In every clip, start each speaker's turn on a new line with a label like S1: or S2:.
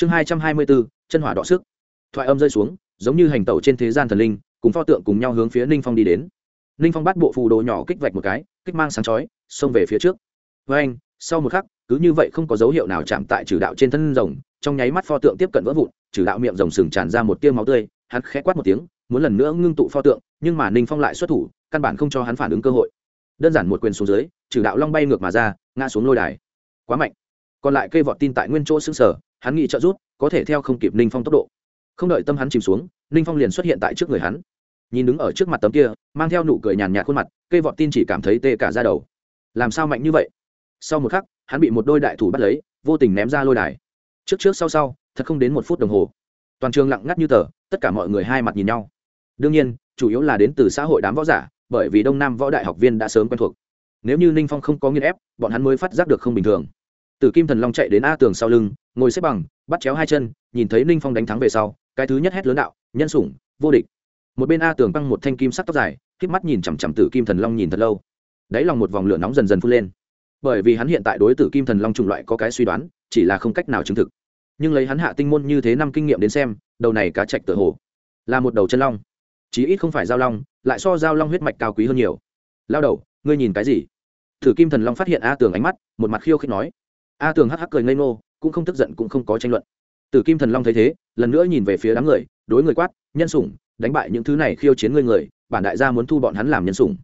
S1: chương hai trăm hai mươi bốn chân hỏa đọ sức. Thoại âm rơi xuống, giống như hành tẩu trên thế gian thần linh, cùng pho tượng cùng nhau hướng phía ninh phong đi đến. Ninh phong bắt bộ phù đồ nhỏ kích vạch một cái, kích mang sáng chói, xông về phía trước. Với anh, sau một khắc, cứ như vậy không có dấu hiệu nào chạm tại trừ đạo trên thân rồng, trong nháy mắt pho tượng tiếp cận vỡ vụn, trừ đạo miệng rồng sừng tràn ra một tiêu máu tươi, hắn khẽ quát một tiếng, muốn lần nữa ngưng tụ pho tượng, nhưng mà ninh phong lại xuất thủ, căn bản không cho hắn phản ứng cơ hội. Đơn giản một quyền xuống dưới, trừ đạo long bay ngược mà ra, ngã xuống lôi đài. Quá mạnh. Còn lại cây vọt tin tại nguyên chỗ xứng sở hắn nghĩ trợ rút có thể theo không kịp ninh phong tốc độ. Không đợi tâm hắn chìm xuống, ninh phong liền xuất hiện tại trước người hắn. Nhìn đứng ở trước mặt tấm kia, mang theo nụ cười nhàn nhạt khuôn mặt, cây vọt tin chỉ cảm thấy tê cả ra đầu. Làm sao mạnh như vậy? Sau một khắc, hắn bị một đôi đại thủ bắt lấy, vô tình ném ra lôi đài. Trước trước sau sau, thật không đến một phút đồng hồ. Toàn trường lặng ngắt như tờ, tất cả mọi người hai mặt nhìn nhau. Đương nhiên, chủ yếu là đến từ xã hội đám võ giả, bởi vì đông nam võ đại học viên đã sớm quen thuộc. Nếu như ninh phong không có nghiên ép, bọn hắn mới phát giác được không bình thường. Tử kim thần long chạy đến a tường sau lưng, ngồi xếp bằng, bắt chéo hai chân, nhìn thấy ninh phong đánh thắng về sau, cái thứ nhất hét lớn đạo, nhân sủng, vô địch. Một bên a tường băng một thanh kim sắc tóc dài k mắt nhìn chằm chằm tử kim thần long nhìn thật lâu. Đáy lòng một vòng lửa nóng dần dần phun lên. Bởi vì hắn hiện tại đối tử kim thần long chủng loại có cái suy đoán, chỉ là không cách nào chứng thực. Nhưng lấy hắn hạ tinh môn như thế năm kinh nghiệm đến xem, đầu này cá chạch tựa hồ là một đầu chân long. Chí ít không phải giao long, lại so giao long huyết mạch cao quý hơn nhiều. Lao đầu, ngươi nhìn cái gì? Tử kim thần long phát hiện a tường ánh mắt, một mặt khiêu khích nói a tường hắc hắc cười ngây ngô, cũng không tức giận cũng không có tranh luận. Tử kim thần long thấy thế, lần nữa nhìn về phía đám người, đối người quát, nhân sủng, đánh bại những thứ này khiêu chiến ngươi người, bản đại gia muốn thu bọn hắn làm nhân sủng.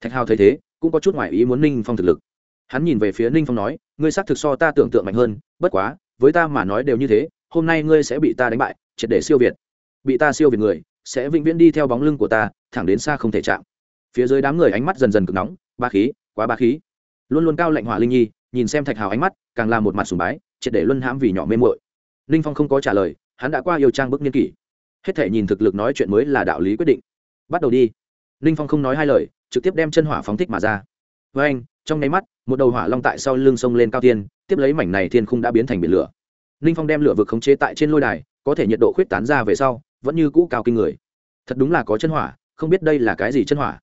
S1: Thạch hào thấy thế, cũng có chút ngoại ý muốn ninh phong thực lực. Hắn nhìn về phía ninh phong nói, ngươi xác thực so ta tưởng tượng mạnh hơn, bất quá, với ta mà nói đều như thế, hôm nay ngươi sẽ bị ta đánh bại, triệt để siêu việt. Bị ta siêu việt người, sẽ vĩnh viễn đi theo bóng lưng của ta, thẳng đến xa không thể chạm. Phía dưới đám người ánh mắt dần dần cực nóng, ba khí, quá ba khí. Luôn luôn cao lạnh hỏa linh nhi nhìn xem thạch hào ánh mắt, càng là một mặt sùng bái, triệt để luân hãm vì nhỏ mê mội ninh phong không có trả lời, hắn đã qua yêu trang bức niên kỷ. Hết thể nhìn thực lực nói chuyện mới là đạo lý quyết định. Bắt đầu đi. Ninh phong không nói hai lời, trực tiếp đem chân hỏa phóng thích mà ra. Với anh, trong nháy mắt, một đầu hỏa long tại sau lưng sông lên cao tiên tiếp lấy mảnh này thiên khung đã biến thành biển lửa. Ninh phong đem lửa vực khống chế tại trên lôi đài, có thể nhiệt độ khuyết tán ra về sau, vẫn như cũ cao kinh người. Thật đúng là có chân hỏa, không biết đây là cái gì chân hỏa.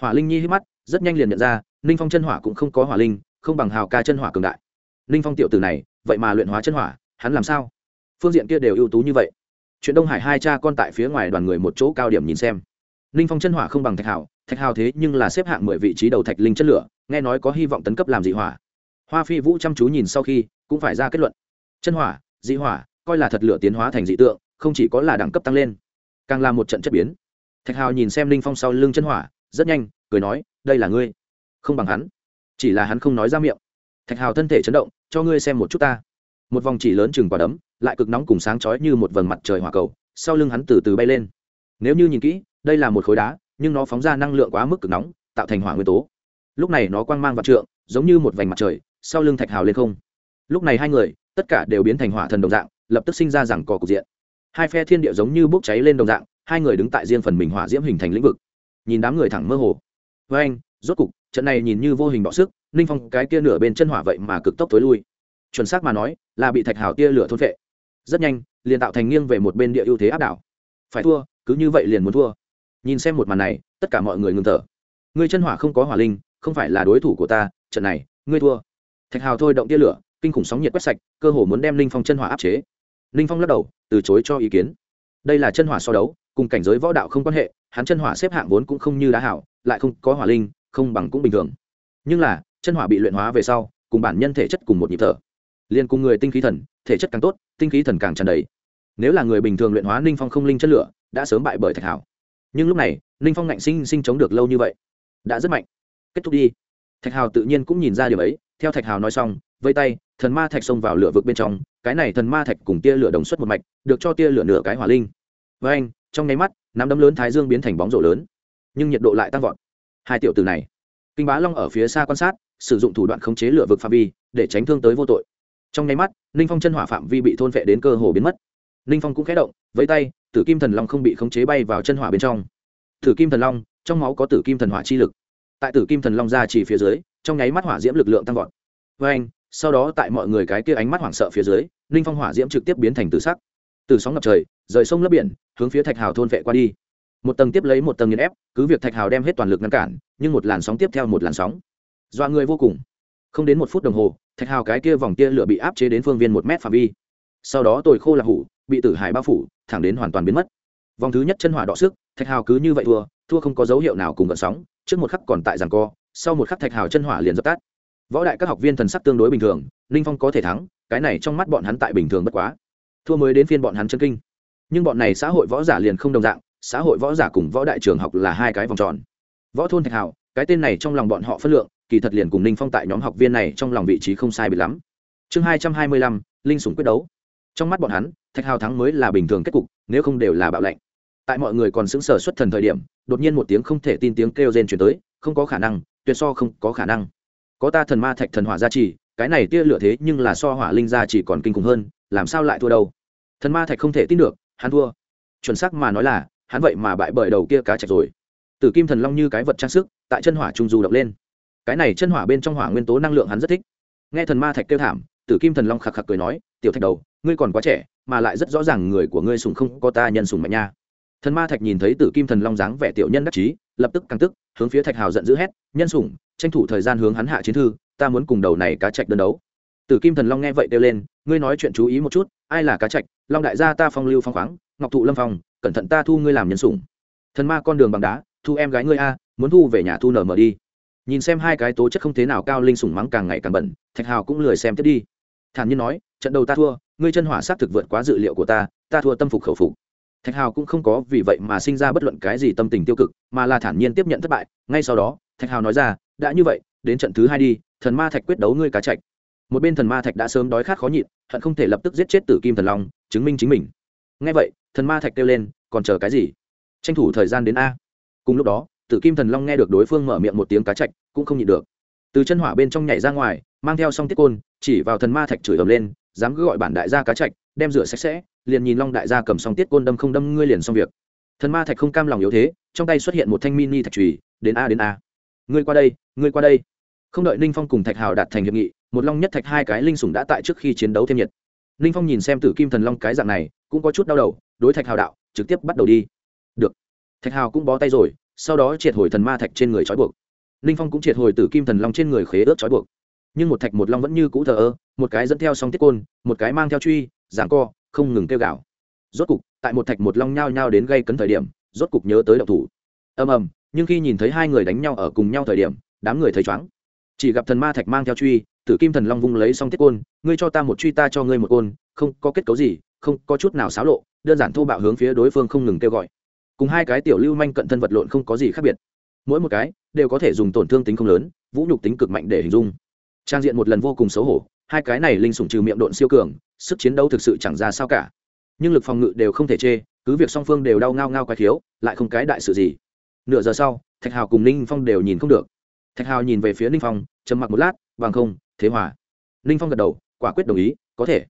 S1: Hỏa linh nhi hít mắt, rất nhanh liền nhận ra, ninh phong chân hỏa cũng không có hỏa linh không bằng hào ca chân hỏa cường đại. Ninh phong tiểu từ này, vậy mà luyện hóa chân hỏa, hắn làm sao? Phương diện kia đều ưu tú như vậy. Chuyện đông hải hai cha con tại phía ngoài đoàn người một chỗ cao điểm nhìn xem. Ninh phong chân hỏa không bằng thạch hào thạch hào thế nhưng là xếp hạng mười vị trí đầu thạch linh chất lửa, nghe nói có hy vọng tấn cấp làm dị hỏa. Hoa phi vũ chăm chú nhìn sau khi, cũng phải ra kết luận. Chân hỏa, dị hỏa, coi là thật lửa tiến hóa thành dị tượng, không chỉ có là đẳng cấp tăng lên, càng là một trận chất biến. Thạch hào nhìn xem ninh phong sau lưng chân hỏa, rất nhanh, cười nói, đây là ngươi, không bằng hắn chỉ là hắn không nói ra miệng. Thạch hào thân thể chấn động, cho ngươi xem một chút ta. Một vòng chỉ lớn chừng quả đấm, lại cực nóng cùng sáng chói như một vầng mặt trời hỏa cầu, sau lưng hắn từ từ bay lên. Nếu như nhìn kỹ, đây là một khối đá, nhưng nó phóng ra năng lượng quá mức cực nóng, tạo thành hỏa nguyên tố. Lúc này nó quang mang vặt trượng, giống như một vành mặt trời, sau lưng thạch hào lên không. Lúc này hai người, tất cả đều biến thành hỏa thần đồng dạng, lập tức sinh ra rằng cò cục diện. Hai phe thiên địa giống như bốc cháy lên đồng dạng, hai người đứng tại riêng phần mình hỏa diễm hình thành lĩnh vực. Nhìn đám người thẳng mơ hồ. Với anh rốt cục, trận này nhìn như vô hình bọ sức, ninh phong cái kia nửa bên chân hỏa vậy mà cực tốc tối lui. Chuẩn xác mà nói, là bị thạch hào tia lửa thôn vệ rất nhanh, liền tạo thành nghiêng về một bên địa ưu thế áp đảo. Phải thua, cứ như vậy liền muốn thua. Nhìn xem một màn này, tất cả mọi người ngừng thở. Ngươi chân hỏa không có hỏa linh, không phải là đối thủ của ta, trận này, ngươi thua. Thạch hào thôi động tia lửa, kinh khủng sóng nhiệt quét sạch, cơ hồ muốn đem linh phong chân hỏa áp chế. Linh phong lắc đầu, từ chối cho ý kiến. Đây là chân hỏa so đấu, cùng cảnh giới võ đạo không quan hệ, hắn chân hỏa xếp hạng vốn cũng không như đá hảo, lại không có hỏa linh không bằng cũng bình thường. Nhưng là, chân hỏa bị luyện hóa về sau, cùng bản nhân thể chất cùng một nhịp thở. Liền cùng người tinh khí thần, thể chất càng tốt, tinh khí thần càng tràn đầy. Nếu là người bình thường luyện hóa ninh phong không linh chất lửa, đã sớm bại bởi thạch hảo. Nhưng lúc này, ninh phong ngạnh sinh sinh chống được lâu như vậy, đã rất mạnh. Kết thúc đi. Thạch hào tự nhiên cũng nhìn ra điều ấy, theo thạch hào nói xong, vây tay, thần ma thạch xông vào lửa vực bên trong, cái này thần ma thạch cùng tia lửa đồng xuất một mạch, được cho tia lửa nửa cái hỏa linh. Với anh trong nháy mắt, nắm đấm lớn thái dương biến thành bóng rổ lớn, nhưng nhiệt độ lại tăng vọt hai tiểu từ này. Kinh bá long ở phía xa quan sát, sử dụng thủ đoạn khống chế lửa vực phạm vi, để tránh thương tới vô tội. Trong nháy mắt, ninh phong chân hỏa phạm vi bị thôn vệ đến cơ hồ biến mất. Ninh phong cũng khé động với tay, tử kim thần long không bị khống chế bay vào chân hỏa bên trong. Tử kim thần long, trong máu có tử kim thần hỏa chi lực. Tại tử kim thần long ra chỉ phía dưới, trong nháy mắt hỏa diễm lực lượng tăng vọt. Với anh, sau đó tại mọi người cái kia ánh mắt hoảng sợ phía dưới, ninh phong hỏa diễm trực tiếp biến thành tử sắc. Từ sóng ngập trời, rời sông lấp biển, hướng phía thạch hào thôn vệ qua đi một tầng tiếp lấy một tầng nghiền ép, cứ việc thạch hào đem hết toàn lực ngăn cản, nhưng một làn sóng tiếp theo một làn sóng. Dọa người vô cùng. Không đến một phút đồng hồ, thạch hào cái kia vòng tia lửa bị áp chế đến phương viên một mét phạm vi. Sau đó tồi khô là hủ, bị tử hải bao phủ, thẳng đến hoàn toàn biến mất. Vòng thứ nhất chân hỏa đọ sức, thạch hào cứ như vậy thua thua không có dấu hiệu nào cùng gợn sóng, trước một khắc còn tại giằng co, sau một khắc thạch hào chân hỏa liền dập tắt. Võ đại các học viên thần sắc tương đối bình thường, ninh phong có thể thắng, cái này trong mắt bọn hắn tại bình thường bất quá. Thua mới đến phiên bọn hắn chân kinh. Nhưng bọn này xã hội võ giả liền không đồng dạng xã hội võ giả cùng võ đại trường học là hai cái vòng tròn. Võ thôn thạch hào, cái tên này trong lòng bọn họ phân lượng, kỳ thật liền cùng ninh phong tại nhóm học viên này trong lòng vị trí không sai bị lắm. Chương hai trăm hai mươi lăm, linh sủng quyết đấu. Trong mắt bọn hắn, thạch hào thắng mới là bình thường kết cục, nếu không đều là bạo lệnh. Tại mọi người còn sững sờ xuất thần thời điểm, đột nhiên một tiếng không thể tin tiếng kêu rên chuyển tới, không có khả năng, tuyệt so không có khả năng. Có ta thần ma thạch thần hỏa gia trì, cái này tia lửa thế nhưng là so hỏa linh gia trì còn kinh khủng hơn, làm sao lại thua đâu? Thần ma thạch không thể tin được, hắn thua. Chuẩn xác mà nói là hắn vậy mà bại bởi đầu kia cá chạch rồi. Tử kim thần long như cái vật trang sức, tại chân hỏa trung du động lên. Cái này chân hỏa bên trong hỏa nguyên tố năng lượng hắn rất thích. Nghe thần ma thạch kêu thảm, tử kim thần long khạc khạc cười nói, tiểu thạch đầu, ngươi còn quá trẻ, mà lại rất rõ ràng người của ngươi sùng không có ta nhân sùng mạnh nha. Thần ma thạch nhìn thấy tử kim thần long dáng vẻ tiểu nhân đắc chí, lập tức căng tức, hướng phía thạch hào giận dữ hét, nhân sủng, tranh thủ thời gian hướng hắn hạ chiến thư, ta muốn cùng đầu này cá trạch đơn đấu. Tử kim thần long nghe vậy kêu lên, ngươi nói chuyện chú ý một chút, ai là cá trạch long đại gia ta phong lưu phong khoáng, ngọc thụ lâm phong cẩn thận ta thu ngươi làm nhân sủng. Thần ma con đường bằng đá, thu em gái ngươi a, muốn thu về nhà thu nở mở đi. Nhìn xem hai cái tố chất không thế nào cao linh sủng mắng càng ngày càng bẩn, thạch hào cũng lười xem tiếp đi. Thản nhiên nói, trận đầu ta thua, ngươi chân hỏa xác thực vượt quá dự liệu của ta ta thua tâm phục khẩu phục. Thạch hào cũng không có vì vậy mà sinh ra bất luận cái gì tâm tình tiêu cực, mà là thản nhiên tiếp nhận thất bại. Ngay sau đó, thạch hào nói ra, đã như vậy, đến trận thứ hai đi, thần ma thạch quyết đấu ngươi cá chạch. một bên thần ma thạch đã sớm đói khát khó nhịn, hận không thể lập tức giết chết tử kim thần long, chứng minh chính mình. Ngay vậy thần ma thạch kêu lên, còn chờ cái gì? Tranh thủ thời gian đến a. Cùng lúc đó, tử kim thần long nghe được đối phương mở miệng một tiếng cá chạch, cũng không nhịn được. Từ chân hỏa bên trong nhảy ra ngoài, mang theo song tiết côn, chỉ vào thần ma thạch chửi ầm lên, dám cứ gọi bản đại gia cá chạch, đem rửa sạch sẽ, liền nhìn long đại gia cầm song tiết côn đâm không đâm, ngươi liền xong việc. Thần ma thạch không cam lòng yếu thế, trong tay xuất hiện một thanh mini thạch trùy đến a đến a. Ngươi qua đây, ngươi qua đây. Không đợi ninh phong cùng thạch hào đạt thành hiệp nghị, một long nhất thạch hai cái linh sủng đã tại trước khi chiến đấu thêm nhiệt. Ninh phong nhìn xem tử kim thần long cái dạng này, cũng có chút đau đầu đối thạch hào đạo, trực tiếp bắt đầu đi. Được. Thạch hào cũng bó tay rồi, sau đó triệt hồi thần ma thạch trên người trói buộc. Ninh phong cũng triệt hồi tử kim thần long trên người khế ướt trói buộc. Nhưng một thạch một long vẫn như cũ thờ ơ, một cái dẫn theo song tiết côn, một cái mang theo truy, giảng co, không ngừng kêu gạo rốt cục, tại một thạch một long nhao nhao đến gây cấn thời điểm, rốt cục nhớ tới đậu thủ. Ầm ầm, nhưng khi nhìn thấy hai người đánh nhau ở cùng nhau thời điểm, đám người thấy chóng chỉ gặp thần ma thạch mang theo truy, tử kim thần long vung lấy xong tiết côn, ngươi cho ta một truy, ta cho ngươi một côn, không có kết cấu gì, không có chút nào xáo lộ đơn giản thô bạo hướng phía đối phương không ngừng kêu gọi. Cùng hai cái tiểu lưu manh cận thân vật lộn không có gì khác biệt. Mỗi một cái đều có thể dùng tổn thương tính không lớn, vũ nhục tính cực mạnh để hình dung. Trang diện một lần vô cùng xấu hổ, hai cái này linh sủng trừ miệng độn siêu cường, sức chiến đấu thực sự chẳng ra sao cả. Nhưng lực phòng ngự đều không thể chê, cứ việc song phương đều đau ngao ngao quái thiếu lại không cái đại sự gì. Nửa giờ sau, thạch hào cùng ninh phong đều nhìn không được. Thạch hào nhìn về phía ninh phong, trầm mặc một lát, bằng không, thế hòa. Ninh phong gật đầu, quả quyết đồng ý, có thể.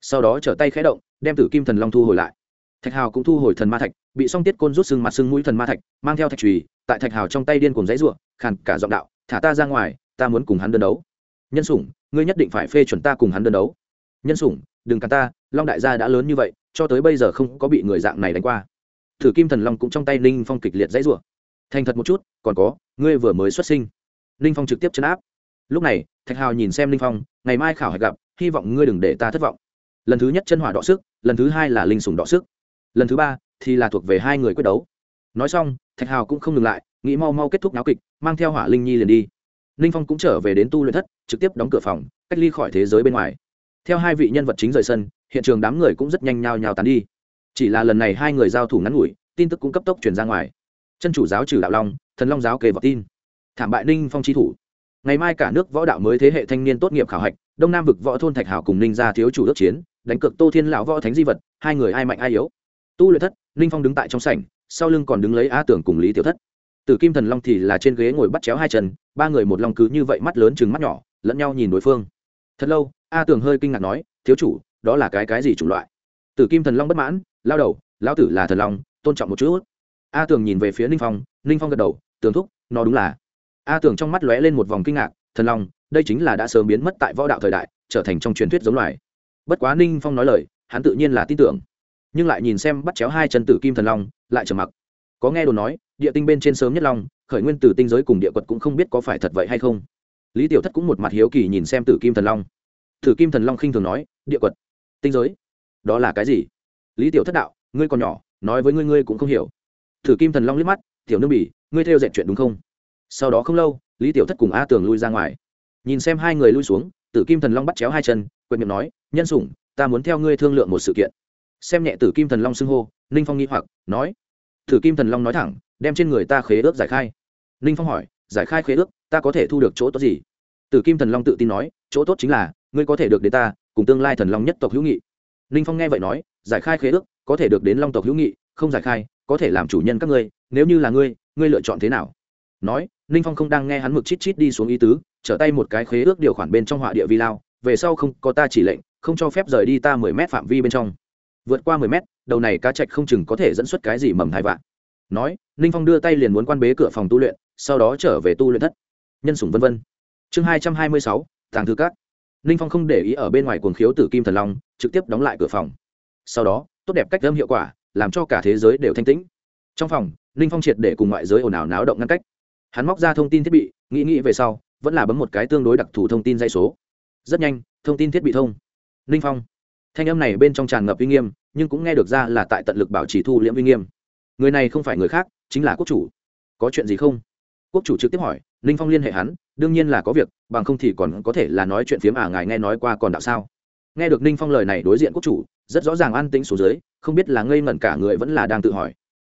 S1: Sau đó trở tay khẽ động, đem tử kim thần long thu hồi lại thạch hào cũng thu hồi thần ma thạch, bị song tiết côn rút sưng mặt sưng mũi thần ma thạch, mang theo thạch trùy tại thạch hào trong tay điên cùng giấy ruộng khàn cả giọng đạo, thả ta ra ngoài, ta muốn cùng hắn đơn đấu. Nhân sủng, ngươi nhất định phải phê chuẩn ta cùng hắn đơn đấu. Nhân sủng, đừng cắn ta, long đại gia đã lớn như vậy, cho tới bây giờ không có bị người dạng này đánh qua. Thử kim thần long cũng trong tay ninh phong kịch liệt dãy ruộng thành thật một chút, còn có, ngươi vừa mới xuất sinh. Ninh phong trực tiếp chấn áp. Lúc này, thạch hào nhìn xem ninh phong, ngày mai khảo hạch gặp, hy vọng ngươi đừng để ta thất vọng. Lần thứ nhất chân hỏa đọ sức, lần thứ hai là linh sủng đọ sức lần thứ ba thì là thuộc về hai người quyết đấu. Nói xong, thạch hào cũng không ngừng lại, nghĩ mau mau kết thúc náo kịch, mang theo hỏa linh nhi liền đi. Ninh phong cũng trở về đến tu luyện thất, trực tiếp đóng cửa phòng, cách ly khỏi thế giới bên ngoài. Theo hai vị nhân vật chính rời sân, hiện trường đám người cũng rất nhanh nhao nhao tán đi. Chỉ là lần này hai người giao thủ ngắn ngủi, tin tức cũng cấp tốc truyền ra ngoài. Chân chủ giáo trừ đạo long, thần long giáo kề vào tin. Thảm bại ninh phong chi thủ. Ngày mai cả nước võ đạo mới thế hệ thanh niên tốt nghiệp khảo hạch, đông nam vực võ thôn thạch hảo cùng ninh gia thiếu chủ đức chiến, đánh cực tô thiên lão võ thánh di vật, hai người ai mạnh ai yếu tu luyện thất, ninh phong đứng tại trong sảnh, sau lưng còn đứng lấy a tưởng cùng lý tiểu thất. Từ kim thần long thì là trên ghế ngồi bắt chéo hai chân, ba người một long cứ như vậy mắt lớn chừng mắt nhỏ, lẫn nhau nhìn đối phương. Thật lâu, a Tưởng hơi kinh ngạc nói, thiếu chủ, đó là cái cái gì chủng loại? Tử kim thần long bất mãn lao đầu lao tử là thần long, tôn trọng một chút. A Tưởng nhìn về phía ninh phong ninh phong gật đầu tường thúc, nó đúng là. A Tưởng trong mắt lóe lên một vòng kinh ngạc, thần long, đây chính là đã sớm biến mất tại võ đạo thời đại, trở thành trong truyền thuyết giống loài. Bất quá ninh phong nói lời, hắn tự nhiên là tin tưởng nhưng lại nhìn xem bắt chéo hai chân tử kim thần long, lại trở mặc. Có nghe đồn nói, địa tinh bên trên sớm nhất long, khởi nguyên từ tinh giới cùng địa quật cũng không biết có phải thật vậy hay không. Lý tiểu thất cũng một mặt hiếu kỳ nhìn xem tử kim thần long. Tử kim thần long khinh thường nói, địa quật, tinh giới, đó là cái gì? Lý tiểu thất đạo, ngươi còn nhỏ, nói với ngươi ngươi cũng không hiểu. Tử kim thần long liếc mắt, tiểu nương bỉ, ngươi theo dệt chuyện đúng không? Sau đó không lâu, lý tiểu thất cùng a tường lui ra ngoài. Nhìn xem hai người lui xuống, tử kim thần long bắt chéo hai chân quệt miệng nói, nhân sủng, ta muốn theo ngươi thương lượng một sự kiện xem nhẹ tử kim thần long xưng hô, ninh phong nghi hoặc, nói, tử kim thần long nói thẳng, đem trên người ta khế ước giải khai. Ninh phong hỏi, giải khai khế ước, ta có thể thu được chỗ tốt gì? Tử kim thần long tự tin nói, chỗ tốt chính là, ngươi có thể được đến ta, cùng tương lai thần long nhất tộc hữu nghị. Ninh phong nghe vậy nói, giải khai khế ước, có thể được đến long tộc hữu nghị, không giải khai, có thể làm chủ nhân các ngươi, nếu như là ngươi ngươi lựa chọn thế nào? Nói, ninh phong không đang nghe hắn mực chít chít đi xuống ý tứ, trở tay một cái khế ước điều khoản bên trong họa địa vi lao, về sau không có ta chỉ lệnh, không cho phép rời đi ta mười mét phạm vi bên trong vượt qua mười mét, đầu này cá trạch không chừng có thể dẫn xuất cái gì mầm hai vạn. Nói, ninh phong đưa tay liền muốn quan bế cửa phòng tu luyện, sau đó trở về tu luyện thất. Nhân sủng vân vân. Chương hai trăm hai mươi sáu, tàng thư các. Ninh phong không để ý ở bên ngoài cuồng khiếu tử kim thần long, trực tiếp đóng lại cửa phòng. Sau đó, tốt đẹp cách âm hiệu quả, làm cho cả thế giới đều thanh tĩnh. Trong phòng, ninh phong triệt để cùng ngoại giới ồn ào náo động ngăn cách. Hắn móc ra thông tin thiết bị, nghĩ nghĩ về sau, vẫn là bấm một cái tương đối đặc thù thông tin dây số. Rất nhanh, thông tin thiết bị thông. Ninh phong thanh âm này bên trong tràn ngập uy nghiêm, nhưng cũng nghe được ra là tại tận lực bảo trì thu liễm uy nghiêm. Người này không phải người khác, chính là quốc chủ. Có chuyện gì không? Quốc chủ trực tiếp hỏi, ninh phong liên hệ hắn, đương nhiên là có việc, bằng không thì còn có thể là nói chuyện phiếm à ngài nghe nói qua còn đạo sao? Nghe được ninh phong lời này đối diện quốc chủ, rất rõ ràng an tĩnh xuống dưới, không biết là ngây ngẩn cả người vẫn là đang tự hỏi.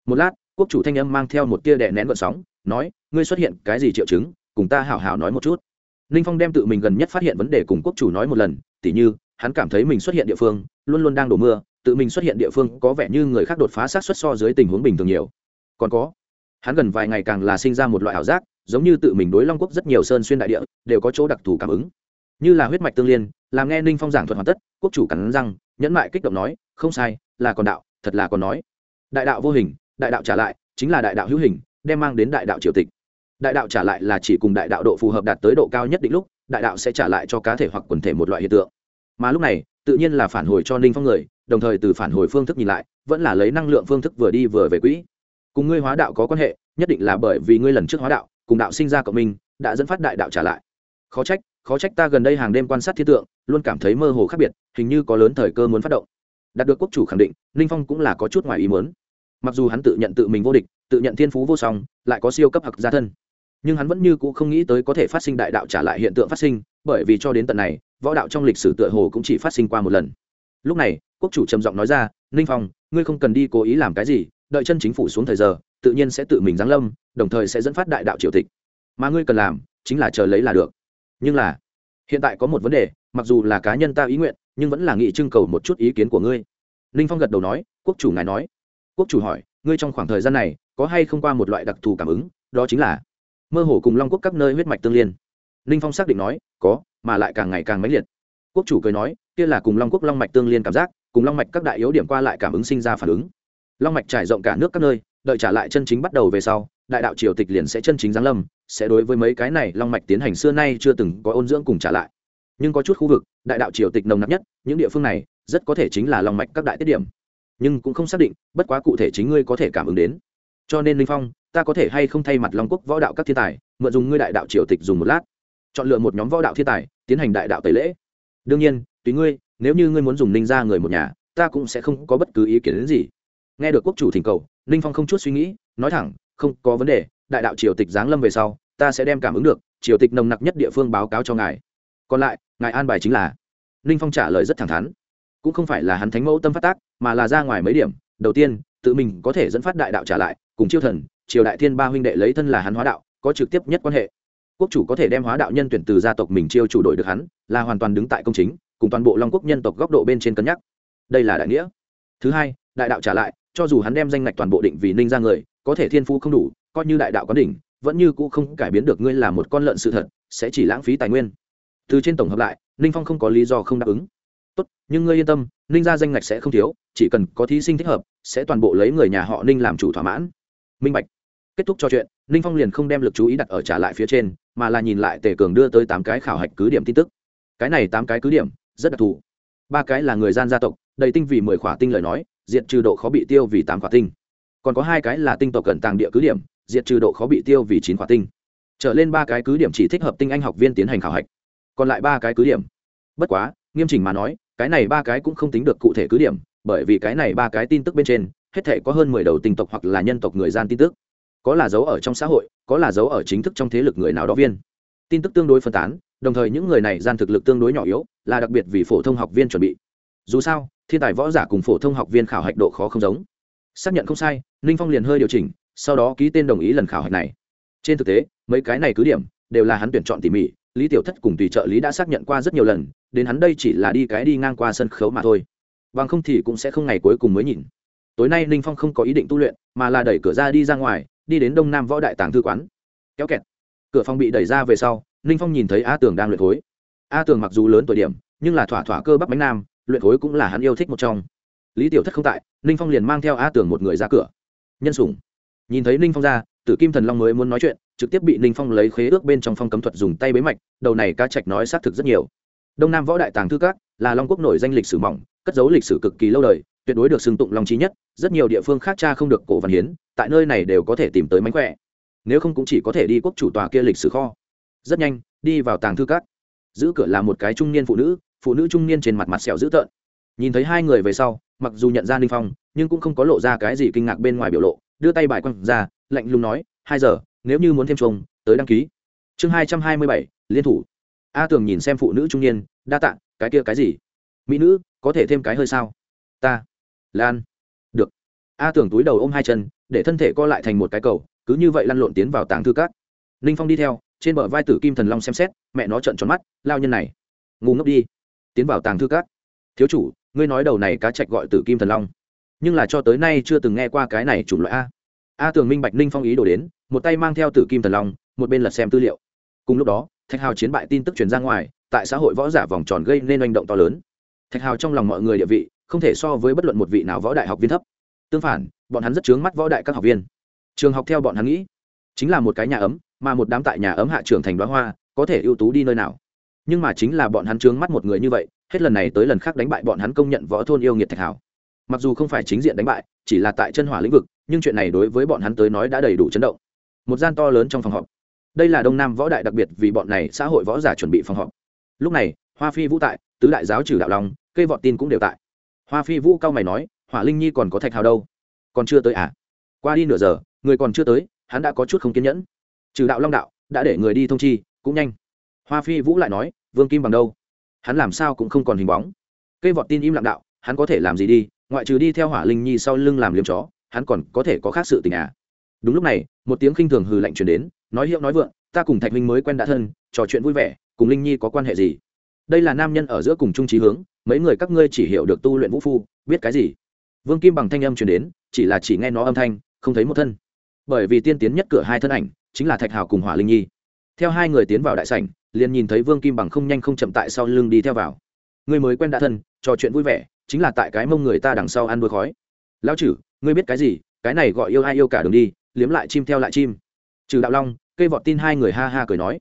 S1: Một lát, quốc chủ thanh âm mang theo một tia đè nén vận sóng, nói, ngươi xuất hiện cái gì triệu chứng, cùng ta hảo hảo nói một chút. Ninh phong đem tự mình gần nhất phát hiện vấn đề cùng quốc chủ nói một lần, tỉ như hắn cảm thấy mình xuất hiện địa phương, luôn luôn đang đổ mưa, tự mình xuất hiện địa phương có vẻ như người khác đột phá sát xuất so dưới tình huống bình thường nhiều. Còn có, hắn gần vài ngày càng là sinh ra một loại ảo giác, giống như tự mình đối long quốc rất nhiều sơn xuyên đại địa, đều có chỗ đặc thù cảm ứng. Như là huyết mạch tương liên, làm nghe ninh phong giảng thuật hoàn tất, quốc chủ cắn răng, nhẫn mại kích động nói, không sai, là còn đạo, thật là còn nói. Đại đạo vô hình, đại đạo trả lại, chính là đại đạo hữu hình, đem mang đến đại đạo triều tịch. Đại đạo trả lại là chỉ cùng đại đạo độ phù hợp đạt tới độ cao nhất định lúc, đại đạo sẽ trả lại cho cá thể hoặc quần thể một loại hiện tượng mà lúc này, tự nhiên là phản hồi cho ninh phong người, đồng thời từ phản hồi phương thức nhìn lại, vẫn là lấy năng lượng phương thức vừa đi vừa về quỹ. Cùng ngươi hóa đạo có quan hệ, nhất định là bởi vì ngươi lần trước hóa đạo, cùng đạo sinh ra cộng minh, đã dẫn phát đại đạo trả lại. Khó trách khó trách ta gần đây hàng đêm quan sát thiết tượng, luôn cảm thấy mơ hồ khác biệt, hình như có lớn thời cơ muốn phát động. Đạt được quốc chủ khẳng định, ninh phong cũng là có chút ngoài ý muốn. Mặc dù hắn tự nhận tự mình vô địch, tự nhận thiên phú vô song, lại có siêu cấp hặc gia thân. Nhưng hắn vẫn như cũ không nghĩ tới có thể phát sinh đại đạo trả lại hiện tượng phát sinh, bởi vì cho đến tận này võ đạo trong lịch sử tựa hồ cũng chỉ phát sinh qua một lần. Lúc này, quốc chủ trầm giọng nói ra, ninh phong, ngươi không cần đi cố ý làm cái gì, đợi chân chính phủ xuống thời giờ, tự nhiên sẽ tự mình giáng lâm, đồng thời sẽ dẫn phát đại đạo triều tịch. Mà ngươi cần làm, chính là chờ lấy là được. Nhưng là, hiện tại có một vấn đề, mặc dù là cá nhân ta ý nguyện, nhưng vẫn là nghị trưng cầu một chút ý kiến của ngươi. Ninh phong gật đầu nói, quốc chủ ngài nói. Quốc chủ hỏi, ngươi trong khoảng thời gian này, có hay không qua một loại đặc thù cảm ứng, đó chính là mơ hồ cùng long quốc các nơi huyết mạch tương liên? Ninh phong xác định nói, có mà lại càng ngày càng mãnh liệt. Quốc chủ cười nói, kia là cùng long quốc long mạch tương liên cảm giác, cùng long mạch các đại yếu điểm qua lại cảm ứng sinh ra phản ứng. Long mạch trải rộng cả nước các nơi, đợi trả lại chân chính bắt đầu về sau, đại đạo triều tịch liền sẽ chân chính giáng lâm, sẽ đối với mấy cái này long mạch tiến hành xưa nay chưa từng có ôn dưỡng cùng trả lại. Nhưng có chút khu vực, đại đạo triều tịch nồng nặc nhất, những địa phương này, rất có thể chính là long mạch các đại tiết điểm. Nhưng cũng không xác định, bất quá cụ thể chính ngươi có thể cảm ứng đến. Cho nên linh phong, ta có thể hay không thay mặt long quốc võ đạo các thiên tài, mượn dùng ngươi đại đạo triều tịch dùng một lát chọn lựa một nhóm võ đạo thiên tài, tiến hành đại đạo tẩy lễ. Đương nhiên, tùy ngươi, nếu như ngươi muốn dùng ninh ra người một nhà, ta cũng sẽ không có bất cứ ý kiến đến gì. Nghe được quốc chủ thỉnh cầu, ninh phong không chút suy nghĩ, nói thẳng, không có vấn đề, đại đạo triều tịch giáng lâm về sau, ta sẽ đem cảm ứng được, triều tịch nồng nặc nhất địa phương báo cáo cho ngài. Còn lại, ngài an bài chính là. Ninh phong trả lời rất thẳng thắn. Cũng không phải là hắn thánh mẫu tâm phát tác, mà là ra ngoài mấy điểm. Đầu tiên, tự mình có thể dẫn phát đại đạo trả lại, cùng chiêu thần, triều đại thiên ba huynh đệ lấy thân là hắn hóa đạo, có trực tiếp nhất quan hệ quốc chủ có thể đem hóa đạo nhân tuyển từ gia tộc mình chiêu chủ đội được hắn, là hoàn toàn đứng tại công chính, cùng toàn bộ long quốc nhân tộc góc độ bên trên cân nhắc. Đây là đại nghĩa. Thứ hai, đại đạo trả lại, cho dù hắn đem danh ngạch toàn bộ định vì ninh ra người, có thể thiên phu không đủ, coi như đại đạo có đỉnh, vẫn như cũ không cải biến được ngươi là một con lợn sự thật, sẽ chỉ lãng phí tài nguyên. Từ trên tổng hợp lại, ninh phong không có lý do không đáp ứng. Tốt, nhưng ngươi yên tâm, ninh ra danh ngạch sẽ không thiếu, chỉ cần có thí sinh thích hợp, sẽ toàn bộ lấy người nhà họ ninh làm chủ thỏa mãn. Minh bạch. Kết thúc trò chuyện, ninh phong liền không đem lực chú ý đặt ở trả lại phía trên mà là nhìn lại tề cường đưa tới tám cái khảo hạch cứ điểm tin tức. Cái này tám cái cứ điểm, rất đặc thù. Ba cái là người gian gia tộc, đầy tinh vì mười khỏa tinh lời nói, diệt trừ độ khó bị tiêu vì tám khỏa tinh. Còn có hai cái là tinh tộc cận tàng địa cứ điểm, diệt trừ độ khó bị tiêu vì chín khỏa tinh. Trở lên ba cái cứ điểm chỉ thích hợp tinh anh học viên tiến hành khảo hạch. Còn lại ba cái cứ điểm. Bất quá, nghiêm chỉnh mà nói, cái này ba cái cũng không tính được cụ thể cứ điểm, bởi vì cái này ba cái tin tức bên trên, hết thể có hơn mười đầu tinh tộc hoặc là nhân tộc người gian tin tức. Có là giấu ở trong xã hội có là giấu ở chính thức trong thế lực người nào đó viên. Tin tức tương đối phân tán, đồng thời những người này gian thực lực tương đối nhỏ yếu, là đặc biệt vì phổ thông học viên chuẩn bị. Dù sao, thiên tài võ giả cùng phổ thông học viên khảo hạch độ khó không giống. Xác nhận không sai, ninh phong liền hơi điều chỉnh, sau đó ký tên đồng ý lần khảo hạch này. Trên thực tế, mấy cái này cứ điểm, đều là hắn tuyển chọn tỉ mỉ, lý tiểu thất cùng tùy trợ lý đã xác nhận qua rất nhiều lần, đến hắn đây chỉ là đi cái đi ngang qua sân khấu mà thôi. Bằng không thì cũng sẽ không ngày cuối cùng mới nhìn. Tối nay ninh phong không có ý định tu luyện, mà là đẩy cửa ra đi ra ngoài đi đến đông nam võ đại tàng thư quán. Kéo kẹt. Cửa phòng bị đẩy ra về sau, ninh phong nhìn thấy a tường đang luyện khối. A tường mặc dù lớn tuổi điểm, nhưng là thỏa thỏa cơ bắp bánh nam, luyện khối cũng là hắn yêu thích một trong. Lý tiểu thất không tại, ninh phong liền mang theo a tường một người ra cửa. Nhân sủng. Nhìn thấy ninh phong ra, tử kim thần long mới muốn nói chuyện, trực tiếp bị ninh phong lấy khế ước bên trong phong cấm thuật dùng tay bế mạch, đầu này cá trạch nói xác thực rất nhiều. Đông nam võ đại tàng thư các, là long quốc nổi danh lịch sử mỏng, cất dấu lịch sử cực kỳ lâu đời, tuyệt đối được xưng tụng long trí nhất rất nhiều địa phương khác cha không được cổ văn hiến, tại nơi này đều có thể tìm tới mánh khỏe. Nếu không cũng chỉ có thể đi quốc chủ tòa kia lịch sử kho. Rất nhanh, đi vào tàng thư các. Giữ cửa là một cái trung niên phụ nữ phụ nữ trung niên trên mặt mặt sẹo dữ tợn. Nhìn thấy hai người về sau, mặc dù nhận ra ninh phong, nhưng cũng không có lộ ra cái gì kinh ngạc bên ngoài biểu lộ, đưa tay bài quăng ra, lạnh lùng nói, hai giờ, nếu như muốn thêm chồng tới đăng ký. Chương hai trăm hai mươi bảy, liên thủ. A tường nhìn xem phụ nữ trung niên, đa tạ, cái kia cái gì? Mỹ nữ, có thể thêm cái hơi sao? Ta, lan a tưởng túi đầu ôm hai chân, để thân thể co lại thành một cái cầu, cứ như vậy lăn lộn tiến vào tàng thư cát ninh phong đi theo, trên bờ vai tử kim thần long xem xét, mẹ nó trợn tròn mắt, lao nhân này. Ngu ngốc đi. Tiến vào tàng thư cát thiếu chủ, ngươi nói đầu này cá chạch gọi tử kim thần long. Nhưng là cho tới nay chưa từng nghe qua cái này chủng loại a. A tường minh bạch ninh phong ý đổ đến, một tay mang theo tử kim thần long, một bên lật xem tư liệu. Cùng lúc đó, thạch hào chiến bại tin tức truyền ra ngoài, tại xã hội võ giả vòng tròn gây nên oanh động to lớn. Thạch hào trong lòng mọi người địa vị, không thể so với bất luận một vị nào võ đại học viên thấp tương phản, bọn hắn rất chướng mắt võ đại các học viên. Trường học theo bọn hắn nghĩ, chính là một cái nhà ấm, mà một đám tại nhà ấm hạ trưởng thành đoá hoa, có thể ưu tú đi nơi nào. Nhưng mà chính là bọn hắn chướng mắt một người như vậy, hết lần này tới lần khác đánh bại bọn hắn công nhận võ thôn yêu nghiệt thạch hảo. Mặc dù không phải chính diện đánh bại, chỉ là tại chân hỏa lĩnh vực, nhưng chuyện này đối với bọn hắn tới nói đã đầy đủ chấn động. Một gian to lớn trong phòng họp. Đây là đông nam võ đại đặc biệt vì bọn này xã hội võ giả chuẩn bị phòng họp. Lúc này, hoa phi vũ tại, tứ đại giáo trừ đạo long, cây vọt tin cũng đều tại. Hoa phi vũ cao mày nói hỏa linh nhi còn có thạch hào đâu? Còn chưa tới à? Qua đi nửa giờ, người còn chưa tới, hắn đã có chút không kiên nhẫn. Trừ đạo long đạo, đã để người đi thông chi, cũng nhanh. Hoa phi vũ lại nói, vương kim bằng đâu? Hắn làm sao cũng không còn hình bóng. Cây vọt tin im lặng đạo, hắn có thể làm gì đi? Ngoại trừ đi theo hỏa linh nhi sau lưng làm liếm chó, hắn còn có thể có khác sự tình à? Đúng lúc này, một tiếng khinh thường hừ lạnh truyền đến, nói hiệu nói vượng, ta cùng thạch minh mới quen đã thân, trò chuyện vui vẻ, cùng linh nhi có quan hệ gì? Đây là nam nhân ở giữa cùng trung trí hướng, mấy người các ngươi chỉ hiểu được tu luyện vũ phu, biết cái gì? Vương kim bằng thanh âm truyền đến, chỉ là chỉ nghe nó âm thanh, không thấy một thân. Bởi vì tiên tiến nhất cửa hai thân ảnh, chính là thạch hào cùng hỏa linh nhi. Theo hai người tiến vào đại sảnh, liền nhìn thấy vương kim bằng không nhanh không chậm tại sau lưng đi theo vào. Người mới quen đã thân, trò chuyện vui vẻ, chính là tại cái mông người ta đằng sau ăn đuôi khói. Lão chử ngươi biết cái gì? Cái này gọi yêu ai yêu cả đường đi, liếm lại chim theo lại chim. Trừ đạo long cây vọt tin hai người ha ha cười nói.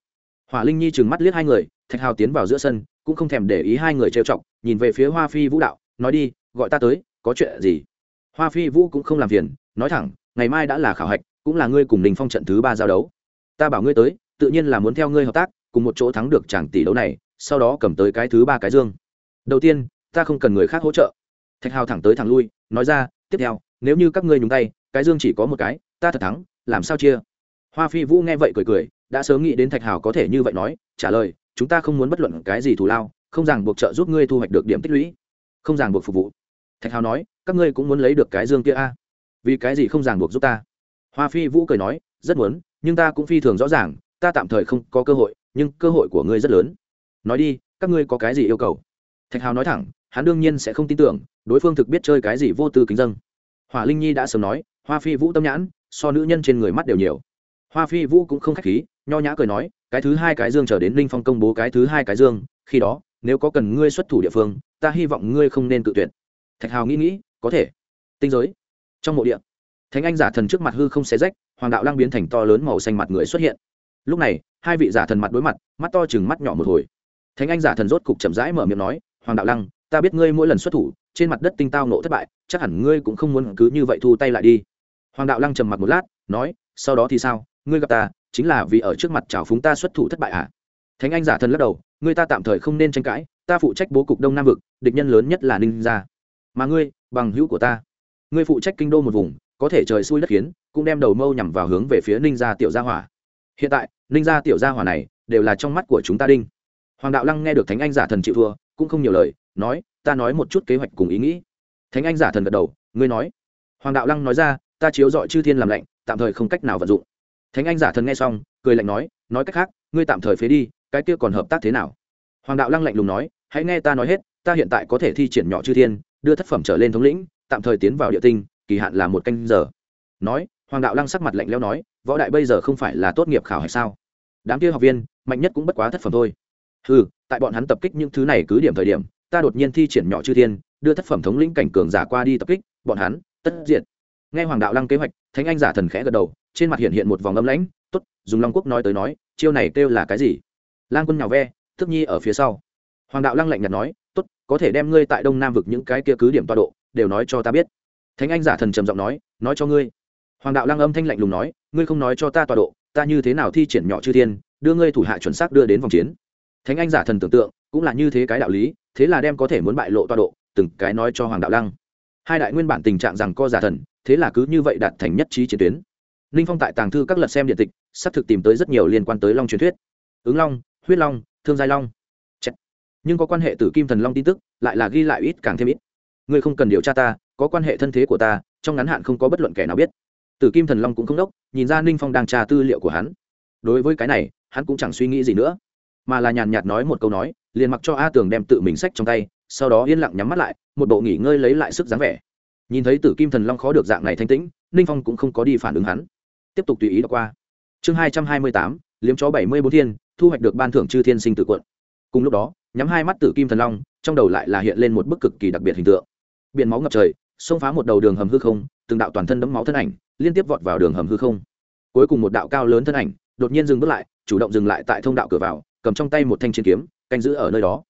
S1: Hỏa linh nhi trừng mắt liếc hai người, thạch hào tiến vào giữa sân, cũng không thèm để ý hai người trêu chọc, nhìn về phía hoa phi vũ đạo, nói đi, gọi ta tới có chuyện gì? Hoa phi vũ cũng không làm phiền, nói thẳng, ngày mai đã là khảo hạch, cũng là ngươi cùng đình phong trận thứ ba giao đấu. Ta bảo ngươi tới, tự nhiên là muốn theo ngươi hợp tác, cùng một chỗ thắng được chàng tỷ đấu này, sau đó cầm tới cái thứ ba cái dương. Đầu tiên, ta không cần người khác hỗ trợ. Thạch hào thẳng tới thẳng lui, nói ra, tiếp theo, nếu như các ngươi nhúng tay, cái dương chỉ có một cái, ta thật thắng, làm sao chia? Hoa phi vũ nghe vậy cười cười, đã sớm nghĩ đến thạch hào có thể như vậy nói, trả lời, chúng ta không muốn bất luận cái gì thù lao, không ràng buộc trợ giúp ngươi thu hoạch được điểm tích lũy, không ràng buộc phục vụ thạch hào nói, các ngươi cũng muốn lấy được cái dương kia a? Vì cái gì không ràng buộc giúp ta? Hoa phi vũ cười nói, rất muốn, nhưng ta cũng phi thường rõ ràng, ta tạm thời không có cơ hội, nhưng cơ hội của ngươi rất lớn. Nói đi, các ngươi có cái gì yêu cầu? Thạch hào nói thẳng, hắn đương nhiên sẽ không tin tưởng, đối phương thực biết chơi cái gì vô tư kính dân hỏa linh nhi đã sớm nói, hoa phi vũ tâm nhãn, so nữ nhân trên người mắt đều nhiều. Hoa phi vũ cũng không k h á c h khí, nho nhã cười nói, cái thứ hai cái dương trở đến linh phong công bố cái thứ hai cái dương, khi đó, nếu có cần ngươi xuất thủ địa phương, ta hy vọng ngươi không nên tự tuyển thạch hào nghĩ nghĩ, có thể. Tinh giới. Trong mộ địa, thánh anh giả thần trước mặt hư không xé rách, hoàng đạo lang biến thành to lớn màu xanh mặt người xuất hiện. Lúc này, hai vị giả thần mặt đối mặt, mắt to chừng mắt nhỏ một hồi. Thánh anh giả thần rốt cục chậm rãi mở miệng nói, hoàng đạo lăng, ta biết ngươi mỗi lần xuất thủ, trên mặt đất tinh tao nộ thất bại, chắc hẳn ngươi cũng không muốn cứ như vậy thu tay lại đi. Hoàng đạo lăng trầm mặt một lát, nói, sau đó thì sao? Ngươi gặp ta, chính là vì ở trước mặt trào phúng ta xuất thủ thất bại à? Thánh anh giả thần lắc đầu, ngươi ta tạm thời không nên tranh cãi, ta phụ trách bố cục đông nam vực, địch nhân lớn nhất là ninh gia mà ngươi, bằng hữu của ta. Ngươi phụ trách kinh đô một vùng, có thể trời xui đất khiến, cũng đem đầu mâu nhằm vào hướng về phía ninh gia tiểu gia hỏa. Hiện tại, ninh gia tiểu gia hỏa này, đều là trong mắt của chúng ta đinh. Hoàng đạo lăng nghe được thánh anh giả thần chịu thua, cũng không nhiều lời, nói, ta nói một chút kế hoạch cùng ý nghĩ. Thánh anh giả thần gật đầu, ngươi nói. Hoàng đạo lăng nói ra, ta chiếu dọi chư thiên làm lạnh, tạm thời không cách nào vận dụng. Thánh anh giả thần nghe xong, cười lạnh nói nói cách khác, ngươi tạm thời phế đi, cái kia còn hợp tác thế nào? Hoàng đạo lăng lạnh lùng nói, hãy nghe ta nói hết, ta hiện tại có thể thi triển nhỏ chư thiên đưa thất phẩm trở lên thống lĩnh, tạm thời tiến vào địa tinh, kỳ hạn là một canh giờ. Nói, hoàng đạo lăng sắc mặt lạnh lẽo nói, võ đại bây giờ không phải là tốt nghiệp khảo hay sao? Đám kia học viên, mạnh nhất cũng bất quá thất phẩm thôi. Ừ tại bọn hắn tập kích những thứ này cứ điểm thời điểm, ta đột nhiên thi triển nhỏ chư thiên, đưa thất phẩm thống lĩnh cảnh cường giả qua đi tập kích, bọn hắn, tất diện nghe hoàng đạo lăng kế hoạch, thánh anh giả thần khẽ gật đầu, trên mặt hiện hiện một vòng âm lãnh t ố t dùng long quốc nói tới nói, chiêu này kêu là cái gì? Lang quân nhào ve, thức nhi ở phía sau. Hoàng đạo lăng lạnh nhạt nói Tốt, có thể đem ngươi tại đông nam vực những cái kia cứ điểm toa độ đều nói cho ta biết. Thánh anh giả thần trầm giọng nói nói cho ngươi. Hoàng đạo lăng âm thanh lạnh lùng nói ngươi không nói cho ta toa độ ta như thế nào thi triển nhỏ chư thiên đưa ngươi thủ hạ chuẩn xác đưa đến vòng chiến. Thánh anh giả thần tưởng tượng cũng là như thế cái đạo lý thế là đem có thể muốn bại lộ toa độ từng cái nói cho hoàng đạo lăng. Hai đại nguyên bản tình trạng rằng co giả thần thế là cứ như vậy đạt thành nhất trí chiến tuyến. Ninh phong tại tàng thư các lật xem điện tịch xác thực tìm tới rất nhiều liên quan tới long truyền thuyết. Ứng long huyết long thương giai long nhưng có quan hệ tử kim thần long tin tức, lại là ghi lại ít càng thêm ít. Ngươi không cần điều tra ta, có quan hệ thân thế của ta, trong ngắn hạn không có bất luận kẻ nào biết. Tử kim thần long cũng không đốc, nhìn ra ninh phong đang tra tư liệu của hắn. Đối với cái này, hắn cũng chẳng suy nghĩ gì nữa, mà là nhàn nhạt nói một câu nói, liền mặc cho a tường đem tự mình sách trong tay, sau đó yên lặng nhắm mắt lại, một bộ nghỉ ngơi lấy lại sức dáng vẻ. Nhìn thấy tử kim thần long khó được dạng này thanh tĩnh, ninh phong cũng không có đi phản ứng hắn. Tiếp tục tùy ý đọc qua. Chương hai trăm hai mươi tám, liếm chó bảy mươi bốn thiên, thu hoạch được ban thưởng chư thiên sinh tử quận. Cùng lúc đó nhắm hai mắt tử kim thần long, trong đầu lại là hiện lên một bức cực kỳ đặc biệt hình tượng. Biển máu ngập trời, xông phá một đầu đường hầm hư không, từng đạo toàn thân đấm máu thân ảnh, liên tiếp vọt vào đường hầm hư không. Cuối cùng một đạo cao lớn thân ảnh, đột nhiên dừng bước lại, chủ động dừng lại tại thông đạo cửa vào, cầm trong tay một thanh chiến kiếm, canh giữ ở nơi đó.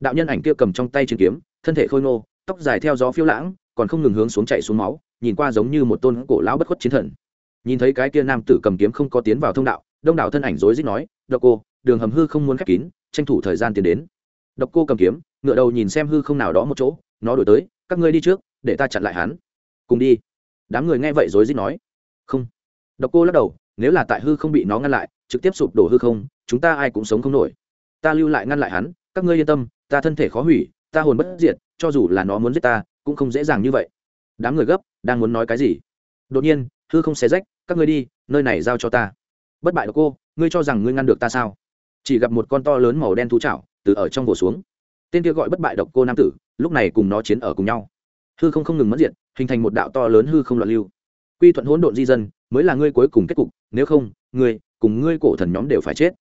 S1: Đạo nhân ảnh kia cầm trong tay chiến kiếm, thân thể khôi ngô, tóc dài theo gió phiêu lãng, còn không ngừng hướng xuống chạy xuống máu, nhìn qua giống như một tôn cổ lão bất khuất chiến thần. Nhìn thấy cái kia nam tử cầm kiếm không có tiến vào thông đạo, đông đảo thân ảnh rối rít nói, độc cô, đường hầm hư không muốn khép kín, tranh thủ thời gian tiến đến độc cô cầm kiếm, ngựa đầu nhìn xem hư không nào đó một chỗ, nó đổi tới, các ngươi đi trước, để ta chặn lại hắn. Cùng đi. Đám người nghe vậy rối rít nói. Không. Độc cô lắc đầu, nếu là tại hư không bị nó ngăn lại, trực tiếp sụp đổ hư không, chúng ta ai cũng sống không nổi. Ta lưu lại ngăn lại hắn, các ngươi yên tâm, ta thân thể khó hủy, ta hồn bất diệt, cho dù là nó muốn giết ta, cũng không dễ dàng như vậy. Đám người gấp, đang muốn nói cái gì? Đột nhiên, hư không xé rách, các ngươi đi, nơi này giao cho ta. Bất bại độc cô, ngươi cho rằng ngươi ngăn được ta sao? Chỉ gặp một con to lớn màu đen thú chảo từ ở trong vồ xuống. Tên kia gọi bất bại độc cô nam tử, lúc này cùng nó chiến ở cùng nhau. Hư không không ngừng mất diện hình thành một đạo to lớn hư không loạn lưu. Quy thuận hỗn độn di dân, mới là ngươi cuối cùng kết cục, nếu không, ngươi cùng ngươi cổ thần nhóm đều phải chết.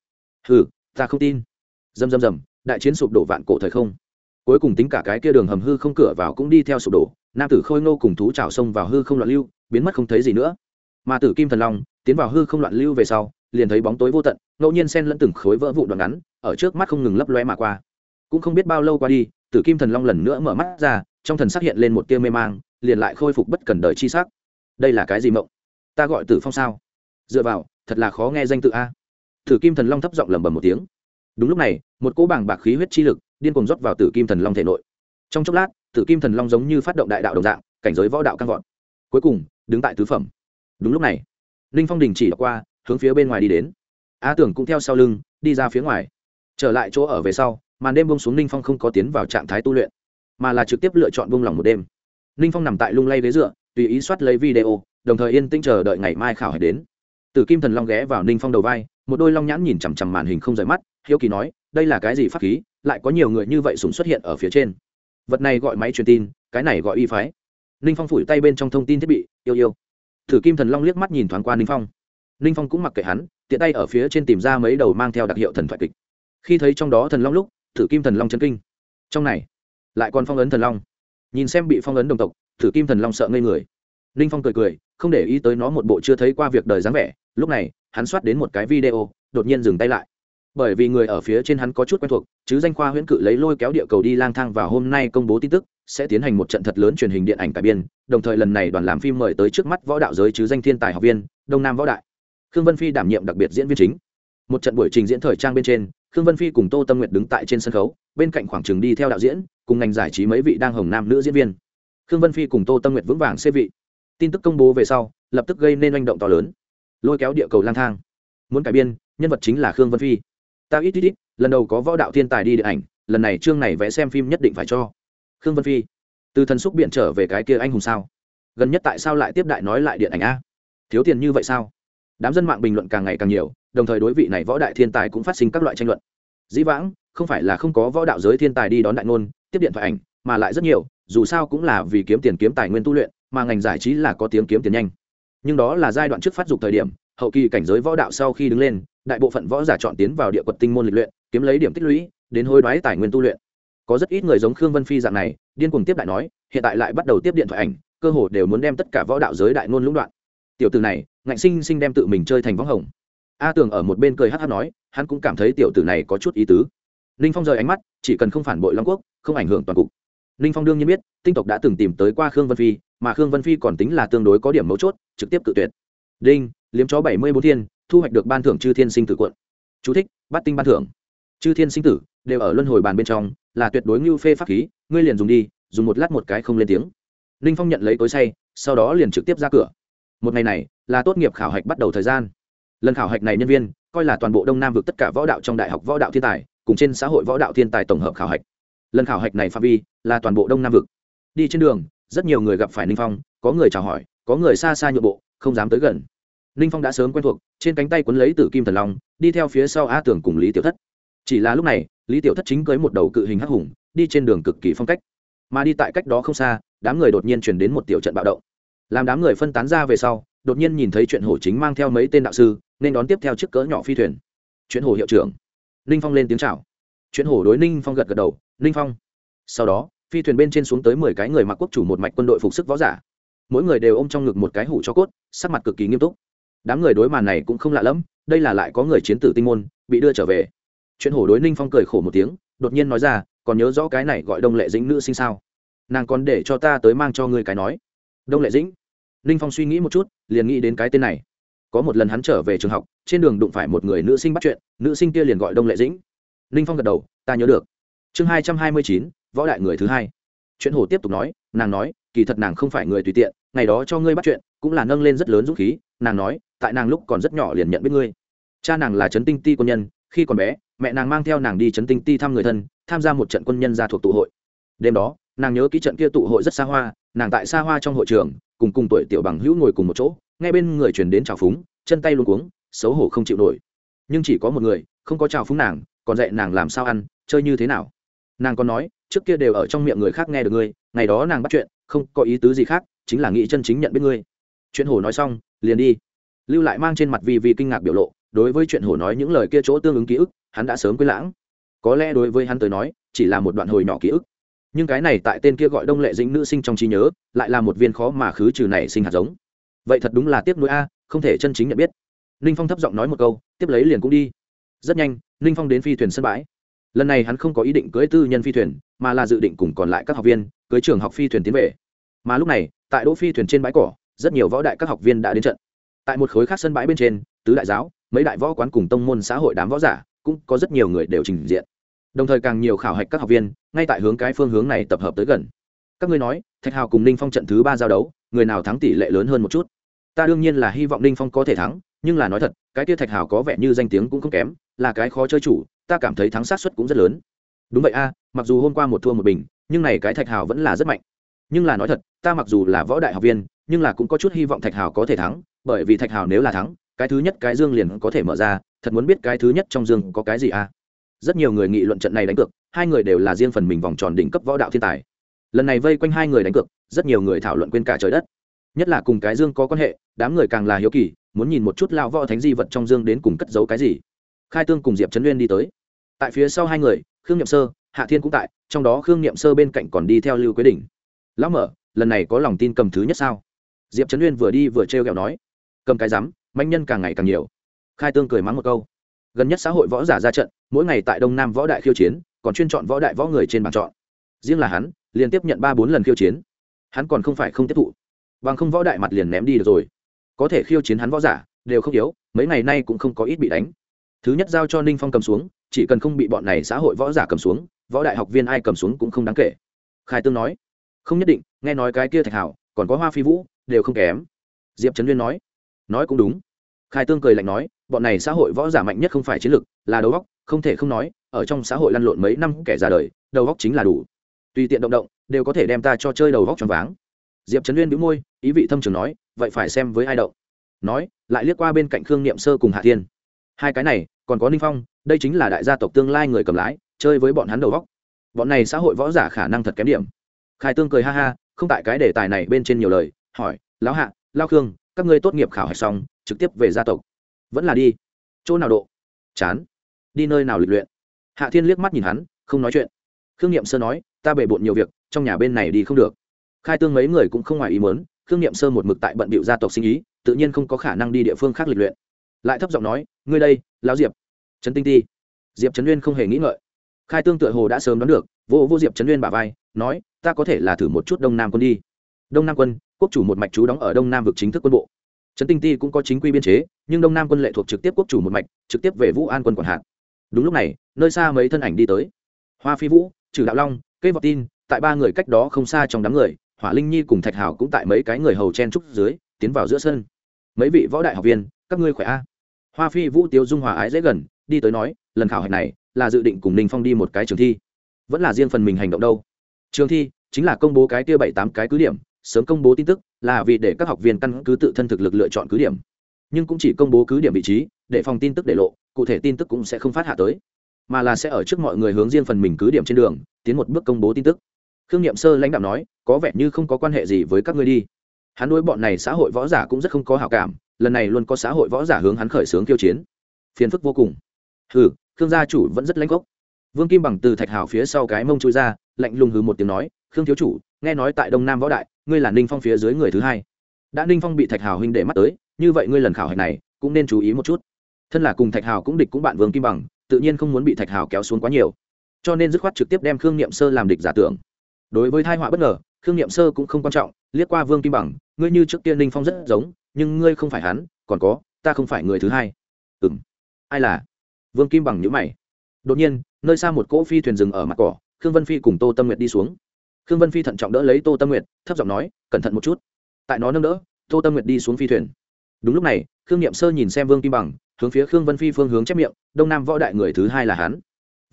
S1: Hừ, ta không tin. Dầm dầm dầm, đại chiến sụp đổ vạn cổ thời không. Cuối cùng tính cả cái kia đường hầm hư không cửa vào cũng đi theo sụp đổ, nam tử khôi ngô cùng thú trào sông vào hư không loạn lưu, biến mất không thấy gì nữa. Mà tử kim thần long tiến vào hư không loạn lưu về sau, liền thấy bóng tối vô tận ngẫu nhiên xen lẫn từng khối vỡ vụ đoạn ngắn, ở trước mắt không ngừng lấp loe mà qua. Cũng không biết bao lâu qua đi, tử kim thần long lần nữa mở mắt ra, trong thần sắc hiện lên một tia mê mang, liền lại khôi phục bất cần đời chi sắc. Đây là cái gì mộng? Ta gọi tử phong sao? Dựa vào, thật là khó nghe danh tự a. Tử kim thần long thấp giọng lẩm bẩm một tiếng. Đúng lúc này, một cỗ bảng bạc khí huyết chi lực, điên cuồng rót vào tử kim thần long thể nội. Trong chốc lát, tử kim thần long giống như phát động đại đạo đồng dạng, cảnh giới võ đạo căng vọt. Cuối cùng, đứng tại tứ phẩm. Đúng lúc này ninh phong đình chỉ qua, hướng phía bên ngoài đi đến a tưởng cũng theo sau lưng, đi ra phía ngoài. Trở lại chỗ ở về sau, màn đêm bông xuống ninh phong không có tiến vào trạng thái tu luyện, mà là trực tiếp lựa chọn bông lòng một đêm. Ninh phong nằm tại lung lay ghế dựa, tùy ý soát lấy video, đồng thời yên tĩnh chờ đợi ngày mai khảo hải đến. Tử kim thần long ghé vào ninh phong đầu vai, một đôi long nhãn nhìn chằm chằm màn hình không rời mắt, hiếu kỳ nói, đây là cái gì pháp khí? Lại có nhiều người như vậy sùng xuất hiện ở phía trên. Vật này gọi máy truyền tin, cái này gọi y phái. Ninh phong phủi tay bên trong thông tin thiết bị, yêu yêu. Thử kim thần long liếc mắt nhìn thoáng qua ninh phong. Ninh phong cũng mặc kệ hắn tiện tay ở phía trên tìm ra mấy đầu mang theo đặc hiệu thần thoại kịch. Khi thấy trong đó thần long lúc, thử kim thần long chân kinh. Trong này, lại còn phong ấn thần long. Nhìn xem bị phong ấn đồng tộc, thử kim thần long sợ ngây người. Ninh phong cười cười, không để ý tới nó một bộ chưa thấy qua việc đời dáng vẻ. Lúc này, hắn soát đến một cái video, đột nhiên dừng tay lại. Bởi vì người ở phía trên hắn có chút quen thuộc, chứ danh khoa huyễn cự lấy lôi kéo địa cầu đi lang thang và hôm nay công bố tin tức, sẽ tiến hành một trận thật lớn truyền hình điện ảnh cải biên. Đồng thời lần này đoàn làm phim mời tới trước mắt võ đạo giới chứ danh thiên tài học viên, đông nam võ đại khương vân phi đảm nhiệm đặc biệt diễn viên chính. Một trận buổi trình diễn thời trang bên trên, khương vân phi cùng tô tâm nguyệt đứng tại trên sân khấu, bên cạnh khoảng trường đi theo đạo diễn, cùng ngành giải trí mấy vị đang hồng nam nữ diễn viên. Khương vân phi cùng tô tâm nguyệt vững vàng xê vị. Tin tức công bố về sau, lập tức gây nên manh động to lớn. Lôi kéo địa cầu lang thang. Muốn cải biên, nhân vật chính là khương vân phi. Ta ít ít ít, lần đầu có võ đạo thiên tài đi điện ảnh, lần này chương này vẽ xem phim nhất định phải cho. Khương vân phi, từ thần xúc biện trở về cái kia anh hùng sao? Gần nhất tại sao lại tiếp đại nói lại điện ảnh a? Thiếu tiền như vậy sao? Đám dân mạng bình luận càng ngày càng nhiều, đồng thời đối vị này võ đại thiên tài cũng phát sinh các loại tranh luận. Dĩ vãng, không phải là không có võ đạo giới thiên tài đi đón đại ngôn, tiếp điện thoại ảnh, mà lại rất nhiều, dù sao cũng là vì kiếm tiền kiếm tài nguyên tu luyện, mà ngành giải trí là có tiếng kiếm tiền nhanh. Nhưng đó là giai đoạn trước phát dục thời điểm, hậu kỳ cảnh giới võ đạo sau khi đứng lên, đại bộ phận võ giả chọn tiến vào địa quật tinh môn lịch luyện, kiếm lấy điểm tích lũy, đến hối đoái tài nguyên tu luyện. Có rất ít người giống khương vân phi dạng này, điên cuồng tiếp đại nói, hiện tại lại bắt đầu tiếp điện thoại ảnh, cơ hồ đều muốn đem tất cả võ đạo giới đại ngôn lũng đoạn tiểu tử này ngạnh sinh sinh đem tự mình chơi thành võng hồng. A tường ở một bên cười hát hát nói hắn cũng cảm thấy tiểu tử này có chút ý tứ. Ninh phong rời ánh mắt chỉ cần không phản bội long quốc không ảnh hưởng toàn cục. Ninh phong đương nhiên biết tinh tộc đã từng tìm tới qua khương vân phi mà khương vân phi còn tính là tương đối có điểm mấu chốt trực tiếp cự tuyệt. Đinh liếm chó bảy mươi bốn thiên thu hoạch được ban thưởng chư thiên sinh tử quận. Chú thích, bắt tinh ban thưởng. Chư thiên sinh tử đều ở luân hồi bàn bên trong là tuyệt đối ngưu phê pháp khí ngươi liền dùng đi dùng một lát một cái không lên tiếng. Ninh phong nhận lấy tối say sau đó liền trực tiếp ra cửa một ngày này là tốt nghiệp khảo hạch bắt đầu thời gian. Lần khảo hạch này nhân viên coi là toàn bộ đông nam vực tất cả võ đạo trong đại học võ đạo thiên tài, cùng trên xã hội võ đạo thiên tài tổng hợp khảo hạch. Lần khảo hạch này phạm vi là toàn bộ đông nam vực. Đi trên đường, rất nhiều người gặp phải ninh phong, có người chào hỏi, có người xa xa nhượng bộ, không dám tới gần. Ninh phong đã sớm quen thuộc, trên cánh tay quấn lấy tử kim thần long, đi theo phía sau a tường cùng lý tiểu thất. Chỉ là lúc này, lý tiểu thất chính cưới một đầu cự hình hắc hùng, đi trên đường cực kỳ phong cách. Mà đi tại cách đó không xa, đám người đột nhiên chuyển đến một tiểu trận bạo động làm đám người phân tán ra về sau, đột nhiên nhìn thấy chuyện hổ chính mang theo mấy tên đạo sư, nên đón tiếp theo chiếc cỡ nhỏ phi thuyền. Chuyện hổ hiệu trưởng. Ninh phong lên tiếng chào. Chuyện hổ đối ninh phong gật gật đầu, ninh phong. Sau đó, phi thuyền bên trên xuống tới mười cái người mặc quốc chủ một mạch quân đội phục sức võ giả. Mỗi người đều ôm trong ngực một cái hủ cho cốt, sắc mặt cực kỳ nghiêm túc. Đám người đối màn này cũng không lạ lẫm, đây là lại có người chiến tử tinh môn, bị đưa trở về. Chuyện hổ đối ninh phong cười khổ một tiếng, đột nhiên nói ra, còn nhớ rõ cái này gọi đông lệ dĩnh nữ sinh sao? Nàng còn để cho ta tới mang cho ngươi cái nói đông lệ dĩnh. Ninh phong suy nghĩ một chút, liền nghĩ đến cái tên này. Có một lần hắn trở về trường học, trên đường đụng phải một người nữ sinh bắt chuyện, nữ sinh kia liền gọi đông lệ dĩnh. Ninh phong gật đầu, ta nhớ được. Chương hai trăm hai mươi chín, võ đại người thứ hai. Chuyện Hồ tiếp tục nói, nàng nói, kỳ thật nàng không phải người tùy tiện, ngày đó cho ngươi bắt chuyện, cũng là nâng lên rất lớn dũng khí, nàng nói, tại nàng lúc còn rất nhỏ liền nhận biết ngươi. Cha nàng là trấn tinh ti quân nhân, khi còn bé, mẹ nàng mang theo nàng đi trấn tinh ti thăm người thân, tham gia một trận quân nhân gia thuộc tụ hội. Đêm đó, nàng nhớ ký trận kia tụ hội rất xa hoa nàng tại xa hoa trong hội trường, cùng cùng tuổi tiểu bằng hữu ngồi cùng một chỗ ngay bên người truyền đến trào phúng, chân tay luôn cuống, xấu hổ không chịu nổi. Nhưng chỉ có một người, không có trào phúng nàng, còn dạy nàng làm sao ăn, chơi như thế nào. Nàng còn nói, trước kia đều ở trong miệng người khác nghe được ngươi, ngày đó nàng bắt chuyện, không có ý tứ gì khác, chính là nghĩ chân chính nhận biết ngươi. Chuyện hổ nói xong, liền đi. Lưu lại mang trên mặt vì vì kinh ngạc biểu lộ, đối với chuyện hổ nói những lời kia chỗ tương ứng ký ức, hắn đã sớm quên lãng. Có lẽ đối với hắn tới nói, chỉ là một đoạn hồi nhỏ ký ức nhưng cái này tại tên kia gọi đông lệ dĩnh nữ sinh trong trí nhớ, lại là một viên khó mà khứ trừ này sinh hạt giống. Vậy thật đúng là tiếp nối a, không thể chân chính nhận biết. Ninh phong thấp giọng nói một câu, tiếp lấy liền cũng đi. Rất nhanh, ninh phong đến phi thuyền sân bãi. Lần này hắn không có ý định cưới tư nhân phi thuyền, mà là dự định cùng còn lại các học viên, cưới trường học phi thuyền tiến về. Mà lúc này, tại đỗ phi thuyền trên bãi cỏ, rất nhiều võ đại các học viên đã đến trận. Tại một khối khác sân bãi bên trên, tứ đại giáo, mấy đại võ quán cùng tông môn xã hội đám võ giả, cũng có rất nhiều người đều trình diện đồng thời càng nhiều khảo hạch các học viên, ngay tại hướng cái phương hướng này tập hợp tới gần. Các ngươi nói, thạch hào cùng ninh phong trận thứ ba giao đấu, người nào thắng tỷ lệ lớn hơn một chút? Ta đương nhiên là hy vọng ninh phong có thể thắng, nhưng là nói thật, cái kia thạch hào có vẻ như danh tiếng cũng không kém, là cái khó chơi chủ, ta cảm thấy thắng sát suất cũng rất lớn. Đúng vậy a, mặc dù hôm qua một thua một bình, nhưng này cái thạch hào vẫn là rất mạnh. Nhưng là nói thật, ta mặc dù là võ đại học viên, nhưng là cũng có chút hy vọng thạch hào có thể thắng, bởi vì thạch hào nếu là thắng, cái thứ nhất cái dương liền có thể mở ra, thật muốn biết cái thứ nhất trong dương có cái gì a rất nhiều người nghị luận trận này đánh cược, hai người đều là riêng phần mình vòng tròn đỉnh cấp võ đạo thiên tài. Lần này vây quanh hai người đánh cược, rất nhiều người thảo luận quên cả trời đất. Nhất là cùng cái dương có quan hệ, đám người càng là hiếu kỳ, muốn nhìn một chút lao võ thánh di vật trong dương đến cùng cất giấu cái gì. Khai tương cùng diệp trấn uyên đi tới. Tại phía sau hai người, khương nhậm sơ, hạ thiên cũng tại, trong đó khương nhậm sơ bên cạnh còn đi theo lưu quế đình. Lão mở, lần này có lòng tin cầm thứ nhất sao? Diệp trấn uyên vừa đi vừa t r e o g ẹ o nói. Cầm cái rắm, manh nhân càng ngày càng nhiều. Khai tương cười mắng một câu gần nhất xã hội võ giả ra trận, mỗi ngày tại đông nam võ đại khiêu chiến, còn chuyên chọn võ đại võ người trên bàn chọn. Riêng là hắn liên tiếp nhận ba bốn lần khiêu chiến. Hắn còn không phải không tiếp thụ. Bằng không võ đại mặt liền ném đi được rồi. Có thể khiêu chiến hắn võ giả, đều không yếu, mấy ngày nay cũng không có ít bị đánh. Thứ nhất giao cho ninh phong cầm xuống, chỉ cần không bị bọn này xã hội võ giả cầm xuống, võ đại học viên ai cầm xuống cũng không đáng kể. Khai tương nói, không nhất định, nghe nói cái kia thạch hảo, còn có hoa phi vũ, đều không kém. Diệp trấn liên nói nói cũng đúng khai tương cười lạnh nói, bọn này xã hội võ giả mạnh nhất không phải chiến lược, là đầu góc không thể không nói, ở trong xã hội lăn lộn mấy năm kẻ ra đời, đầu góc chính là đủ. Tùy tiện động động, đều có thể đem ta cho chơi đầu góc tròn váng. Diệp trấn Uyên bĩu môi, ý vị thâm trường nói, vậy phải xem với ai động. Nói, lại liếc qua bên cạnh khương niệm sơ cùng hạ thiên. Hai cái này, còn có ninh phong, đây chính là đại gia tộc tương lai người cầm lái, chơi với bọn hắn đầu góc bọn này xã hội võ giả khả năng thật kém điểm. Khai tương cười ha ha, không tại cái đề tài này bên trên nhiều lời, hỏi, lão hạ lao khương, các ngươi tốt nghiệp khảo hạch xong trực tiếp về gia tộc. Vẫn là đi. Chỗ nào độ? Chán. Đi nơi nào lịch luyện? Hạ thiên liếc mắt nhìn hắn, không nói chuyện. Khương n i ệ m sơ nói, ta bề bộn nhiều việc, trong nhà bên này đi không được. Khai tương mấy người cũng không ngoài ý mớn khương n i ệ m sơ một mực tại bận bịu gia tộc sinh ý, tự nhiên không có khả năng đi địa phương khác lịch luyện. Lại thấp giọng nói, ngươi đây, lão diệp. Trấn tinh ti. Diệp trấn Uyên không hề nghĩ ngợi. Khai tương tựa hồ đã sớm đoán được, vô vô diệp trấn Uyên bà vai, nói, ta có thể là thử một chút đông nam quân đi. Đông nam quân, quốc chủ một mạch chú đóng ở đông nam vực chính thức quân bộ trấn tinh ti cũng có chính quy biên chế, nhưng đông nam quân lệ thuộc trực tiếp quốc chủ một mạch, trực tiếp về vũ an quân quản hạt. Đúng lúc này, nơi xa mấy thân ảnh đi tới. Hoa phi vũ, trừ đạo long cây vọt tin, tại ba người cách đó không xa trong đám người, hỏa linh nhi cùng thạch hảo cũng tại mấy cái người hầu chen trúc dưới, tiến vào giữa sân. Mấy vị võ đại học viên, các ngươi khỏe a? Hoa phi vũ tiêu dung hòa ái dễ gần, đi tới nói, lần khảo hạch này là dự định cùng ninh phong đi một cái trường thi. Vẫn là riêng phần mình hành động đâu. Trường thi, chính là công bố cái kia bảy tám cái cứ điểm, sớm công bố tin tức là vì để các học viên căn cứ tự thân thực lực lựa chọn cứ điểm. Nhưng cũng chỉ công bố cứ điểm vị trí, để phòng tin tức để lộ, cụ thể tin tức cũng sẽ không phát hạ tới, mà là sẽ ở trước mọi người hướng riêng phần mình cứ điểm trên đường, tiến một bước công bố tin tức. Khương n i ệ m sơ lãnh đạo nói, có vẻ như không có quan hệ gì với các ngươi đi. Hắn đối bọn này xã hội võ giả cũng rất không có hào cảm, lần này luôn có xã hội võ giả hướng hắn khởi xướng kiêu chiến. Phiền phức vô cùng. Hừ, khương gia chủ vẫn rất lãnh gốc. Vương kim bằng từ thạch hào phía sau cái mông chui ra, lạnh lùng hừ một tiếng nói, khương thiếu chủ, nghe nói tại đông nam võ đại ngươi là ninh phong phía dưới người thứ hai. Đã ninh phong bị thạch hào huynh để mắt tới, như vậy ngươi lần khảo hạch này cũng nên chú ý một chút. Thân là cùng thạch hào cũng địch cũng bạn vương kim bằng, tự nhiên không muốn bị thạch hào kéo xuống quá nhiều. Cho nên dứt khoát trực tiếp đem khương n i ệ m sơ làm địch giả tưởng. Đối với thai họa bất ngờ, khương n i ệ m sơ cũng không quan trọng, liếc qua vương kim bằng, ngươi như trước tiên ninh phong rất giống, nhưng ngươi không phải hắn, còn có, ta không phải người thứ hai. Ừ m ai là? Vương kim bằng nhữ mày. Đột nhiên, nơi xa một cỗ phi thuyền rừng ở mặt cỏ, khương vân phi cùng tô tâm nguyệt đi xuống khương vân phi thận trọng đỡ lấy tô tâm nguyệt, thấp giọng nói, cẩn thận một chút. Tại nó nâng đỡ, tô tâm nguyệt đi xuống phi thuyền. Đúng lúc này, khương n i ệ m sơ nhìn xem vương kim bằng, hướng phía khương vân phi phương hướng chép miệng, đông nam võ đại người thứ hai là hắn.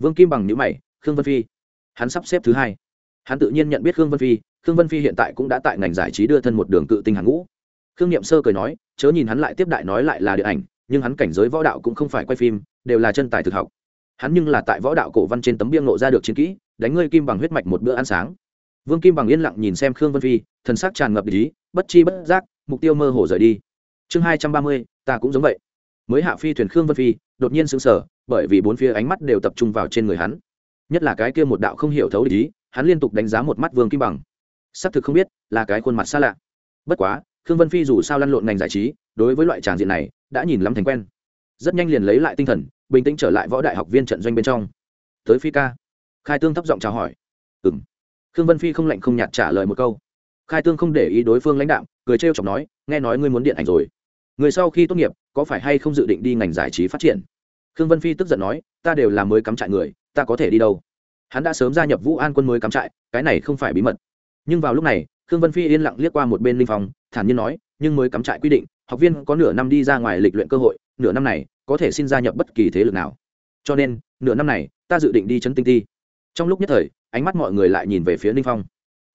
S1: Vương kim bằng nhữ mày, khương vân phi, hắn sắp xếp thứ hai. Hắn tự nhiên nhận biết khương vân phi, khương vân phi hiện tại cũng đã tại ngành giải trí đưa thân một đường cự tinh hàng ngũ. Khương n i ệ m sơ cười nói, chớ nhìn hắn lại tiếp đại nói lại là điện ảnh, nhưng hắn cảnh giới võ đạo cũng không phải quay phim, đều là chân tài thực học. Hắn nhưng là tại võ đạo cổ văn trên tấm biêng nộ ra được chiến kỹ, đánh ngươi kim bằng huyết mạch một bữa ăn sáng vương kim bằng yên lặng nhìn xem khương vân phi, thần sắc tràn ngập ý, bất chi bất giác, mục tiêu mơ hồ rời đi. Chương hai trăm ba mươi, ta cũng giống vậy. Mới hạ phi thuyền khương vân phi, đột nhiên sững sờ, bởi vì bốn phía ánh mắt đều tập trung vào trên người hắn. Nhất là cái kia một đạo không hiểu thấu ý, hắn liên tục đánh giá một mắt vương kim bằng. Xác thực không biết là cái khuôn mặt xa lạ. Bất quá, khương vân phi dù sao lăn lộn ngành giải trí, đối với loại tràng diện này, đã nhìn lắm thành quen. Rất nhanh liền lấy lại tinh thần, bình tĩnh trở lại võ đại học viên trận doanh bên trong. Tới phi ca. Khai tương thấp giọng chào hỏi. Ừng khương vân phi không lạnh không nhạt trả lời một câu. Khai tương không để ý đối phương lãnh đạo cười trêu chọc nói nghe nói ngươi muốn điện ảnh rồi. Người sau khi tốt nghiệp có phải hay không dự định đi ngành giải trí phát triển? Khương vân phi tức giận nói ta đều là mới cắm trại người ta có thể đi đâu? Hắn đã sớm gia nhập vũ an quân mới cắm trại cái này không phải bí mật. Nhưng vào lúc này khương vân phi yên lặng liếc qua một bên linh phòng, thản nhiên nói nhưng mới cắm trại quy định học viên có nửa năm đi ra ngoài lịch luyện cơ hội nửa năm này có thể xin gia nhập bất kỳ thế lực nào. Cho nên nửa năm này ta dự định đi chấn tinh ti trong lúc nhất thời, ánh mắt mọi người lại nhìn về phía ninh phong.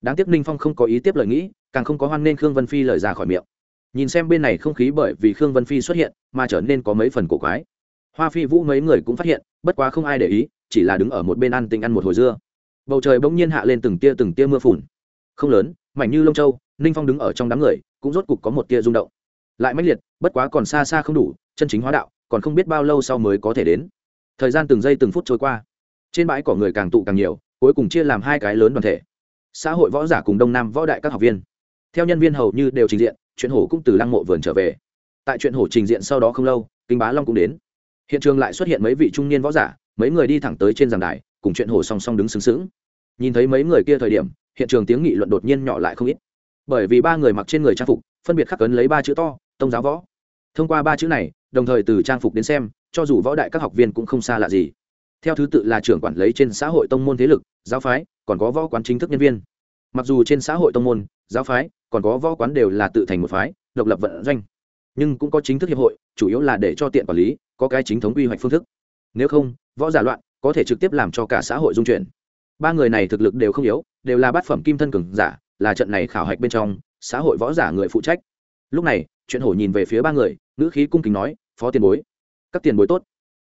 S1: Đáng tiếc ninh phong không có ý tiếp lời nghĩ, càng không có hoan nên khương vân phi lời ra khỏi miệng. Nhìn xem bên này không khí bởi vì khương vân phi xuất hiện mà trở nên có mấy phần cổ quái. Hoa phi vũ mấy người cũng phát hiện, bất quá không ai để ý, chỉ là đứng ở một bên ăn tình ăn một hồi dưa. Bầu trời bỗng nhiên hạ lên từng tia từng tia mưa phùn. Không lớn, mảnh như lông châu, ninh phong đứng ở trong đám người, cũng rốt cục có một tia rung động. Lại mãnh liệt, bất quá còn xa xa không đủ, chân chính hóa đạo, còn không biết bao lâu sau mới có thể đến. Thời gian từng giây từng phút trôi qua trên bãi cỏ người càng tụ càng nhiều, cuối cùng chia làm hai cái lớn đoàn thể. Xã hội võ giả cùng đông nam võ đại các học viên. Theo nhân viên hầu như đều trình diện, chuyện hổ cũng từ lăng mộ vườn trở về. Tại chuyện hổ trình diện sau đó không lâu, kinh bá long cũng đến. Hiện trường lại xuất hiện mấy vị trung niên võ giả, mấy người đi thẳng tới trên giàn đài, cùng chuyện hổ song song đứng xứng xứng nhìn thấy mấy người kia thời điểm, hiện trường tiếng nghị luận đột nhiên nhỏ lại không ít. Bởi vì ba người mặc trên người trang phục, phân biệt khắc cấn lấy ba chữ to, tông giáo võ. Thông qua ba chữ này, đồng thời từ trang phục đến xem, cho dù võ đại các học viên cũng không xa lạ gì theo thứ tự là trưởng quản lấy trên xã hội tông môn thế lực, giáo phái, còn có võ quán chính thức nhân viên. Mặc dù trên xã hội tông môn, giáo phái, còn có võ quán đều là tự thành một phái, độc lập vận doanh. Nhưng cũng có chính thức hiệp hội, chủ yếu là để cho tiện quản lý, có cái chính thống quy hoạch phương thức. Nếu không, võ giả loạn, có thể trực tiếp làm cho cả xã hội dung chuyển. Ba người này thực lực đều không yếu, đều là bát phẩm kim thân cường giả, là trận này khảo hạch bên trong, xã hội võ giả người phụ trách. Lúc này, chuyện hổ nhìn về phía ba người, ngữ khí cung kính nói, phó tiền bối, các tiền bối tốt.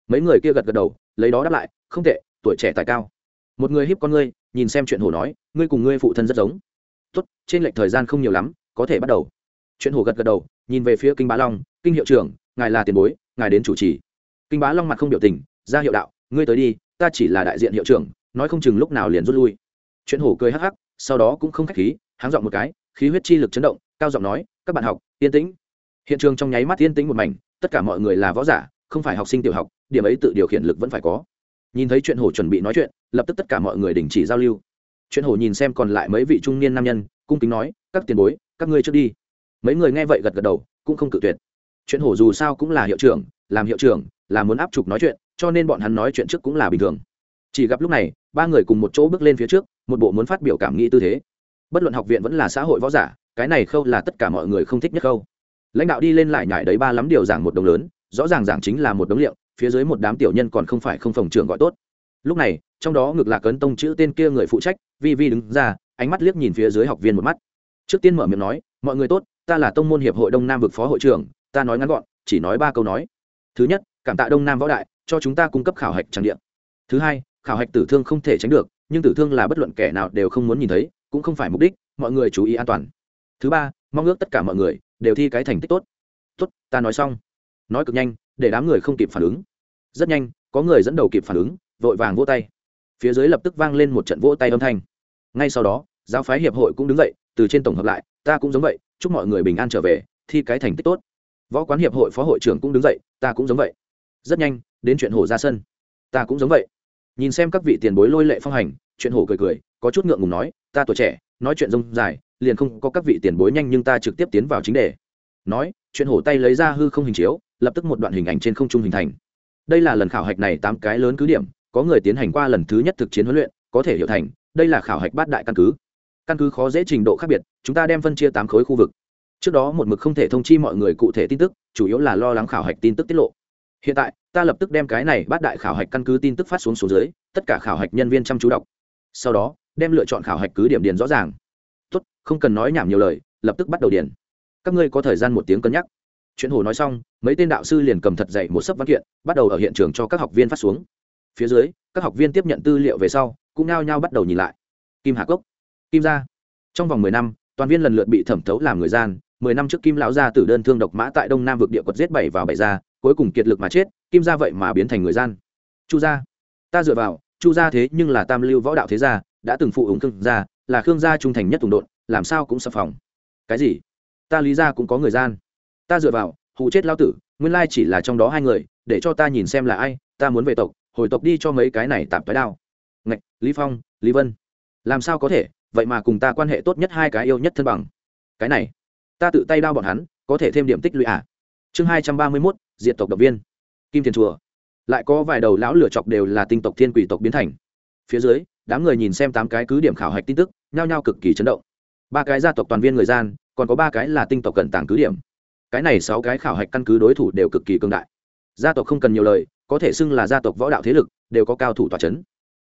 S1: Mấy người kia gật gật đầu lấy đó đáp lại, không tệ, tuổi trẻ tài cao. Một người hiếp con ngươi, nhìn xem chuyện hồ nói, ngươi cùng ngươi phụ thân rất giống. Tốt, trên lệch thời gian không nhiều lắm, có thể bắt đầu. Chuyện hồ gật gật đầu, nhìn về phía kinh bá long, kinh hiệu trưởng, ngài là tiền bối, ngài đến chủ trì. Kinh bá long mặt không biểu tình, ra hiệu đạo, ngươi tới đi, ta chỉ là đại diện hiệu trưởng, nói không chừng lúc nào liền rút lui. Chuyện hổ cười hắc hắc, sau đó cũng không khách khí, háng giọng một cái, khí huyết chi lực chấn động, cao giọng nói, các bạn học, yên tĩnh. Hiện trường trong nháy mắt yên tĩnh một mảnh, tất cả mọi người là võ giả không phải học sinh tiểu học, điểm ấy tự điều khiển lực vẫn phải có. Nhìn thấy chuyện hổ chuẩn bị nói chuyện, lập tức tất cả mọi người đình chỉ giao lưu. Chuyện hổ nhìn xem còn lại mấy vị trung niên nam nhân, cung kính nói, các tiền bối, các ngươi trước đi. Mấy người nghe vậy gật gật đầu, cũng không cự tuyệt. Chuyện hổ dù sao cũng là hiệu trưởng, làm hiệu trưởng là muốn áp trục nói chuyện, cho nên bọn hắn nói chuyện trước cũng là bình thường. Chỉ gặp lúc này, ba người cùng một chỗ bước lên phía trước, một bộ muốn phát biểu cảm nghĩ tư thế. Bất luận học viện vẫn là xã hội võ giả, cái này khâu là tất cả mọi người không thích nhất khâu. Lãnh đạo đi lên lại nhải đấy ba lắm điều giảng một đồng lớn rõ ràng giảng chính là một đống liệu, phía dưới một đám tiểu nhân còn không phải không phòng trưởng gọi tốt. Lúc này, trong đó ngược lạc cấn tông chữ tên kia người phụ trách, vi vi đứng ra, ánh mắt liếc nhìn phía dưới học viên một mắt. Trước tiên mở miệng nói, mọi người tốt, ta là tông môn hiệp hội đông nam vực phó hội trưởng, ta nói ngắn gọn, chỉ nói ba câu nói. Thứ nhất, cảm tạ đông nam võ đại, cho chúng ta cung cấp khảo hạch trang điện thứ hai, khảo hạch tử thương không thể tránh được, nhưng tử thương là bất luận kẻ nào đều không muốn nhìn thấy, cũng không phải mục đích, mọi người chú ý an toàn. Thứ ba, mong ước tất cả mọi người đều thi cái thành tích tốt. Tốt, ta nói xong nói cực nhanh, để đám người không kịp phản ứng. Rất nhanh, có người dẫn đầu kịp phản ứng, vội vàng vỗ tay. Phía dưới lập tức vang lên một trận vỗ tay âm thanh. Ngay sau đó, giáo phái hiệp hội cũng đứng dậy, từ trên tổng hợp lại, ta cũng giống vậy, chúc mọi người bình an trở về, thi cái thành tích tốt. Võ quán hiệp hội phó hội trưởng cũng đứng dậy, ta cũng giống vậy. Rất nhanh, đến chuyện hổ ra sân. Ta cũng giống vậy. Nhìn xem các vị tiền bối lôi lệ phong hành, chuyện hổ cười cười, có chút ngượng ngùng nói, ta tuổi trẻ, nói chuyện rông dài, liền không có các vị tiền bối nhanh nhưng ta trực tiếp tiến vào chính đề. Nói, chuyện hổ tay lấy ra hư không hình chiếu lập tức một đoạn hình ảnh trên không trung hình thành. Đây là lần khảo hạch này tám cái lớn cứ điểm, có người tiến hành qua lần thứ nhất thực chiến huấn luyện, có thể hiểu thành, đây là khảo hạch bát đại căn cứ. Căn cứ khó dễ trình độ khác biệt, chúng ta đem phân chia tám khối khu vực. Trước đó một mực không thể thông chi mọi người cụ thể tin tức, chủ yếu là lo lắng khảo hạch tin tức tiết lộ. Hiện tại, ta lập tức đem cái này bát đại khảo hạch căn cứ tin tức phát xuống xuống dưới, tất cả khảo hạch nhân viên chăm chú đọc. Sau đó, đem lựa chọn khảo hạch cứ điểm điền rõ ràng. Tốt, không cần nói nhảm nhiều lời, lập tức bắt đầu điền. Các ngươi có thời gian một tiếng cân nhắc chuyện hồ nói xong mấy tên đạo sư liền cầm thật dậy một sấp văn kiện bắt đầu ở hiện trường cho các học viên phát xuống. Phía dưới các học viên tiếp nhận tư liệu về sau cũng nao nhao bắt đầu nhìn lại. Kim hạ cốc kim gia. Trong vòng mười năm toàn viên lần lượt bị thẩm thấu làm người gian mười năm trước kim lão gia tử đơn thương độc mã tại đông nam vực địa quật giết bảy vào bảy gia, cuối cùng kiệt lực mà chết kim gia vậy mà biến thành người gian. Chu gia. Ta dựa vào chu gia thế nhưng là tam lưu võ đạo thế gia đã từng phụ ứng khương gia là khương gia trung thành nhất tùng đột làm sao cũng sập phòng. Cái gì? Ta lý gia cũng có người gian ta dựa vào, hù chết lao tử, nguyên lai chỉ là trong đó hai người, để cho ta nhìn xem là ai, ta muốn về tộc, hồi tộc đi cho mấy cái này tạm tới đao. Ngạch, lý phong, lý vân. Làm sao có thể? Vậy mà cùng ta quan hệ tốt nhất hai cái yêu nhất thân bằng. Cái này, ta tự tay đao bọn hắn, có thể thêm điểm tích lũy à? Chương hai trăm ba mươi mốt diện tộc độc viên. Kim thiền chùa. Lại có vài đầu lão lửa chọc đều là tinh tộc thiên quỷ tộc biến thành. Phía dưới, đám người nhìn xem tám cái cứ điểm khảo hạch tin tức, nhao nhao cực kỳ chấn động. Ba cái gia tộc toàn viên người gian, còn có ba cái là tinh tộc cận tàng cứ điểm cái này sáu cái khảo hạch căn cứ đối thủ đều cực kỳ cương đại. Gia tộc không cần nhiều lời, có thể xưng là gia tộc võ đạo thế lực, đều có cao thủ tòa c h ấ n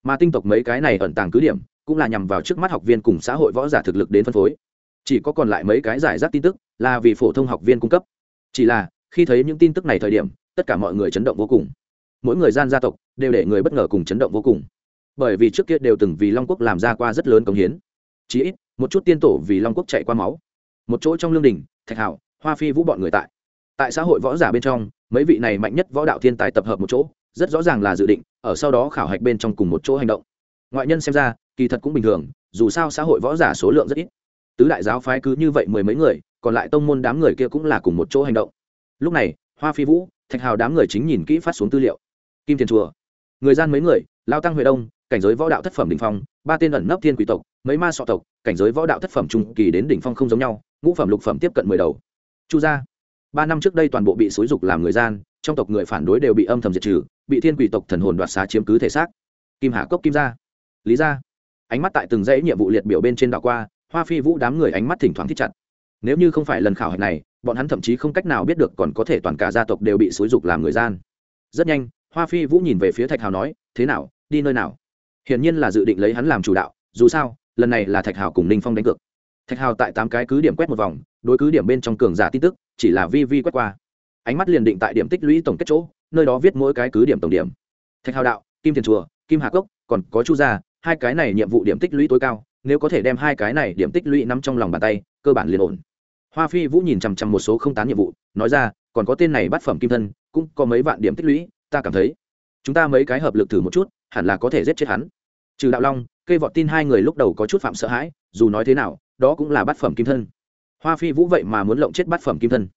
S1: mà tinh tộc mấy cái này ẩn tàng cứ điểm, cũng là nhằm vào trước mắt học viên cùng xã hội võ giả thực lực đến phân phối. Chỉ có còn lại mấy cái giải rác tin tức, là vì phổ thông học viên cung cấp. Chỉ là, khi thấy những tin tức này thời điểm, tất cả mọi người chấn động vô cùng. Mỗi người gian gia tộc, đều để người bất ngờ cùng chấn động vô cùng. Bởi vì trước kia đều từng vì long quốc làm ra qua rất lớn công hiến. Chí ít, một chút tiên tổ vì long quốc chạy qua máu. Một chỗ trong lương đình thạch hảo hoa phi vũ bọn người tại. Tại xã hội võ giả bên trong, mấy vị này mạnh nhất võ đạo thiên tài tập hợp một chỗ, rất rõ ràng là dự định, ở sau đó khảo hạch bên trong cùng một chỗ hành động. Ngoại nhân xem ra, kỳ thật cũng bình thường, dù sao xã hội võ giả số lượng rất ít. Tứ đại giáo phái cứ như vậy mười mấy người, còn lại tông môn đám người kia cũng là cùng một chỗ hành động. Lúc này, hoa phi vũ, thạch hào đám người chính nhìn kỹ phát xuống tư liệu. Kim thiền chùa. Người gian mấy người, lao tăng huệ đông, cảnh giới võ đạo thất phẩm đ ỉ n h phong, ba tên ẩn nấp thiên quỷ tộc, mấy ma sọ tộc, cảnh giới võ đạo thất phẩm trung kỳ đến đỉnh phong không giống nhau, ngũ phẩm lục phẩm tiếp cận mười đầu chu gia, ba năm trước đây toàn bộ bị xúi dục làm người gian, trong tộc người phản đối đều bị âm thầm diệt trừ, bị thiên quỷ tộc thần hồn đoạt xá chiếm cứ thể xác. Kim hà cốc, kim gia, lý gia. Ánh mắt tại từng dãy nhiệm vụ liệt biểu bên trên đảo qua, hoa phi vũ đám người ánh mắt thỉnh thoảng thích chặt. Nếu như không phải lần khảo hạch này, bọn hắn thậm chí không cách nào biết được còn có thể toàn cả gia tộc đều bị xúi dục làm người gian. Rất nhanh, hoa phi vũ nhìn về phía thạch hào nói, thế nào, đi nơi nào? Hiển nhiên là dự định lấy hắn làm chủ đạo, dù sao, lần này là thạch hào cùng ninh phong đánh cược. Thạch hào tại tám cái cứ điểm quét một vòng đối cứ điểm bên trong cường giả tin tức, chỉ là vi vi quét qua. Ánh mắt liền định tại điểm tích lũy tổng kết chỗ, nơi đó viết mỗi cái cứ điểm tổng điểm. Thạch hào đạo, kim thiền chùa, kim hà cốc, còn có chu gia, hai cái này nhiệm vụ điểm tích lũy tối cao, nếu có thể đem hai cái này điểm tích lũy nắm trong lòng bàn tay, cơ bản liền ổn. Hoa phi vũ nhìn chằm chằm một số không tán nhiệm vụ, nói ra, còn có tên này bắt phẩm kim thân, cũng có mấy vạn điểm tích lũy, ta cảm thấy, chúng ta mấy cái hợp lực thử một chút, hẳn là có thể giết chết hắn. Trừ đạo long, cây vọt tin hai người lúc đầu có chút phạm sợ hãi, dù nói thế nào, đó cũng là bát phẩm kim thân hoa phi vũ vậy mà muốn lộng chết bát phẩm kim thân.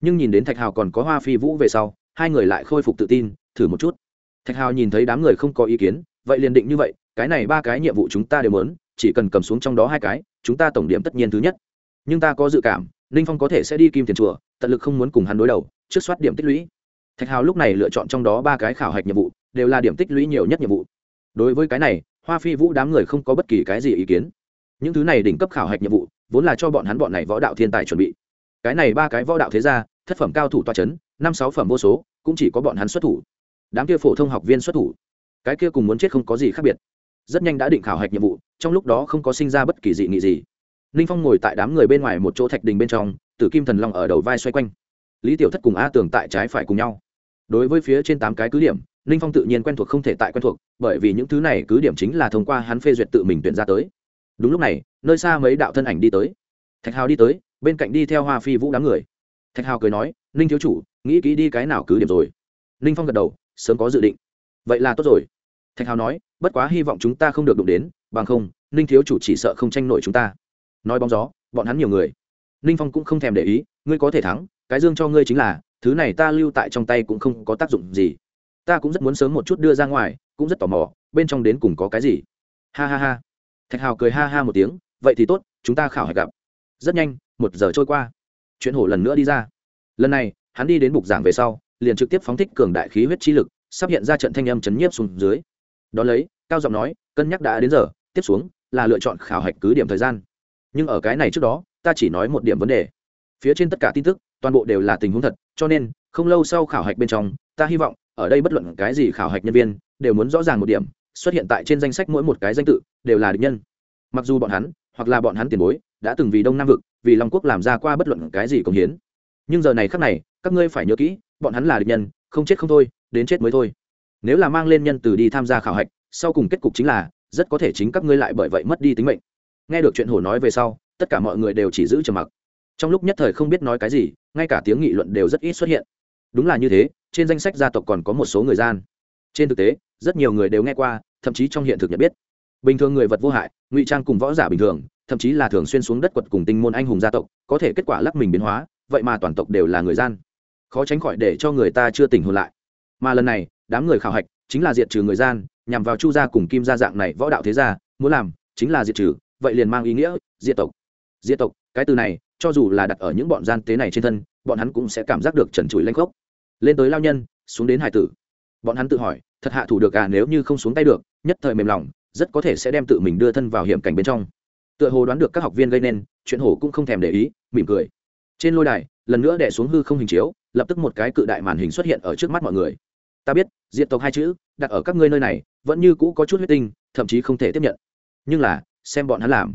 S1: Nhưng nhìn đến thạch hào còn có hoa phi vũ về sau, hai người lại khôi phục tự tin, thử một chút. Thạch hào nhìn thấy đám người không có ý kiến, vậy liền định như vậy, cái này ba cái nhiệm vụ chúng ta đều muốn, chỉ cần cầm xuống trong đó hai cái, chúng ta tổng điểm tất nhiên thứ nhất. Nhưng ta có dự cảm, ninh phong có thể sẽ đi kim tiền chùa, tận lực không muốn cùng hắn đối đầu, trước soát điểm tích lũy. Thạch hào lúc này lựa chọn trong đó ba cái khảo hạch nhiệm vụ, đều là điểm tích lũy nhiều nhất nhiệm vụ. Đối với cái này, hoa phi vũ đám người không có bất kỳ cái gì ý kiến những thứ này đỉnh cấp khảo hạch nhiệm vụ, vốn là cho bọn hắn bọn này võ đạo thiên tài chuẩn bị. Cái này ba cái võ đạo thế gia, thất phẩm cao thủ toa c h ấ n năm sáu phẩm vô số, cũng chỉ có bọn hắn xuất thủ. Đám kia phổ thông học viên xuất thủ. Cái kia cùng muốn chết không có gì khác biệt. Rất nhanh đã định khảo hạch nhiệm vụ, trong lúc đó không có sinh ra bất kỳ dị nghị gì. Ninh phong ngồi tại đám người bên ngoài một chỗ thạch đình bên trong, tử kim thần long ở đầu vai xoay quanh. Lý tiểu thất cùng a tường tại trái phải cùng nhau. Đối với phía trên tám cái cứ điểm, ninh phong tự nhiên quen thuộc không thể tại quen thuộc, bởi vì những thứ này cứ điểm chính là thông qua hắn phê duyệt tự mình tuyển ra tới đúng lúc này, nơi xa mấy đạo thân ảnh đi tới. Thạch hào đi tới, bên cạnh đi theo hoa phi vũ đám người. Thạch hào cười nói, ninh thiếu chủ, nghĩ kỹ đi cái nào cứ điểm rồi. Ninh phong gật đầu, sớm có dự định. Vậy là tốt rồi. Thạch hào nói, bất quá hy vọng chúng ta không được đụng đến, bằng không, ninh thiếu chủ chỉ sợ không tranh nổi chúng ta. Nói bóng gió, bọn hắn nhiều người. Ninh phong cũng không thèm để ý, ngươi có thể thắng, cái dương cho ngươi chính là, thứ này ta lưu tại trong tay cũng không có tác dụng gì. Ta cũng rất muốn sớm một chút đưa ra ngoài, cũng rất tò mò, bên trong đến cùng có cái gì. Ha ha ha thạch hào cười ha ha một tiếng, vậy thì tốt, chúng ta khảo hạch gặp. Rất nhanh, một giờ trôi qua. Chuyện hổ lần nữa đi ra. Lần này, hắn đi đến bục giảng về sau, liền trực tiếp phóng thích cường đại khí huyết chi lực, sắp hiện ra trận thanh âm chấn nhiếp xuống dưới. Đón lấy, cao giọng nói, cân nhắc đã đến giờ, tiếp xuống là lựa chọn khảo hạch cứ điểm thời gian. Nhưng ở cái này trước đó, ta chỉ nói một điểm vấn đề. Phía trên tất cả tin tức, toàn bộ đều là tình huống thật, cho nên, không lâu sau khảo hạch bên trong, ta hy vọng, ở đây bất luận cái gì khảo hạch nhân viên, đều muốn rõ ràng một điểm xuất hiện tại trên danh sách mỗi một cái danh tự, đều là địch nhân. Mặc dù bọn hắn, hoặc là bọn hắn tiền bối, đã từng vì đông nam vực, vì long quốc làm ra qua bất luận cái gì công hiến. Nhưng giờ này khác này, các ngươi phải nhớ kỹ, bọn hắn là địch nhân, không chết không thôi, đến chết mới thôi. Nếu là mang lên nhân từ đi tham gia khảo hạch, sau cùng kết cục chính là, rất có thể chính các ngươi lại bởi vậy mất đi tính mệnh. Nghe được chuyện hổ nói về sau, tất cả mọi người đều chỉ giữ trầm mặc. Trong lúc nhất thời không biết nói cái gì, ngay cả tiếng nghị luận đều rất ít xuất hiện. Đúng là như thế, trên danh sách gia tộc còn có một số người gian. Trên thực tế, rất nhiều người đều nghe qua thậm chí trong hiện thực nhận biết. Bình thường người vật vô hại, ngụy trang cùng võ giả bình thường, thậm chí là thường xuyên xuống đất quật cùng tinh môn anh hùng gia tộc, có thể kết quả lắc mình biến hóa, vậy mà toàn tộc đều là người gian. Khó tránh khỏi để cho người ta chưa tỉnh hồn lại. Mà lần này, đám người khảo hạch chính là diệt trừ người gian, nhằm vào chu gia cùng kim gia dạng này võ đạo thế gia, muốn làm chính là diệt trừ, vậy liền mang ý nghĩa diệt tộc. Diệt tộc, cái từ này, cho dù là đặt ở những bọn gian tế này trên thân, bọn hắn cũng sẽ cảm giác được trần trụi lanh khốc. Lên tới lao nhân, xuống đến hải tử. Bọn hắn tự hỏi, thật hạ thủ được à nếu như không xuống tay được nhất thời mềm lòng, rất có thể sẽ đem tự mình đưa thân vào hiểm cảnh bên trong. Tựa hồ đoán được các học viên gây nên, chuyện hổ cũng không thèm để ý, mỉm cười. Trên lôi đài, lần nữa đẻ xuống hư không hình chiếu, lập tức một cái cự đại màn hình xuất hiện ở trước mắt mọi người. Ta biết, diện tộc hai chữ, đặt ở các ngươi nơi này, vẫn như cũ có chút huyết tinh, thậm chí không thể tiếp nhận. Nhưng là, xem bọn hắn làm.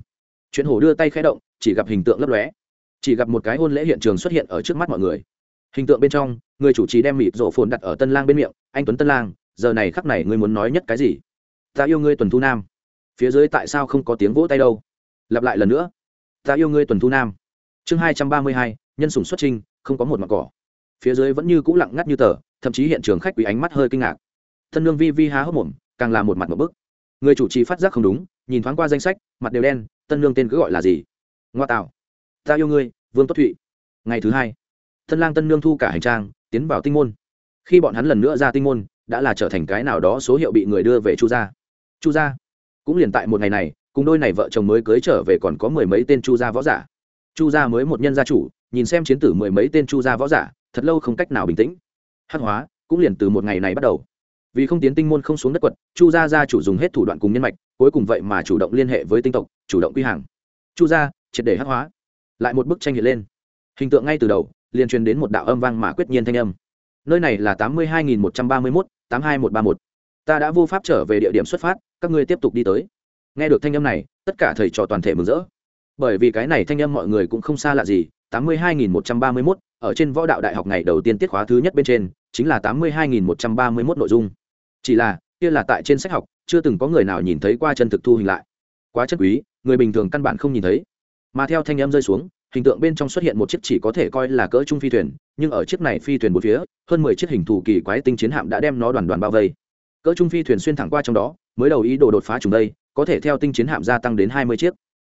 S1: Chuyện hổ đưa tay khẽ động, chỉ gặp hình tượng lấp lóe. Chỉ gặp một cái hôn lễ hiện trường xuất hiện ở trước mắt mọi người. Hình tượng bên trong, người chủ trì đem mịt rổ phồn đặt ở tân lang bên miệng, anh tuấn tân lang, giờ này khắc này ngươi muốn nói nhất cái gì? Ta yêu ngươi tuần thu nam. Phía dưới tại sao không có tiếng vỗ tay đâu? Lặp lại lần nữa. Ta yêu ngươi tuần thu nam. Chương hai trăm ba mươi hai, nhân sủng xuất trinh không có một mặt cỏ. Phía dưới vẫn như c ũ lặng ngắt như tờ, thậm chí hiện trường khách quý ánh mắt hơi kinh ngạc. Thân lương vi vi há hốc mồm, càng là một mặt một bức. Người chủ trì phát giác không đúng, nhìn thoáng qua danh sách, mặt đều đen tân lương tên cứ gọi là gì? Ngoa tạo. Ta yêu ngươi, vương tốt thụy. Ngày thứ hai, thân lang tân nương thu cả hành trang, tiến vào tinh môn. Khi bọn hắn lần nữa ra tinh môn, đã là trở thành cái nào đó số hiệu bị người đưa về chu gia chu gia. Cũng liền tại một ngày này, cùng đôi này vợ chồng mới cưới trở về còn có mười mấy tên chu gia võ giả. Chu gia mới một nhân gia chủ, nhìn xem chiến tử mười mấy tên chu gia võ giả, thật lâu không cách nào bình tĩnh. Hắc hóa, cũng liền từ một ngày này bắt đầu. Vì không tiến tinh môn không xuống đất quật, chu gia gia chủ dùng hết thủ đoạn cùng nhân mạch, cuối cùng vậy mà chủ động liên hệ với tinh tộc, chủ động quy hàng. Chu gia, triệt để hắc hóa. Lại một bức tranh hiện lên. Hình tượng ngay từ đầu, liền truyền đến một đạo âm vang mà quyết nhiên thanh âm. Nơi này là tám mươi hai nghìn một trăm ba mươi mốt, tám hai một ba một ta đã vô pháp trở về địa điểm xuất phát, các ngươi tiếp tục đi tới. Nghe được thanh âm này, tất cả thầy trò toàn thể mừng rỡ. Bởi vì cái này thanh âm mọi người cũng không xa lạ gì, tám mươi hai nghìn một trăm ba mươi mốt, ở trên võ đạo đại học ngày đầu tiên tiết khóa thứ nhất bên trên, chính là tám mươi hai nghìn một trăm ba mươi mốt nội dung. Chỉ là, kia là tại trên sách học, chưa từng có người nào nhìn thấy qua chân thực thu hình lại. Quá chất quý, người bình thường căn bản không nhìn thấy. Mà theo thanh âm rơi xuống, hình tượng bên trong xuất hiện một chiếc chỉ có thể coi là cỡ trung phi thuyền, nhưng ở chiếc này phi thuyền một phía, hơn mười chiếc hình thù kỳ quái tinh chiến hạm đã đem nó đoàn đoàn bao vây cỡ trung phi thuyền xuyên thẳng qua trong đó, mới đầu ý đồ đột phá chúng đây, có thể theo tinh chiến hạm gia tăng đến hai mươi chiếc.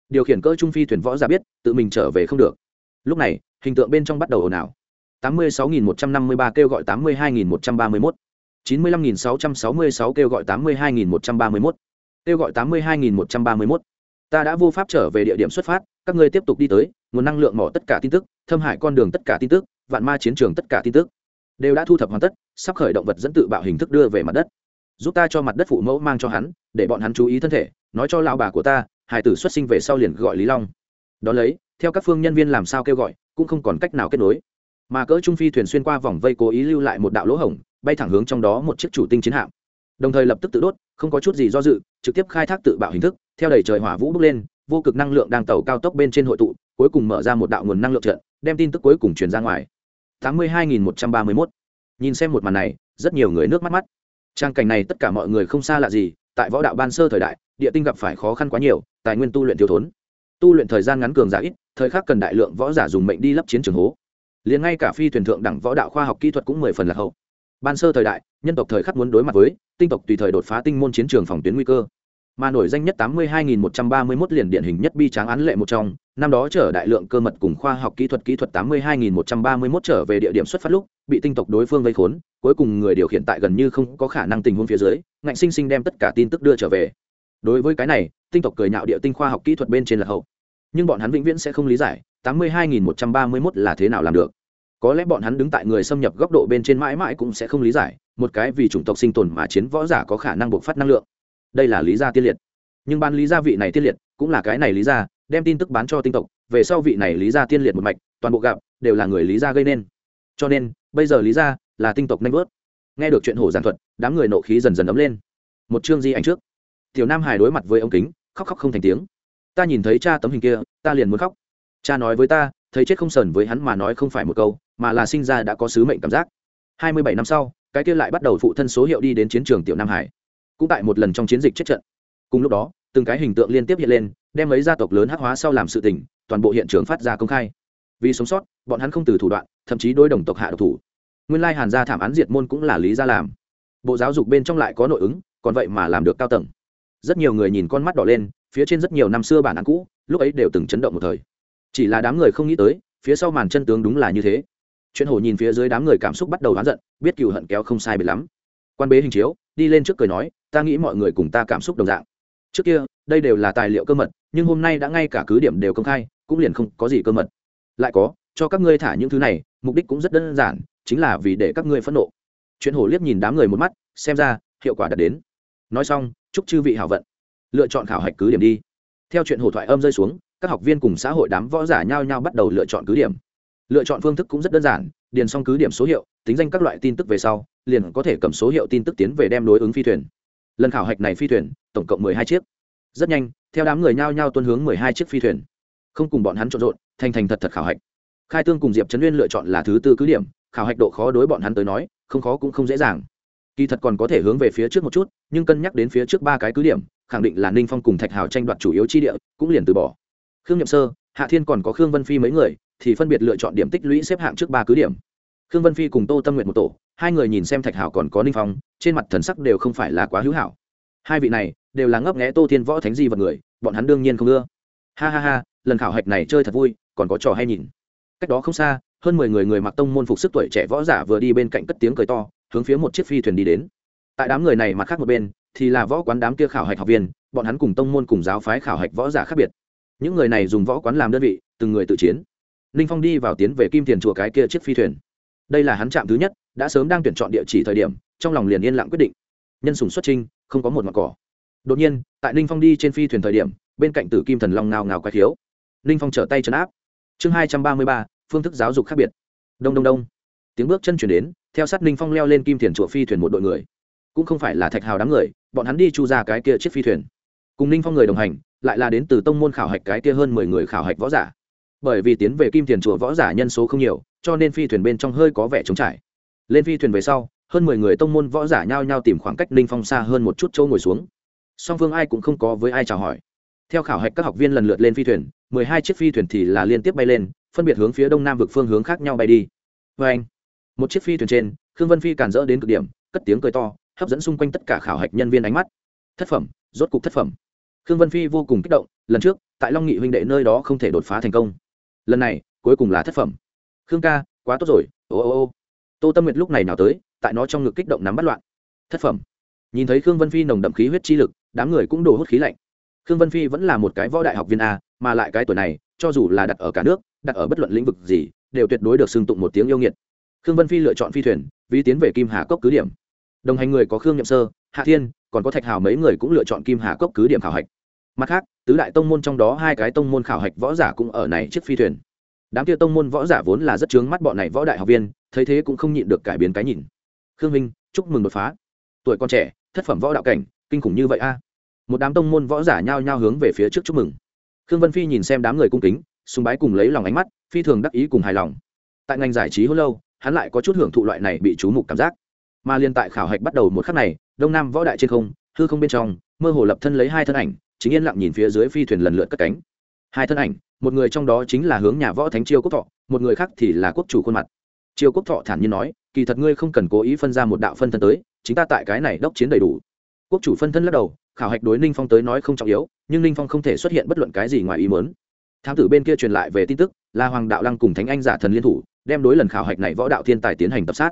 S1: Điều khiển cỡ trung phi thuyền võ ra biết, tự mình trở về không được. Lúc này, hình tượng bên trong bắt đầu ồn ào. tám mươi sáu nghìn một trăm năm mươi ba kêu gọi tám mươi hai nghìn một trăm ba mươi mốt. chín mươi lăm nghìn sáu trăm sáu mươi sáu kêu gọi tám mươi hai nghìn một trăm ba mươi mốt. Kêu gọi tám mươi hai nghìn một trăm ba mươi mốt. Ta đã vô pháp trở về địa điểm xuất phát, các ngươi tiếp tục đi tới, nguồn năng lượng mỏ tất cả tin tức, thâm hải con đường tất cả tin tức, vạn ma chiến trường tất cả tin tức. Đều đã thu thập hoàn tất, sắp khởi động vật dẫn tự bạo hình thức đưa về mặt đất giúp ta cho mặt đất phụ mẫu mang cho hắn, để bọn hắn chú ý thân thể, nói cho lao bà của ta, hải tử xuất sinh về sau liền gọi lý long. Đón lấy, theo các phương nhân viên làm sao kêu gọi, cũng không còn cách nào kết nối. Mà cỡ trung phi thuyền xuyên qua vòng vây cố ý lưu lại một đạo lỗ hổng, bay thẳng hướng trong đó một chiếc chủ tinh chiến hạm. Đồng thời lập tức tự đốt, không có chút gì do dự, trực tiếp khai thác tự bạo hình thức, theo đẩy trời hỏa vũ bước lên, vô cực năng lượng đang tàu cao tốc bên trên hội tụ, cuối cùng mở ra một đạo nguồn năng lượng trận, đem tin tức cuối cùng truyền ra ngoài. Tám mươi hai nghìn một trăm ba mươi mốt. Nhìn xem một màn này, rất nhiều người nước mắt mắt trang cảnh này tất cả mọi người không xa lạ gì, tại võ đạo ban sơ thời đại, địa tinh gặp phải khó khăn quá nhiều, tài nguyên tu luyện thiếu thốn. Tu luyện thời gian ngắn cường giả ít, thời khắc cần đại lượng võ giả dùng mệnh đi lấp chiến trường hố. Liền ngay cả phi thuyền thượng đẳng võ đạo khoa học kỹ thuật cũng mười phần lạc hậu. Ban sơ thời đại, nhân tộc thời khắc muốn đối mặt với, tinh tộc tùy thời đột phá tinh môn chiến trường phòng tuyến nguy cơ mà nổi danh nhất 82.131 liền điển hình nhất bi tráng án lệ một trong. Năm đó chở đại lượng cơ mật cùng khoa học kỹ thuật kỹ thuật 82.131 trở về địa điểm xuất phát lúc, bị tinh tộc đối phương vây khốn, cuối cùng người điều khiển tại gần như không có khả năng tình huống phía dưới, ngạnh sinh sinh đem tất cả tin tức đưa trở về. Đối với cái này, tinh tộc cười nhạo địa tinh khoa học kỹ thuật bên trên là hậu. Nhưng bọn hắn vĩnh viễn sẽ không lý giải 82.131 là thế nào làm được. Có lẽ bọn hắn đứng tại người xâm nhập góc độ bên trên mãi mãi cũng sẽ không lý giải, một cái vì chủng tộc sinh tồn mà chiến võ giả có khả năng bộc phát năng lượng đây là lý gia tiên liệt. Nhưng ban lý gia vị này tiên liệt, cũng là cái này lý gia, đem tin tức bán cho tinh tộc, về sau vị này lý gia tiên liệt một mạch, toàn bộ gặp, đều là người lý gia gây nên. Cho nên, bây giờ lý gia là tinh tộc nanh vớt. Nghe được chuyện hổ giản thuật, đám người nộ khí dần dần ấm lên. Một chương di ảnh trước. Tiểu nam hải đối mặt với ông kính, khóc khóc không thành tiếng. Ta nhìn thấy cha tấm hình kia, ta liền muốn khóc. Cha nói với ta, thấy chết không sờn với hắn mà nói không phải một câu, mà là sinh ra đã có sứ mệnh cảm giác. Hai mươi bảy năm sau, cái kia lại bắt đầu phụ thân số hiệu đi đến chiến trường tiểu nam hải cũng tại một lần trong chiến dịch chết trận. Cùng lúc đó, từng cái hình tượng liên tiếp hiện lên, đem mấy gia tộc lớn hắc hóa sau làm sự tình, toàn bộ hiện trường phát ra công khai. Vì sống sót, bọn hắn không từ thủ đoạn, thậm chí đối đồng tộc hạ độc thủ. Nguyên lai hàn gia thảm án diệt môn cũng là lý gia làm. Bộ giáo dục bên trong lại có nội ứng, còn vậy mà làm được cao tầng. Rất nhiều người nhìn con mắt đỏ lên, phía trên rất nhiều năm xưa bản án cũ, lúc ấy đều từng chấn động một thời. Chỉ là đám người không nghĩ tới, phía sau màn chân tướng đúng là như thế. Chuyện hổ nhìn phía dưới đám người cảm xúc bắt đầu đoán giận, biết cừu hận kéo không sai biệt lắm. Quan bế hình chiếu, đi lên trước cười nói ta nghĩ mọi người cùng ta cảm xúc đồng dạng. Trước kia, đây đều là tài liệu cơ mật, nhưng hôm nay đã ngay cả cứ điểm đều công khai, cũng liền không có gì cơ mật. Lại có, cho các ngươi thả những thứ này, mục đích cũng rất đơn giản, chính là vì để các ngươi phẫn nộ. Chuyện hổ liếc nhìn đám người một mắt, xem ra, hiệu quả đạt đến. Nói xong, chúc chư vị hảo vận. Lựa chọn khảo hạch cứ điểm đi. Theo chuyện hổ thoại âm rơi xuống, các học viên cùng xã hội đám võ giả nhao nhao bắt đầu lựa chọn cứ điểm. Lựa chọn phương thức cũng rất đơn giản, điền xong cứ điểm số hiệu, tính danh các loại tin tức về sau, liền có thể cầm số hiệu tin tức tiến về đem đối ứng phi thuyền lần khảo hạch này phi thuyền, tổng cộng mười hai chiếc. Rất nhanh, theo đám người nhao nhao tuân hướng mười hai chiếc phi thuyền. Không cùng bọn hắn trộn rộn, thành thành thật thật khảo hạch. Khai tương cùng diệp trấn uyên lựa chọn là thứ tư cứ điểm, khảo hạch độ khó đối bọn hắn tới nói, không khó cũng không dễ dàng. Kỳ thật còn có thể hướng về phía trước một chút, nhưng cân nhắc đến phía trước ba cái cứ điểm, khẳng định là ninh phong cùng thạch hào tranh đoạt chủ yếu chi địa, cũng liền từ bỏ. Khương nhậm sơ, hạ thiên còn có khương vân phi mấy người, thì phân biệt lựa chọn điểm tích lũy xếp hạng trước ba cứ điểm. Khương vân phi cùng tô tâm nguyện một tổ, hai người nhìn xem thạch hảo còn có ninh phong trên mặt thần sắc đều không phải là quá hữu hảo. Hai vị này đều là ngấp nghẽ tô thiên võ thánh di vật người, bọn hắn đương nhiên không ưa. Ha ha ha, lần khảo hạch này chơi thật vui, còn có trò hay nhìn. Cách đó không xa, hơn mười người người mặc tông môn phục sức tuổi trẻ võ giả vừa đi bên cạnh cất tiếng cười to, hướng phía một chiếc phi thuyền đi đến. Tại đám người này mặt khác một bên, thì là võ quán đám kia khảo hạch học viên, bọn hắn cùng tông môn cùng giáo phái khảo hạch võ giả khác biệt. Những người này dùng võ quán làm đơn vị, từng người tự chiến. Ninh phong đi vào tiến về kim tiền chùa cái kia chiếc phi thuyền. Đây là hắn chạm thứ nhất, đã sớm đang tuyển chọn địa chỉ thời điểm trong lòng liền yên lặng quyết định. Nhân sùng xuất trinh, không có một mặt cỏ. Đột nhiên, tại ninh phong đi trên phi thuyền thời điểm, bên cạnh tử kim thần long ngào ngào quái thiếu ninh phong trở tay chấn áp. Chương hai trăm ba mươi ba, phương thức giáo dục khác biệt. Đông đông đông. Tiếng bước chân chuyển đến, theo sát ninh phong leo lên kim thiền chùa phi thuyền một đội người. Cũng không phải là thạch hào đám người, bọn hắn đi chu ra cái kia chiếc phi thuyền. Cùng ninh phong người đồng hành, lại là đến từ tông môn khảo hạch cái kia hơn mười người khảo hạch võ giả. Bởi vì tiến về kim thiền chùa võ giả nhân số không nhiều, cho nên phi thuyền bên trong hơi có vẻ trống trải. Lên phi thuyền về sau hơn mười người tông môn võ giả nhao nhao tìm khoảng cách ninh phong xa hơn một chút chỗ ngồi xuống. Song phương ai cũng không có với ai chào hỏi. Theo khảo hạch các học viên lần lượt lên phi thuyền, mười hai chiếc phi thuyền thì là liên tiếp bay lên, phân biệt hướng phía đông nam vực phương hướng khác nhau bay đi. Vê anh, một chiếc phi thuyền trên, khương vân phi càn rỡ đến cực điểm, cất tiếng cười to, hấp dẫn xung quanh tất cả khảo hạch nhân viên ánh mắt. Thất phẩm, rốt cục thất phẩm. Khương vân phi vô cùng kích động, lần trước, tại long nghị huynh đệ nơi đó không thể đột phá thành công. Lần này, cuối cùng là thất phẩm. Khương ca, quá tốt rồi, ô ô ô tô tâm nguyệt lúc này nào tới, tại nó trong ngực kích động nắm bắt loạn. Thất phẩm. Nhìn thấy khương vân phi nồng đậm khí huyết chi lực, đám người cũng đổ hút khí lạnh. Khương vân phi vẫn là một cái võ đại học viên a, mà lại cái tuổi này, cho dù là đặt ở cả nước, đặt ở bất luận lĩnh vực gì, đều tuyệt đối được xưng tụng một tiếng yêu nghiệt. Khương vân phi lựa chọn phi thuyền, vì tiến về kim hà cốc cứ điểm. Đồng hành người có khương nhậm sơ, hạ thiên, còn có thạch hào mấy người cũng lựa chọn kim hà cốc cứ điểm khảo hạch. Mặt khác, tứ đại tông môn trong đó hai cái tông môn khảo hạch võ giả cũng ở này chiếc phi thuyền. Đám kia tông môn võ giả vốn là rất chướng mắt bọn này võ đại học viên thấy thế cũng không nhịn được cải biến cái nhìn. Khương minh, chúc mừng đột phá. Tuổi con trẻ, thất phẩm võ đạo cảnh, kinh khủng như vậy a. Một đám tông môn võ giả nhao nhao hướng về phía trước chúc mừng. Khương vân phi nhìn xem đám người cung kính, sùng bái cùng lấy lòng ánh mắt, phi thường đắc ý cùng hài lòng. Tại ngành giải trí hô lâu, hắn lại có chút hưởng thụ loại này bị chú mục cảm giác. Mà liên tại khảo hạch bắt đầu một khắc này, đông nam võ đại trên không, hư không bên trong, mơ hồ lập thân lấy hai thân ảnh, chính yên lặng nhìn phía dưới phi thuyền lần lượt cất cánh. Hai thân ảnh, một người trong đó chính là hướng nhà võ thánh chiêu quốc thọ, một người khác thì là quốc chủ khuôn mặt. Triều quốc thọ thản nhiên nói, kỳ thật ngươi không cần cố ý phân ra một đạo phân thân tới chính ta tại cái này đốc chiến đầy đủ. Quốc chủ phân thân lắc đầu, khảo hạch đối ninh phong tới nói không trọng yếu, nhưng ninh phong không thể xuất hiện bất luận cái gì ngoài ý mớn thám tử bên kia truyền lại về tin tức, là hoàng đạo lăng cùng thánh anh giả thần liên thủ, đem đối lần khảo hạch này võ đạo thiên tài tiến hành tập sát.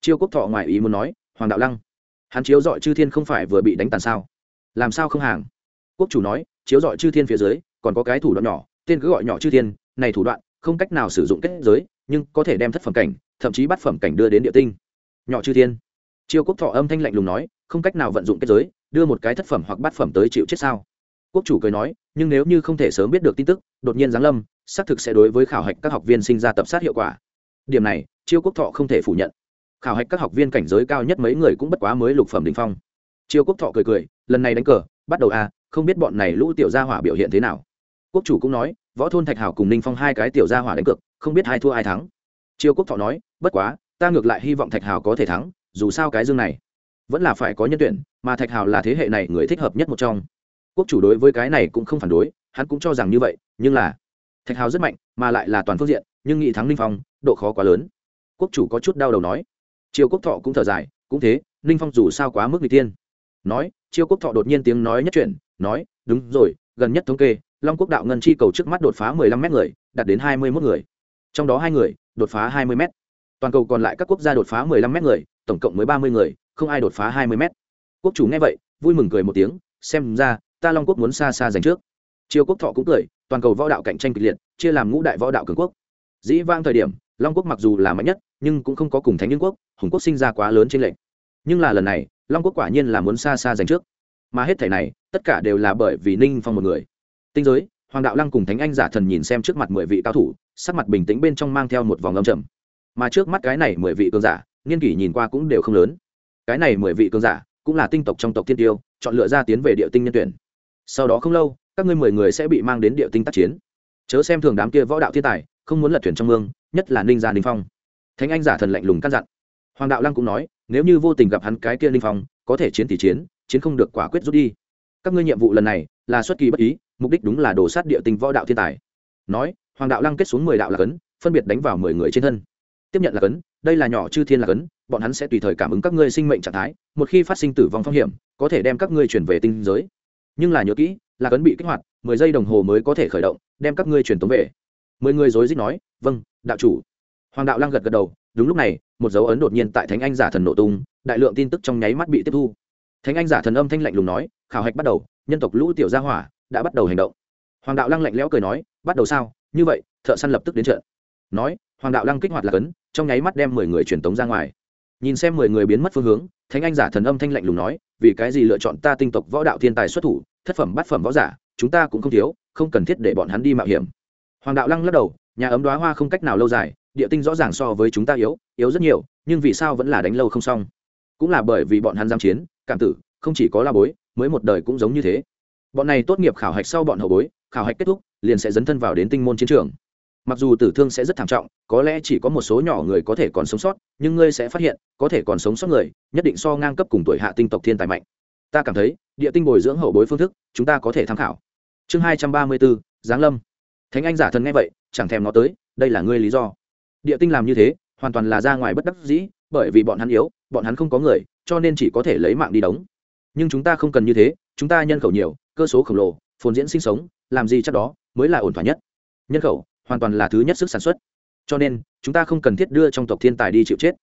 S1: Chiêu quốc thọ ngoài ý muốn nói, hoàng đạo lăng, hắn chiếu dọi chư thiên không phải vừa bị đánh tàn sao? Làm sao không hàng? Quốc chủ nói, chiếu dọi chư thiên phía dưới, còn có cái thủ đoạn nhỏ, tên cứ gọi nhỏ chư thiên, này thủ đoạn, không cách nào sử dụng kết giới nhưng có thể đem thất phẩm cảnh thậm chí bắt phẩm cảnh đưa đến địa tinh. Nhỏ chư thiên chiêu quốc thọ âm thanh lạnh lùng nói không cách nào vận dụng kết giới đưa một cái thất phẩm hoặc bát phẩm tới chịu chết sao? Quốc chủ cười nói nhưng nếu như không thể sớm biết được tin tức đột nhiên giáng lâm xác thực sẽ đối với khảo hạch các học viên sinh ra tập sát hiệu quả. Điểm này chiêu quốc thọ không thể phủ nhận. Khảo hạch các học viên cảnh giới cao nhất mấy người cũng bất quá mới lục phẩm đình phong. Chiêu quốc thọ cười cười lần này đánh cờ bắt đầu a à, không biết bọn này lũ tiểu gia hỏa biểu hiện thế nào. Quốc chủ cũng nói võ thôn thạch hảo cùng ninh phong hai cái tiểu gia hỏa đánh cược không biết ai thua ai thắng. Chiêu quốc thọ nói bất quá ta ngược lại hy vọng thạch hảo có thể thắng dù sao cái dương này vẫn là phải có nhân tuyển mà thạch Hảo là thế hệ này người thích hợp nhất một trong. Quốc chủ đối với cái này cũng không phản đối hắn cũng cho rằng như vậy nhưng là thạch hào rất mạnh mà lại là toàn phương diện nhưng nghị thắng ninh phong độ khó quá lớn. Quốc chủ có chút đau đầu nói. Triều quốc thọ cũng thở dài cũng thế ninh phong dù sao quá mức n g tiên nói triều quốc thọ đột nhiên tiếng nói nhất chuyển, nói đúng rồi gần nhất thống kê, long quốc đạo ngân chi cầu trước mắt đột phá mười lăm mét người, đạt đến hai mươi mốt người. Trong đó hai người, đột phá hai mươi mét. Toàn cầu còn lại các quốc gia đột phá mười lăm mét người, tổng cộng mới ba mươi người, không ai đột phá hai mươi mét. Quốc chủ nghe vậy, vui mừng cười một tiếng, xem ra, ta long quốc muốn xa xa giành trước. Triều quốc thọ cũng cười, toàn cầu võ đạo cạnh tranh kịch liệt, chia làm ngũ đại võ đạo cường quốc. Dĩ vang thời điểm, long quốc mặc dù là mạnh nhất, nhưng cũng không có cùng thánh nhân quốc, hùng quốc sinh ra quá lớn trên lệnh nhưng là lần này, long quốc quả nhiên là muốn xa xa giành trước mà hết thảy này, tất cả đều là bởi vì ninh phong một người. Tinh giới, hoàng đạo lăng cùng thánh anh giả thần nhìn xem trước mặt mười vị cao thủ, sắc mặt bình tĩnh bên trong mang theo một vòng âm trầm. Mà trước mắt cái này mười vị cường giả niên kỷ nhìn qua cũng đều không lớn. Cái này mười vị cường giả cũng là tinh tộc trong tộc thiên tiêu, chọn lựa ra tiến về địa tinh nhân tuyển. Sau đó không lâu, các ngươi mười người sẽ bị mang đến địa tinh tác chiến. Chớ xem thường đám kia võ đạo thiên tài, không muốn lật thuyền trong mương, nhất là ninh gia ninh phong. Thánh anh giả thần lạnh lùng căn dặn. Hoàng đạo lăng cũng nói, nếu như vô tình gặp hắn cái kia ninh phong, có thể chiến thì chiến chiến không được quả quyết rút đi. Các ngươi nhiệm vụ lần này là xuất kỳ bất ý mục đích đúng là đổ sát địa tình võ đạo thiên tài. Nói hoàng đạo lăng kết xuống mười đạo là cấn, phân biệt đánh vào mười người trên thân. Tiếp nhận là cấn, đây là nhỏ chư thiên là cấn, bọn hắn sẽ tùy thời cảm ứng các ngươi sinh mệnh trạng thái một khi phát sinh tử vong phong hiểm có thể đem các ngươi chuyển về tinh giới. Nhưng là nhớ kỹ là cấn bị kích hoạt mười giây đồng hồ mới có thể khởi động đem các ngươi truyền tống về. Mười người rối rít nói vâng đạo chủ. Hoàng đạo lăng gật gật đầu đúng lúc này một dấu ấn đột nhiên tại thánh anh giả thần nổ tung đại lượng tin tức trong nháy mắt bị tiếp thu thánh anh giả thần âm thanh lạnh lùng nói, khảo hạch bắt đầu, nhân tộc lũ tiểu gia hỏa đã bắt đầu hành động. Hoàng đạo lăng lạnh lẽo cười nói, bắt đầu sao? Như vậy, thợ săn lập tức đến trận. Nói, hoàng đạo lăng kích hoạt là cấn, trong nháy mắt đem mười người truyền tống ra ngoài. Nhìn xem mười người biến mất phương hướng, thánh anh giả thần âm thanh lạnh lùng nói, vì cái gì lựa chọn ta tinh tộc võ đạo thiên tài xuất thủ, thất phẩm bát phẩm võ giả, chúng ta cũng không thiếu, không cần thiết để bọn hắn đi mạo hiểm. Hoàng đạo lăng lắc đầu, nhà ấm đoá hoa không cách nào lâu dài, địa tinh rõ ràng so với chúng ta yếu yếu rất nhiều, nhưng vì sao vẫn là đánh lâu không xong? Cũng là bởi vì bọn hắn giam chiến cảm tử, không chỉ có la bối, mới một đời cũng giống như thế. Bọn này tốt nghiệp khảo hạch sau bọn hậu bối, khảo hạch kết thúc, liền sẽ dấn thân vào đến tinh môn chiến trường. Mặc dù tử thương sẽ rất thảm trọng, có lẽ chỉ có một số nhỏ người có thể còn sống sót, nhưng ngươi sẽ phát hiện, có thể còn sống sót người, nhất định so ngang cấp cùng tuổi hạ tinh tộc thiên tài mạnh. Ta cảm thấy, địa tinh bồi dưỡng hậu bối phương thức, chúng ta có thể tham khảo. Chương hai trăm ba mươi bốn, giáng lâm. Thánh anh giả thần nghe vậy, chẳng thèm nó tới, đây là ngươi lý do. Địa tinh làm như thế, hoàn toàn là ra ngoài bất đắc dĩ, bởi vì bọn hắn yếu, bọn hắn không có người cho nên chỉ có thể lấy mạng đi đóng. Nhưng chúng ta không cần như thế, chúng ta nhân khẩu nhiều, cơ số khổng lồ, phồn diễn sinh sống, làm gì chắc đó, mới là ổn thỏa nhất. Nhân khẩu, hoàn toàn là thứ nhất sức sản xuất. Cho nên, chúng ta không cần thiết đưa trong tộc thiên tài đi chịu chết.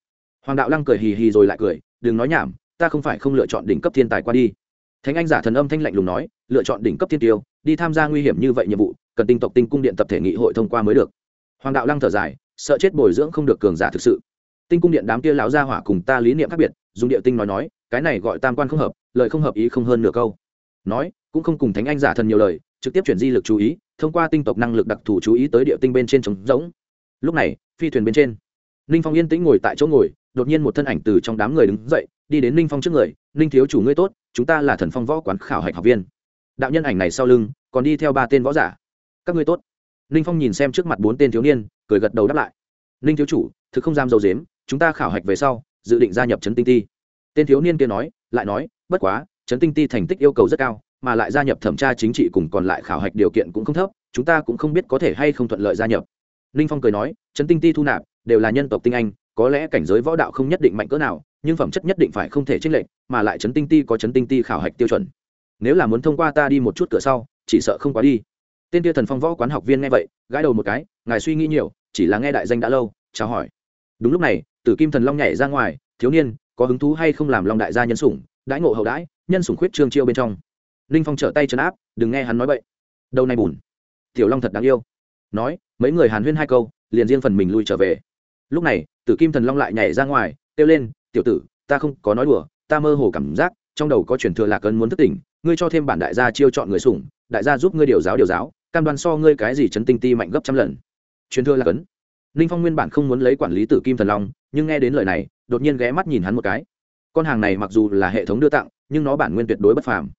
S1: Hoàng đạo lăng cười hì hì rồi lại cười, đừng nói nhảm, ta không phải không lựa chọn đỉnh cấp thiên tài qua đi. Thánh anh giả thần âm thanh lạnh lùng nói, lựa chọn đỉnh cấp thiên tiêu, đi tham gia nguy hiểm như vậy nhiệm vụ, cần tinh tộc tinh cung điện tập thể nghị hội thông qua mới được. Hoàng đạo lăng thở dài, sợ chết bồi dưỡng không được cường giả thực sự. Tinh cung điện đám kia lão gia hỏa cùng ta lý niệm khác biệt dùng địa tinh nói nói, cái này gọi tam quan không hợp, lời không hợp ý không hơn nửa câu. Nói, cũng không cùng thánh anh giả thần nhiều lời, trực tiếp chuyển di lực chú ý, thông qua tinh tộc năng lực đặc thù chú ý tới địa tinh bên trên trống rỗng. Lúc này, phi thuyền bên trên, ninh phong yên tĩnh ngồi tại chỗ ngồi, đột nhiên một thân ảnh từ trong đám người đứng dậy, đi đến ninh phong trước người, ninh thiếu chủ ngươi tốt, chúng ta là thần phong võ quán khảo hạch học viên. Đạo nhân ảnh này sau lưng, còn đi theo ba tên võ giả. Các ngươi tốt. Ninh phong nhìn xem trước mặt bốn tên thiếu niên, cười gật đầu đáp lại. Ninh thiếu chủ, thực không dám dầu dếm, chúng ta khảo hạch về sau dự định gia nhập trấn tinh ti. Tên thiếu niên kia nói, lại nói, bất quá trấn tinh ti thành tích yêu cầu rất cao, mà lại gia nhập thẩm tra chính trị cùng còn lại khảo hạch điều kiện cũng không thấp, chúng ta cũng không biết có thể hay không thuận lợi gia nhập. Ninh phong cười nói trấn tinh ti thu nạp, đều là nhân tộc tinh anh, có lẽ cảnh giới võ đạo không nhất định mạnh cỡ nào, nhưng phẩm chất nhất định phải không thể chênh lệch, mà lại trấn tinh ti có trấn tinh ti khảo hạch tiêu chuẩn. Nếu là muốn thông qua ta đi một chút cửa sau, chỉ sợ không quá đi. Tên tia thần phong võ quán học viên nghe vậy, gãi đầu một cái, ngài suy nghĩ nhiều, chỉ là nghe đại danh đã lâu, chào hỏi. Đúng lúc này tử kim thần long nhảy ra ngoài, thiếu niên, có hứng thú hay không làm long đại gia nhân sủng, đãi ngộ hậu đãi, nhân sủng khuyết trương chiêu bên trong? Ninh phong trở tay chấn áp, đừng nghe hắn nói bậy. Đâu nay bùn. Tiểu long thật đáng yêu. Nói, mấy người hàn huyên hai câu, liền riêng phần mình lui trở về. Lúc này, tử kim thần long lại nhảy ra ngoài, kêu lên, tiểu tử, ta không có nói đùa, ta mơ hồ cảm giác, trong đầu có chuyển thừa lạc ấn muốn thức tỉnh, ngươi cho thêm bản đại gia chiêu chọn người sủng, đại gia giúp ngươi điều giáo điều giáo, cam đoan so ngươi cái gì chấn tinh ti mạnh gấp trăm lần. Truyền thừa lạc ấn. Ninh phong nguyên bản không muốn lấy quản lý tử kim thần long nhưng nghe đến lời này, đột nhiên ghé mắt nhìn hắn một cái. Con hàng này mặc dù là hệ thống đưa tặng, nhưng nó bản nguyên tuyệt đối bất phàm.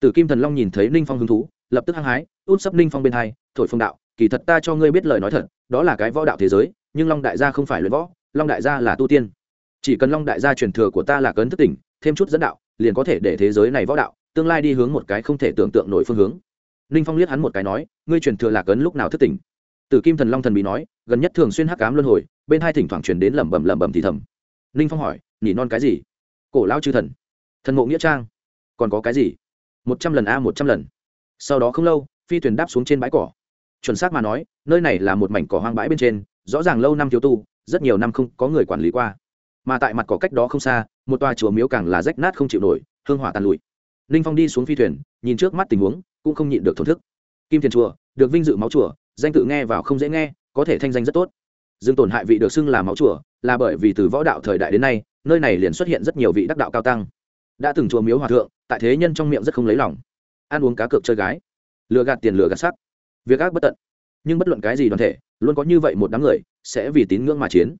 S1: Tử kim thần long nhìn thấy ninh phong hứng thú, lập tức hăng hái, út sấp ninh phong bên hai, thổi phong đạo, kỳ thật ta cho ngươi biết lời nói thật, đó là cái võ đạo thế giới, nhưng long đại gia không phải luyện võ, long đại gia là tu tiên. Chỉ cần long đại gia truyền thừa của ta là cấn thức tỉnh, thêm chút dẫn đạo, liền có thể để thế giới này võ đạo, tương lai đi hướng một cái không thể tưởng tượng nổi phương hướng. Ninh phong liếc hắn một cái nói, ngươi truyền thừa là cấn lúc nào thức tỉnh? Tử kim thần long thần bị nói, gần nhất thường xuyên hắc ám luân hồi, bên hai thỉnh thoảng truyền đến lẩm bẩm lẩm bẩm thì thầm. Ninh phong hỏi nhỉ non cái gì? Cổ lão chư thần. Thần mộ nghĩa trang. Còn có cái gì? Một trăm lần a, một trăm lần. Sau đó không lâu, phi thuyền đáp xuống trên bãi cỏ. Chuẩn xác mà nói, nơi này là một mảnh cỏ hoang bãi bên trên, rõ ràng lâu năm thiếu tu, rất nhiều năm không có người quản lý qua. Mà tại mặt cỏ cách đó không xa, một tòa chùa miếu càng là rách nát không chịu nổi, hương hỏa tàn lụi. Ninh phong đi xuống phi thuyền, nhìn trước mắt tình huống, cũng không nhịn được thổn thức. Kim thiền chùa, được vinh dự máu chùa danh tự nghe vào không dễ nghe, có thể thanh danh rất tốt. Dương tổn hại vị được xưng là máu chùa, là bởi vì từ võ đạo thời đại đến nay, nơi này liền xuất hiện rất nhiều vị đắc đạo cao tăng. Đã từng chùa miếu hòa thượng, tại thế nhân trong miệng rất không lấy lòng. Ăn uống cá cược chơi gái, lừa gạt tiền lừa gạt sắc, việc ác bất tận. Nhưng bất luận cái gì đoàn thể, luôn có như vậy một đám người, sẽ vì tín ngưỡng mà chiến.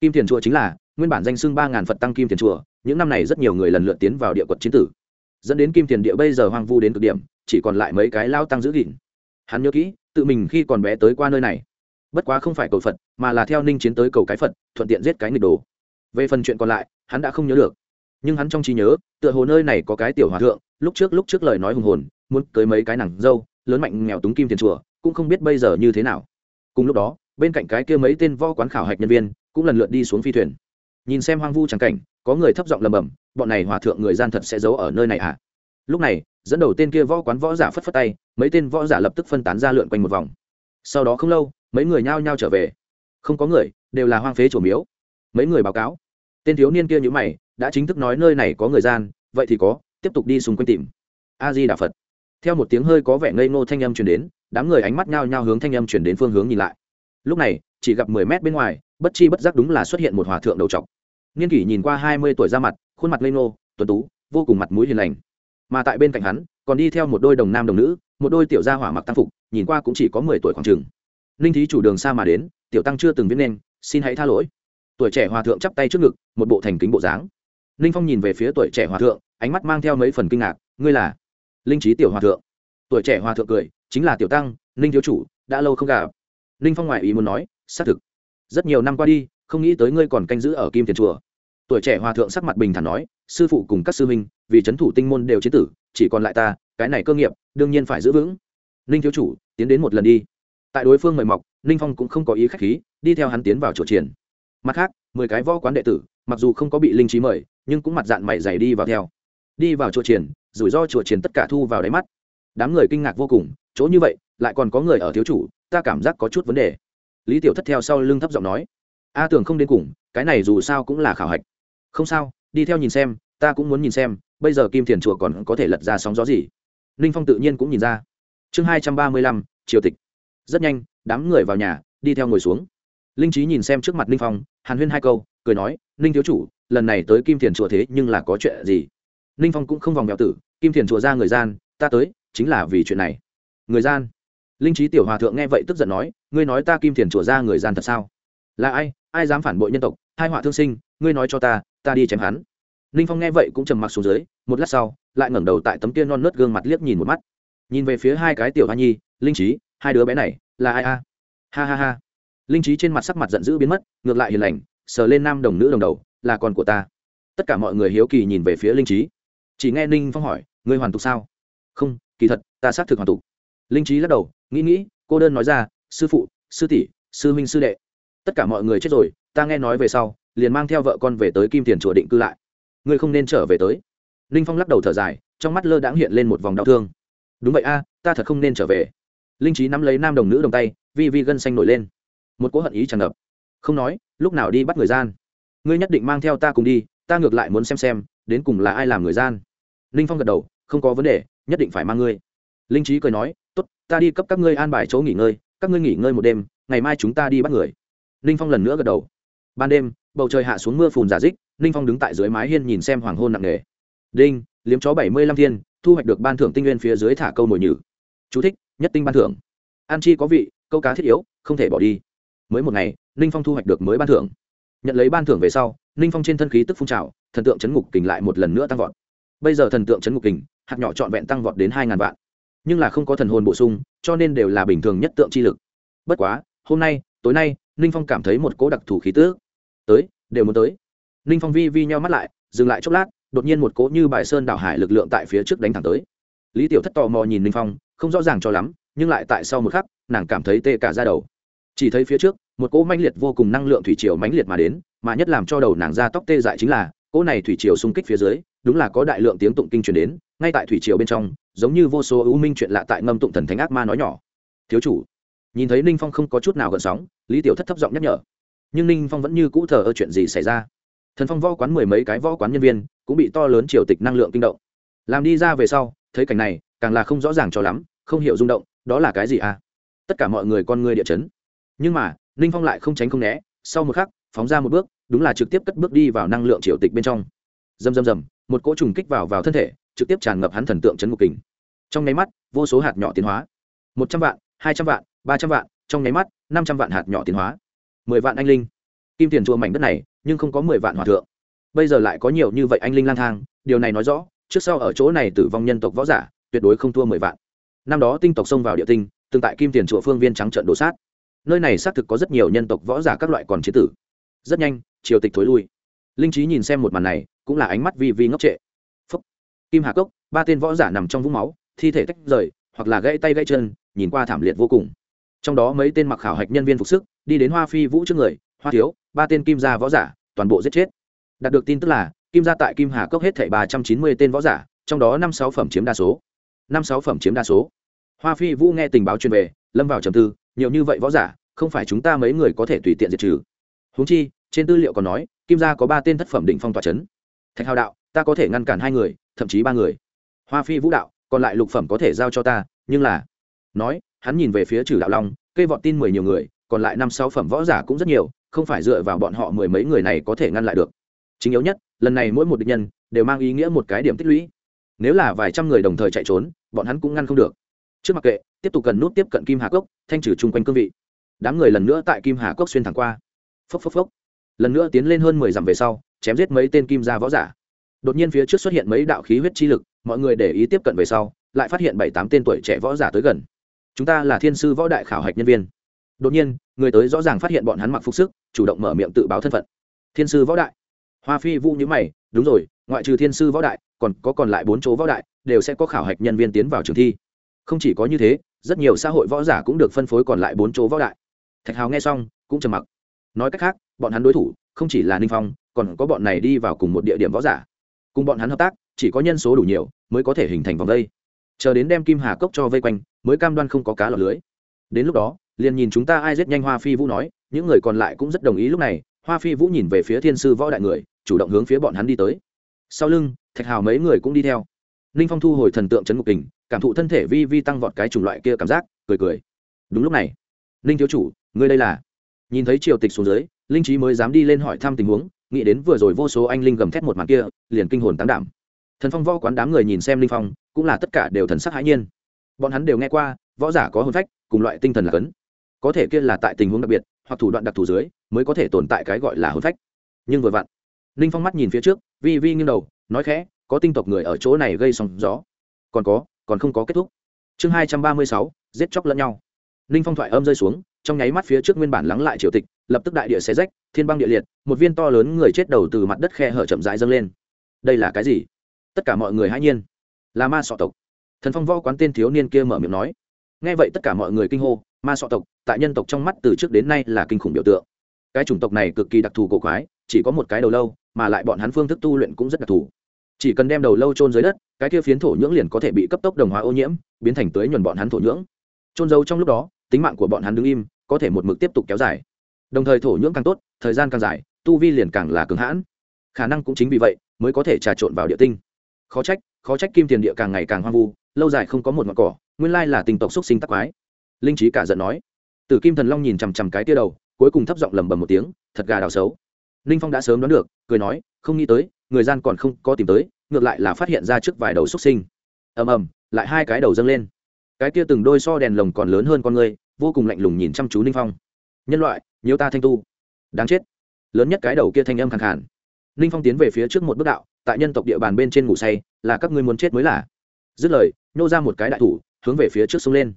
S1: Kim tiền chùa chính là, nguyên bản danh xưng ba ngàn phật tăng kim tiền chùa, những năm này rất nhiều người lần lượt tiến vào địa quật chiến tử. Dẫn đến kim tiền địa bây giờ hoang vu đến cực điểm, chỉ còn lại mấy cái lao tăng giữ gìn hắn nhớ kỹ, tự mình khi còn bé tới qua nơi này. Bất quá không phải cầu phật, mà là theo ninh chiến tới cầu cái phật, thuận tiện giết cái nghịch đồ. Về phần chuyện còn lại, hắn đã không nhớ được. Nhưng hắn trong trí nhớ, tựa hồ nơi này có cái tiểu hòa thượng, lúc trước lúc trước lời nói hùng hồn, muốn cưới mấy cái nàng dâu, lớn mạnh nghèo túng kim tiền chùa, cũng không biết bây giờ như thế nào. Cùng lúc đó, bên cạnh cái kia mấy tên võ quán khảo hạch nhân viên, cũng lần lượt đi xuống phi thuyền. Nhìn xem hoang vu trắng cảnh, có người thấp giọng lầm bầm bọn này hòa thượng người gian thật sẽ giấu ở nơi này à lúc này dẫn đầu tên kia võ quán võ giả phất phất tay, mấy tên võ giả lập tức phân tán ra lượn quanh một vòng. Sau đó không lâu, mấy người nhao nhao trở về. Không có người, đều là hoang phế chủ miếu. Mấy người báo cáo. Tên thiếu niên kia nhữ mày, đã chính thức nói nơi này có người gian, vậy thì có, tiếp tục đi xung quanh tìm. A di đà phật. Theo một tiếng hơi có vẻ ngây ngô thanh âm chuyển đến, đám người ánh mắt nhao nhao hướng thanh âm chuyển đến phương hướng nhìn lại. Lúc này, chỉ gặp mười mét bên ngoài, bất chi bất giác đúng là xuất hiện một hòa thượng đầu trọc. Niên kỷ nhìn qua hai mươi tuổi ra mặt, khuôn mặt lê nô tuấn tú, vô cùng mặt mũi hiền lành mà tại bên cạnh hắn còn đi theo một đôi đồng nam đồng nữ, một đôi tiểu gia hỏa mặc tăng phục, nhìn qua cũng chỉ có mười tuổi khoảng trường ninh thí chủ đường xa mà đến, tiểu tăng chưa từng viết nên, xin hãy tha lỗi. Tuổi trẻ hòa thượng chắp tay trước ngực, một bộ thành kính bộ dáng. Ninh phong nhìn về phía tuổi trẻ hòa thượng, ánh mắt mang theo mấy phần kinh ngạc, ngươi là linh trí tiểu hòa thượng. Tuổi trẻ hòa thượng cười, chính là tiểu tăng, ninh thiếu chủ, đã lâu không gặp. Ninh phong ngoại ý muốn nói, xác thực. Rất nhiều năm qua đi, không nghĩ tới ngươi còn canh giữ ở kim tiền chùa. Tuổi trẻ hòa thượng sắc mặt bình thản nói, sư phụ cùng các sư huynh vì c h ấ n thủ tinh môn đều chế tử, chỉ còn lại ta, cái này cơ nghiệp, đương nhiên phải giữ vững. Ninh thiếu chủ, tiến đến một lần đi. Tại đối phương mời mọc, ninh phong cũng không có ý k h á c h khí, đi theo hắn tiến vào chỗ triển. Mặt khác, mười cái võ quán đệ tử, mặc dù không có bị linh trí mời, nhưng cũng mặt dạng mày dày đi vào theo. Đi vào chỗ triển, rủi ro chỗ triển tất cả thu vào đáy mắt. Đám người kinh ngạc vô cùng, chỗ như vậy, lại còn có người ở thiếu chủ, ta cảm giác có chút vấn đề. Lý tiểu thất theo sau lưng thấp giọng nói, a tưởng không đến cùng, cái này dù sao cũng là khảo hạch. Không sao, đi theo nhìn xem, ta cũng muốn nhìn xem bây giờ kim thiền chùa còn có thể lật ra sóng gió gì? Ninh phong tự nhiên cũng nhìn ra. Chương hai trăm ba mươi lăm, triều tịch. Rất nhanh, đám người vào nhà, đi theo ngồi xuống. Linh trí nhìn xem trước mặt ninh phong, hàn huyên hai câu, cười nói, ninh thiếu chủ, lần này tới kim thiền chùa thế nhưng là có chuyện gì? Ninh phong cũng không vòng mèo tử, kim thiền chùa ra người gian, ta tới, chính là vì chuyện này. Người gian? Linh trí tiểu hòa thượng nghe vậy tức giận nói, ngươi nói ta kim thiền chùa ra người gian thật sao? Là ai? Ai dám phản bội nhân tộc? Hai họa thương sinh, ngươi nói cho ta ta đi chém hắn ninh phong nghe vậy cũng trầm mặc xuống dưới, một lát sau, lại ngẩng đầu tại tấm kia non nớt gương mặt liếc nhìn một mắt. Nhìn về phía hai cái tiểu hoa nhi, linh trí hai đứa bé này, là ai a? Ha ha ha. Linh trí trên mặt sắc mặt giận dữ biến mất, ngược lại hiền lành, sờ lên nam đồng nữ đồng đầu, là con của ta. Tất cả mọi người hiếu kỳ nhìn về phía linh trí chỉ nghe ninh phong hỏi, ngươi hoàn tục sao? Không, kỳ thật, ta xác thực hoàn tục. Linh trí lắc đầu, nghĩ nghĩ, cô đơn nói ra, sư phụ, sư tỷ, sư huynh sư đệ. Tất cả mọi người chết rồi, ta nghe nói về sau, liền mang theo vợ con về tới kim tiền chùa định cư lại ngươi không nên trở về tới. Ninh phong lắc đầu thở dài, trong mắt lơ đãng hiện lên một vòng đau thương. Đúng vậy a, ta thật không nên trở về. Linh trí nắm lấy nam đồng nữ đồng tay, vi vi gân xanh nổi lên. Một cỗ hận ý tràn ngập. Không nói, lúc nào đi bắt người gian. Ngươi nhất định mang theo ta cùng đi, ta ngược lại muốn xem xem, đến cùng là ai làm người gian. Linh phong gật đầu, không có vấn đề, nhất định phải mang ngươi. Linh trí cười nói, tốt, ta đi cấp các ngươi an bài chỗ nghỉ ngơi, các ngươi nghỉ ngơi một đêm, ngày mai chúng ta đi bắt người. Linh phong lần nữa gật đầu ban đêm bầu trời hạ xuống mưa phùn giả dích ninh phong đứng tại dưới mái hiên nhìn xem hoàng hôn nặng nề. Đinh liếm chó bảy mươi lăm thiên thu hoạch được ban thưởng tinh nguyên phía dưới thả câu mồi nhử. Chú thích, nhất tinh ban thưởng. An chi có vị câu cá thiết yếu không thể bỏ đi. Mới một ngày ninh phong thu hoạch được mới ban thưởng. Nhận lấy ban thưởng về sau ninh phong trên thân khí tức phun trào thần tượng chấn ngục kình lại một lần nữa tăng vọt. Bây giờ thần tượng chấn ngục kình hạt nhỏ trọn vẹn tăng vọt đến hai ngàn vạn. Nhưng là không có thần hồn bổ sung cho nên đều là bình thường nhất tượng chi lực. Bất quá hôm nay tối nay ninh phong cảm thấy một cố đặc thù khí tước tới, đều muốn tới. Ninh phong vi vi nhau mắt lại, dừng lại chốc lát, đột nhiên một cỗ như bài sơn đảo hải lực lượng tại phía trước đánh thẳng tới. Lý tiểu thất tò mò nhìn ninh phong, không rõ ràng cho lắm, nhưng lại tại sau một khắc, nàng cảm thấy tê cả ra đầu. Chỉ thấy phía trước, một cỗ mãnh liệt vô cùng năng lượng thủy triều mãnh liệt mà đến, mà nhất làm cho đầu nàng ra tóc tê dại chính là, cỗ này thủy triều xung kích phía dưới, đúng là có đại lượng tiếng tụng kinh truyền đến, ngay tại thủy triều bên trong, giống như vô số ưu minh chuyện lạ tại ngâm tụng thần thánh ác ma nói nhỏ. Thiếu chủ. Nhìn thấy ninh phong không có chút nào gợn sóng, lý tiểu thất thấp giọng nhắc nhở nhưng ninh phong vẫn như cũ thờ ơ chuyện gì xảy ra. Thần phong võ quán mười mấy cái võ quán nhân viên cũng bị to lớn triều tịch năng lượng kinh động. Làm đi ra về sau, thấy cảnh này, càng là không rõ ràng cho lắm, không hiểu rung động, đó là cái gì à? Tất cả mọi người con người địa chấn. Nhưng mà, ninh phong lại không tránh không né, sau một khắc, phóng ra một bước, đúng là trực tiếp cất bước đi vào năng lượng triều tịch bên trong. Dầm dầm dầm một cỗ trùng kích vào vào thân thể, trực tiếp tràn ngập hắn thần tượng chấn ngục kình. Trong nháy mắt, vô số hạt nhỏ tiến hóa. Một trăm vạn, hai trăm vạn, ba trăm vạn, trong nháy mắt, năm trăm vạn hạt nhỏ tiến hóa mười vạn anh linh. Kim tiền chùa mảnh đất này, nhưng không có mười vạn hòa thượng. Bây giờ lại có nhiều như vậy anh linh lang thang, điều này nói rõ, trước sau ở chỗ này tử vong nhân tộc võ giả, tuyệt đối không thua mười vạn. Năm đó tinh tộc xông vào địa tinh, từng tại kim tiền chùa phương viên trắng trận đổ sát. Nơi này xác thực có rất nhiều nhân tộc võ giả các loại còn chế tử. Rất nhanh, triều tịch thối lui. Linh trí nhìn xem một màn này, cũng là ánh mắt vi vi ngốc trệ. Phúc. kim hà cốc, ba tên võ giả nằm trong vũng máu, thi thể tách rời, hoặc là gãy tay gãy chân, nhìn qua thảm liệt vô cùng. Trong đó mấy tên mặc khảo hạch nhân viên phục sức đi đến hoa phi vũ trước người, hoa thiếu, ba tên kim gia võ giả, toàn bộ giết chết. Đạt được tin tức là, kim gia tại kim hà cốc hết thảy ba trăm chín mươi tên võ giả, trong đó năm sáu phẩm chiếm đa số. Năm sáu phẩm chiếm đa số. Hoa phi vũ nghe tình báo truyền về, lâm vào trầm tư, nhiều như vậy võ giả, không phải chúng ta mấy người có thể tùy tiện diệt trừ. Húng chi, trên tư liệu còn nói, kim gia có ba tên thất phẩm định phong tòa c h ấ n thạch hào đạo, ta có thể ngăn cản hai người, thậm chí ba người. Hoa phi vũ đạo, còn lại lục phẩm có thể giao cho ta, nhưng là nói, hắn nhìn về phía trừ đạo long, cây vọt tin mười nhiều người còn lại năm sáu phẩm võ giả cũng rất nhiều, không phải dựa vào bọn họ mười mấy người này có thể ngăn lại được. Chính yếu nhất, lần này mỗi một địch nhân đều mang ý nghĩa một cái điểm tích lũy. Nếu là vài trăm người đồng thời chạy trốn, bọn hắn cũng ngăn không được. Trước mặc kệ, tiếp tục cần nút tiếp cận kim hà cốc, thanh trừ chung quanh cương vị. Đám người lần nữa tại kim hà cốc xuyên thẳng qua. Phốc phốc phốc. Lần nữa tiến lên hơn mười dặm về sau, chém giết mấy tên kim gia võ giả. Đột nhiên phía trước xuất hiện mấy đạo khí huyết chi lực, mọi người để ý tiếp cận về sau, lại phát hiện bảy tám tên tuổi trẻ võ giả tới gần. Chúng ta là thiên sư võ đại khảo hạch nhân viên đột nhiên, người tới rõ ràng phát hiện bọn hắn mặc phục sức, chủ động mở miệng tự báo thân phận. Thiên sư võ đại. Hoa phi vũ nhữ mày, đúng rồi, ngoại trừ thiên sư võ đại, còn có còn lại bốn chỗ võ đại, đều sẽ có khảo hạch nhân viên tiến vào trường thi. Không chỉ có như thế, rất nhiều xã hội võ giả cũng được phân phối còn lại bốn chỗ võ đại. Thạch hào nghe xong, cũng trầm mặc. Nói cách khác, bọn hắn đối thủ, không chỉ là ninh phong, còn có bọn này đi vào cùng một địa điểm võ giả. Cùng bọn hắn hợp tác, chỉ có nhân số đủ nhiều, mới có thể hình thành vòng vây chờ đến đem kim hà cốc cho vây quanh, mới cam đoan không có cá lọc lưới. Đến lúc đó liền nhìn chúng ta ai giết nhanh hoa phi vũ nói, những người còn lại cũng rất đồng ý lúc này, hoa phi vũ nhìn về phía thiên sư võ đại người, chủ động hướng phía bọn hắn đi tới. Sau lưng, thạch hào mấy người cũng đi theo. Ninh phong thu hồi thần tượng trấn ngục kình, cảm thụ thân thể vi vi tăng vọt cái chủng loại kia cảm giác, cười cười. Đúng lúc này ninh thiếu chủ, ngươi đây là? Nhìn thấy triều tịch xuống dưới, linh trí mới dám đi lên hỏi thăm tình huống, nghĩ đến vừa rồi vô số anh linh gầm thét một màn kia, liền kinh hồn tán đảm. Thần phong võ quán đám người nhìn xem linh phong, cũng là tất cả đều thần sắc hãi nhiên. Bọn hắn đều nghe qua, võ giả có hồn phách, cùng loại tinh thần là cấn có thể kia là tại tình huống đặc biệt, hoặc thủ đoạn đặc thù dưới, mới có thể tồn tại cái gọi là hôn phách. Nhưng vừa vặn linh phong mắt nhìn phía trước, vi vi nghiêng đầu, nói khẽ, có tinh tộc người ở chỗ này gây sóng gió. Còn có, còn không có kết thúc. Chương hai trăm ba mươi sáu, giết chóc lẫn nhau. Ninh phong thoại âm rơi xuống, trong nháy mắt phía trước nguyên bản lắng lại triều tịch, lập tức đại địa xé rách, thiên băng địa liệt, một viên to lớn người chết đầu từ mặt đất khe hở chậm rãi dâng lên. Đây là cái gì? Tất cả mọi người hãy nhiên. Là ma sọ tộc. Thần phong võ quán tên thiếu niên kia mở miệng nói. Nghe vậy tất cả mọi người kinh hô ma sọ tộc, tại nhân tộc trong mắt từ trước đến nay là kinh khủng biểu tượng. Cái chủng tộc này cực kỳ đặc thù cổ quái, chỉ có một cái đầu lâu, mà lại bọn hắn phương thức tu luyện cũng rất đặc thù. Chỉ cần đem đầu lâu trôn dưới đất, cái kia phiến thổ nhưỡng liền có thể bị cấp tốc đồng hóa ô nhiễm, biến thành tới nhuần bọn hắn thổ nhưỡng. Trôn giấu trong lúc đó, tính mạng của bọn hắn đứng im, có thể một mực tiếp tục kéo dài. Đồng thời thổ nhưỡng càng tốt, thời gian càng dài, tu vi liền càng là cường hãn. Khả năng cũng chính vì vậy, mới có thể trà trộn vào địa tinh. Khó trách khó trách kim tiền địa càng ngày càng hoang vu, lâu dài không có một ngọn cỏ, nguyên lai là tình tộc xúc sinh tắc quái linh trí cả giận nói. Tử kim thần long nhìn chằm chằm cái tia đầu, cuối cùng thấp giọng lầm bầm một tiếng, thật gà đào xấu. Ninh phong đã sớm đoán được, cười nói, không nghĩ tới, người gian còn không có tìm tới, ngược lại là phát hiện ra trước vài đầu xuất sinh. Ầm ầm, lại hai cái đầu dâng lên. Cái kia từng đôi so đèn lồng còn lớn hơn con người, vô cùng lạnh lùng nhìn chăm chú ninh phong. Nhân loại, nhiều ta thanh tu. Đáng chết. Lớn nhất cái đầu kia thanh âm khẳng khản ninh phong tiến về phía trước một bước đạo, tại nhân tộc địa bàn bên trên ngủ say, là các ngươi muốn chết mới là. Dứt lời nhô ra một cái đại thủ, hướng về phía trước sông lên.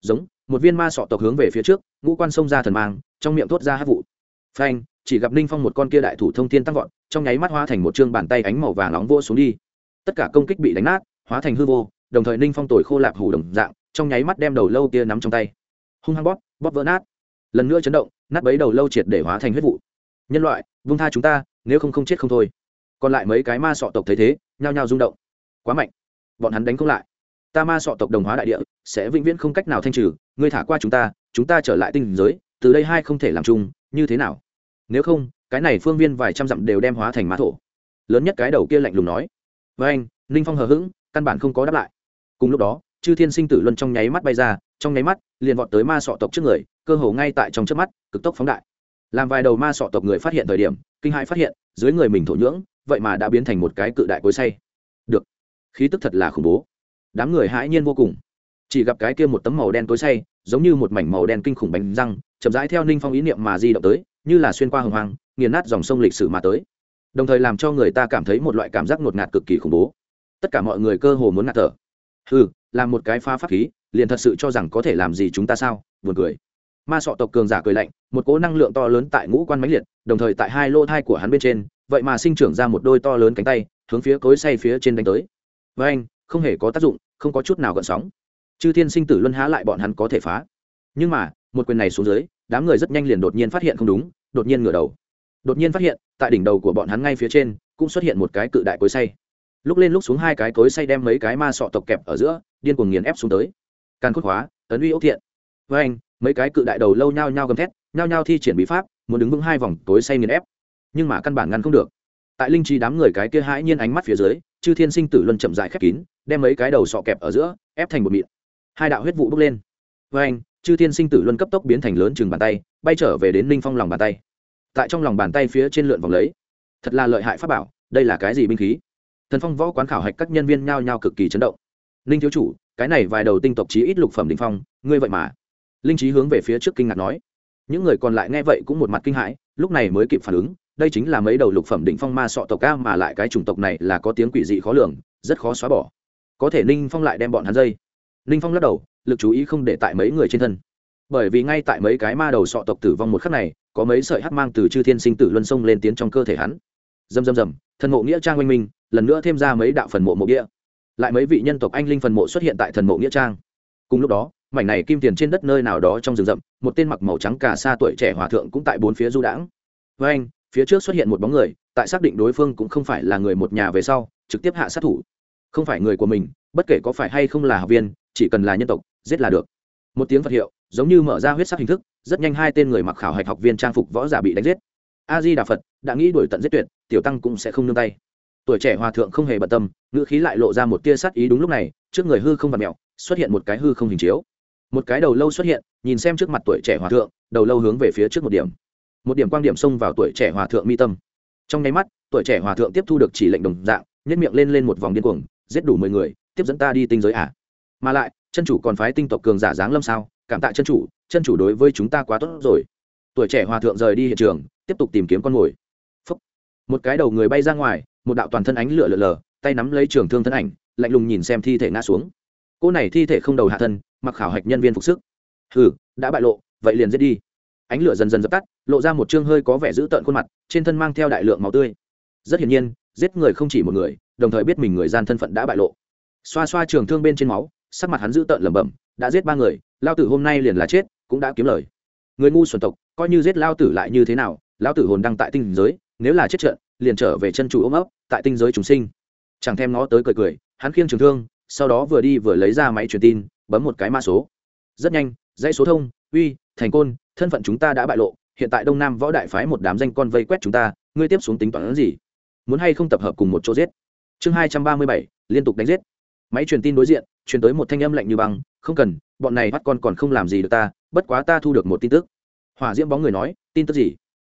S1: Giống một viên ma sọ tộc hướng về phía trước, ngũ quan sông ra thần mang, trong miệng thốt ra hát vụ. Phanh, chỉ gặp ninh phong một con kia đại thủ thông thiên tăng vọt, trong nháy mắt hóa thành một chương bàn tay ánh màu vàng nóng vô xuống đi. Tất cả công kích bị đánh nát, hóa thành hư vô, đồng thời ninh phong tồi khô lạp hủ đồng dạng, trong nháy mắt đem đầu lâu kia nắm trong tay. Hung hăng bóp bóp vỡ nát. Lần nữa chấn động, nát bấy đầu lâu triệt để hóa thành huyết vụ. Nhân loại, vung tha chúng ta, nếu không không chết không thôi. Còn lại mấy cái ma sọ tộc thấy thế, nhao nhao rung động. Quá mạnh. Bọn hắn đánh không lại ta ma sọ tộc đồng hóa đại địa, sẽ vĩnh viễn không cách nào thanh trừ, ngươi thả qua chúng ta chúng ta trở lại tinh giới, từ đây hai không thể làm chung, như thế nào? Nếu không, cái này phương viên vài trăm dặm đều đem hóa thành ma thổ. Lớn nhất cái đầu kia lạnh lùng nói. Với anh, ninh phong hờ hững, căn bản không có đáp lại. Cùng lúc đó, chư thiên sinh tử luân trong nháy mắt bay ra, trong nháy mắt, liền vọt tới ma sọ tộc trước người, cơ hồ ngay tại trong trước mắt, cực tốc phóng đại. Làm vài đầu ma sọ tộc người phát hiện thời điểm, kinh hãi phát hiện, dưới người mình thổ nhưỡng, vậy mà đã biến thành một cái cự đại cối say được. Khí tức thật là khủng bố đám người hãi nhiên vô cùng. Chỉ gặp cái kia một tấm màu đen tối say, giống như một mảnh màu đen kinh khủng bánh răng, chậm rãi theo ninh phong ý niệm mà di động tới, như là xuyên qua hồng hoang, nghiền nát dòng sông lịch sử mà tới. Đồng thời làm cho người ta cảm thấy một loại cảm giác ngột ngạt cực kỳ khủng bố. Tất cả mọi người cơ hồ muốn ngạt thở. Ừ làm một cái pha pháp khí, liền thật sự cho rằng có thể làm gì chúng ta sao, buồn cười. Ma sọ tộc cường giả cười lạnh, một cỗ năng lượng to lớn tại ngũ quan máy liệt, đồng thời tại hai lô thai của hắn bên trên, vậy mà sinh trưởng ra một đôi to lớn cánh tay, hướng phía cối say phía trên đánh tới. Với anh không hề có tác dụng, không có chút nào gợn sóng. Chư thiên sinh tử luân há lại bọn hắn có thể phá. Nhưng mà, một quyền này xuống dưới, đám người rất nhanh liền đột nhiên phát hiện không đúng, đột nhiên ngửa đầu. Đột nhiên phát hiện, tại đỉnh đầu của bọn hắn ngay phía trên, cũng xuất hiện một cái cự đại cối say lúc lên lúc xuống hai cái cối say đem mấy cái ma sọ tộc kẹp ở giữa, điên cuồng nghiền ép xuống tới. Càn cốt hóa ấn uy ốc thiện. Với anh, mấy cái cự đại đầu lâu nhao nhao gầm thét, nhao nhao thi triển bí pháp, muốn đứng vững hai vòng cối say nghiền ép. Nhưng mà căn bản ngăn không được. Tại linh trí đám người cái kia hãi nhiên ánh mắt phía dưới chư thiên sinh tử luân chậm dại khép kín, đem mấy cái đầu sọ kẹp ở giữa, ép thành một mịn. Hai đạo huyết vụ bốc lên. Với anh, chư thiên sinh tử luân cấp tốc biến thành lớn chừng bàn tay, bay trở về đến ninh phong lòng bàn tay. Tại trong lòng bàn tay phía trên lượn vòng lấy. Thật là lợi hại pháp bảo, đây là cái gì binh khí? Thần phong võ quán khảo hạch các nhân viên nhao nhao cực kỳ chấn động. Ninh thiếu chủ, cái này vài đầu tinh tộc chí ít lục phẩm đình phong, ngươi vậy mà. Linh trí hướng về phía trước kinh ngạc nói. Những người còn lại nghe vậy cũng một mặt kinh hãi, lúc này mới kịp phản ứng đây chính là mấy đầu lục phẩm định phong ma sọ tộc ca mà lại cái chủng tộc này là có tiếng quỷ dị khó lường, rất khó xóa bỏ. Có thể ninh phong lại đem bọn hắn dây. Ninh phong lắc đầu, lực chú ý không để tại mấy người trên thân. Bởi vì ngay tại mấy cái ma đầu sọ tộc tử vong một khắc này, có mấy sợi hắc mang từ chư thiên sinh tử luân sông lên tiến trong cơ thể hắn. Dầm dầm dầm thần mộ nghĩa trang oanh minh, lần nữa thêm ra mấy đạo phần mộ mộ nghĩa lại mấy vị nhân tộc anh linh phần mộ xuất hiện tại thần mộ nghĩa trang. Cùng lúc đó, mảnh này kim tiền trên đất nơi nào đó trong rừng rậm, một tên mặc màu trắng cả xa tuổi trẻ hòa thượng cũng tại bốn phía du đãng. Với anh phía trước xuất hiện một bóng người, tại xác định đối phương cũng không phải là người một nhà về sau, trực tiếp hạ sát thủ. Không phải người của mình, bất kể có phải hay không là học viên, chỉ cần là nhân tộc, giết là được. Một tiếng vật hiệu, giống như mở ra huyết sắc hình thức, rất nhanh hai tên người mặc khảo hạch học viên trang phục võ giả bị đánh giết. A di đà phật, đã nghĩ đuổi tận giết tuyệt, tiểu tăng cũng sẽ không nương tay. Tuổi trẻ hòa thượng không hề bận tâm, ngữ khí lại lộ ra một tia sát ý đúng lúc này, trước người hư không vặt mẹo xuất hiện một cái hư không hình chiếu. Một cái đầu lâu xuất hiện, nhìn xem trước mặt tuổi trẻ hòa thượng, đầu lâu hướng về phía trước một điểm một điểm quan điểm xông vào tuổi trẻ hòa thượng mi tâm. Trong nháy mắt, tuổi trẻ hòa thượng tiếp thu được chỉ lệnh đồng dạng nhất miệng lên lên một vòng điên cuồng, giết đủ mười người, tiếp dẫn ta đi tinh giới ả à. mà lại, chân chủ còn phái tinh tộc cường giả dáng lâm sao? Cảm tạ chân chủ chân chủ đối với chúng ta quá tốt rồi. Tuổi trẻ hòa thượng rời đi hiện trường, tiếp tục tìm kiếm con mồi. Phúc. một cái đầu người bay ra ngoài, một đạo toàn thân ánh lửa lờ lờ tay nắm lấy trường thương thân ảnh, lạnh lùng nhìn xem thi thể ngã xuống. Cô này thi thể không đầu hạ thân, mặc khảo hạch nhân viên phục sức. Hừ, đã bại lộ, vậy liền giết đi ánh lửa dần dần dập tắt, lộ ra một chương hơi có vẻ dữ tợn khuôn mặt, trên thân mang theo đại lượng máu tươi. Rất hiển nhiên, giết người không chỉ một người, đồng thời biết mình người gian thân phận đã bại lộ. Xoa xoa trường thương bên trên máu, sắc mặt hắn dữ tợn lẩm bẩm, đã giết ba người, lao tử hôm nay liền là chết, cũng đã kiếm lời. Người ngu xuẩn tộc, coi như giết lao tử lại như thế nào, lao tử hồn đăng tại tinh giới, nếu là chết trận, liền trở về chân chủ ôm ấp, tại tinh giới chúng sinh. Chẳng thèm ngó tới cười cười, hắn khiêng trường thương, sau đó vừa đi vừa lấy ra máy truyền tin, bấm một cái mã số. Rất nhanh, dãy số thông, uy, thành côn thân phận chúng ta đã bại lộ, hiện tại đông nam võ đại phái một đám danh con vây quét chúng ta, ngươi tiếp xuống tính toán ứng gì? Muốn hay không tập hợp cùng một chỗ giết? Chương hai trăm ba mươi bảy, liên tục đánh giết. Máy truyền tin đối diện, truyền tới một thanh âm lạnh như băng, không cần, bọn này bắt con còn không làm gì được ta, bất quá ta thu được một tin tức. Hòa diễm bóng người nói, tin tức gì?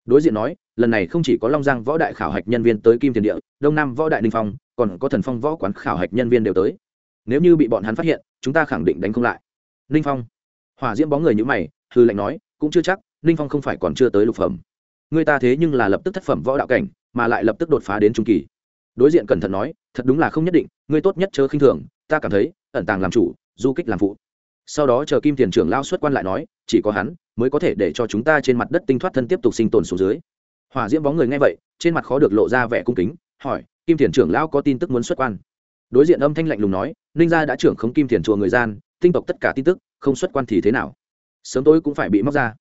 S1: Đối diện nói, lần này không chỉ có long giang võ đại khảo hạch nhân viên tới kim tiền địa, đông nam võ đại đình phong, còn có thần phong võ quán khảo hạch nhân viên đều tới. Nếu như bị bọn hắn phát hiện, chúng ta khẳng định đánh không lại. Ninh phong. Hỏa diễm bóng người như mày hư lệnh nói cũng chưa chắc, ninh phong không phải còn chưa tới lục phẩm. Người ta thế nhưng là lập tức thất phẩm võ đạo cảnh, mà lại lập tức đột phá đến trung kỳ. Đối diện cẩn thận nói, thật đúng là không nhất định, ngươi tốt nhất chớ khinh thường, ta cảm thấy, ẩn tàng làm chủ, du kích làm phụ. Sau đó chờ kim tiền trưởng lao xuất quan lại nói, chỉ có hắn mới có thể để cho chúng ta trên mặt đất tinh thoát thân tiếp tục sinh tồn xuống dưới. Hỏa diễm bóng người nghe vậy, trên mặt khó được lộ ra vẻ cung kính, hỏi, kim tiền trưởng lao có tin tức muốn xuất quan? Đối diện âm thanh lạnh lùng nói, ninh gia đã trưởng không kim tiền chùa người gian, tinh tộc tất cả tin tức, không xuất quan thì thế nào? Sớm tối cũng phải bị móc ra.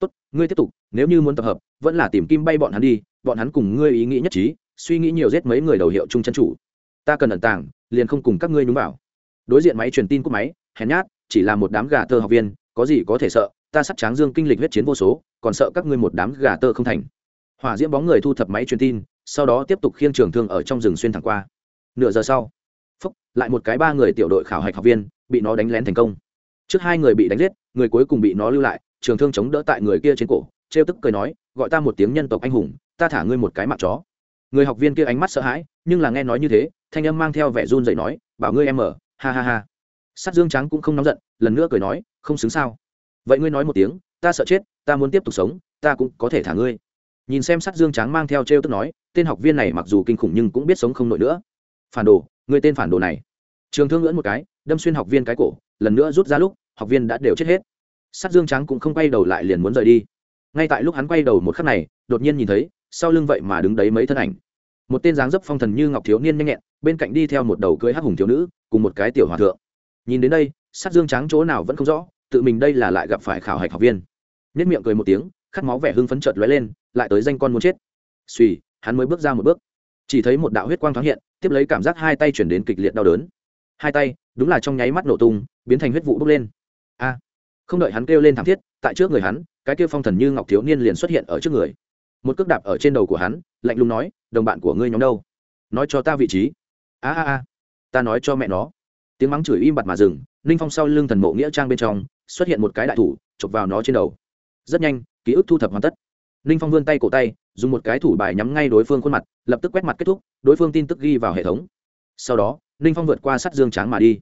S1: Tốt, ngươi tiếp tục, nếu như muốn tập hợp, vẫn là tìm kim bay bọn hắn đi, bọn hắn cùng ngươi ý nghĩ nhất trí, suy nghĩ nhiều giết mấy người đầu hiệu trung chân chủ. Ta cần ẩn tàng, liền không cùng các ngươi nhúng vào. Đối diện máy truyền tin của máy, hèn nhát, chỉ là một đám gà tơ học viên, có gì có thể sợ, ta sắp tráng dương kinh lịch huyết chiến vô số, còn sợ các ngươi một đám gà tơ không thành. Hỏa diễm bóng người thu thập máy truyền tin, sau đó tiếp tục khiêng trường thương ở trong rừng xuyên thẳng qua. Nửa giờ sau, phúc, lại một cái ba người tiểu đội khảo hạch học viên, bị nó đánh lén thành công. Trước hai người bị đánh giết người cuối cùng bị nó lưu lại, trường thương chống đỡ tại người kia trên cổ, trêu tức cười nói, gọi ta một tiếng nhân tộc anh hùng, ta thả ngươi một cái mặt chó. Người học viên kia ánh mắt sợ hãi, nhưng là nghe nói như thế, thanh âm mang theo vẻ run dậy nói, bảo ngươi em mở ha ha ha. Sát dương trắng cũng không nóng giận, lần nữa cười nói, không xứng sao. Vậy ngươi nói một tiếng, ta sợ chết, ta muốn tiếp tục sống, ta cũng có thể thả ngươi. Nhìn xem sát dương trắng mang theo t r e o tức nói, tên học viên này mặc dù kinh khủng nhưng cũng biết sống không nổi nữa. Phản đồ người tên phản đồ này. Trường thương ngưỡn một cái, đâm xuyên học viên cái cổ, lần nữa rút ra lúc học viên đã đều chết hết. Sát dương trắng cũng không quay đầu lại liền muốn rời đi. Ngay tại lúc hắn quay đầu một khắc này, đột nhiên nhìn thấy, sau lưng vậy mà đứng đấy mấy thân ảnh. Một tên dáng dấp phong thần như ngọc thiếu niên nhanh nhẹn, bên cạnh đi theo một đầu cưới hắc hùng thiếu nữ, cùng một cái tiểu hòa thượng. Nhìn đến đây, sát dương trắng chỗ nào vẫn không rõ, tự mình đây là lại gặp phải khảo hạch học viên. Nhất miệng cười một tiếng, khát máu vẻ hưng phấn chợt lóe lên, lại tới danh con muốn chết. Suy hắn mới bước ra một bước. Chỉ thấy một đạo huyết quang thoáng hiện, tiếp lấy cảm giác hai tay chuyển đến kịch liệt đau đớn. Hai tay, đúng là trong nháy mắt nổ tung, biến thành huyết vụ bốc lên a. Không đợi hắn kêu lên thảm thiết, tại trước người hắn, cái kêu phong thần như ngọc thiếu niên liền xuất hiện ở trước người. Một cước đạp ở trên đầu của hắn, lạnh lùng nói, đồng bạn của ngươi nhóm đâu? Nói cho ta vị trí. A a a, ta nói cho mẹ nó. Tiếng mắng chửi im bặt mà dừng, ninh phong sau lưng thần mộ nghĩa trang bên trong, xuất hiện một cái đại thủ, chụp vào nó trên đầu. Rất nhanh, ký ức thu thập hoàn tất. Ninh phong vươn tay cổ tay, dùng một cái thủ bài nhắm ngay đối phương khuôn mặt, lập tức quét mặt kết thúc, đối phương tin tức ghi vào hệ thống. Sau đó, ninh phong vượt qua sắt dương tráng mà đi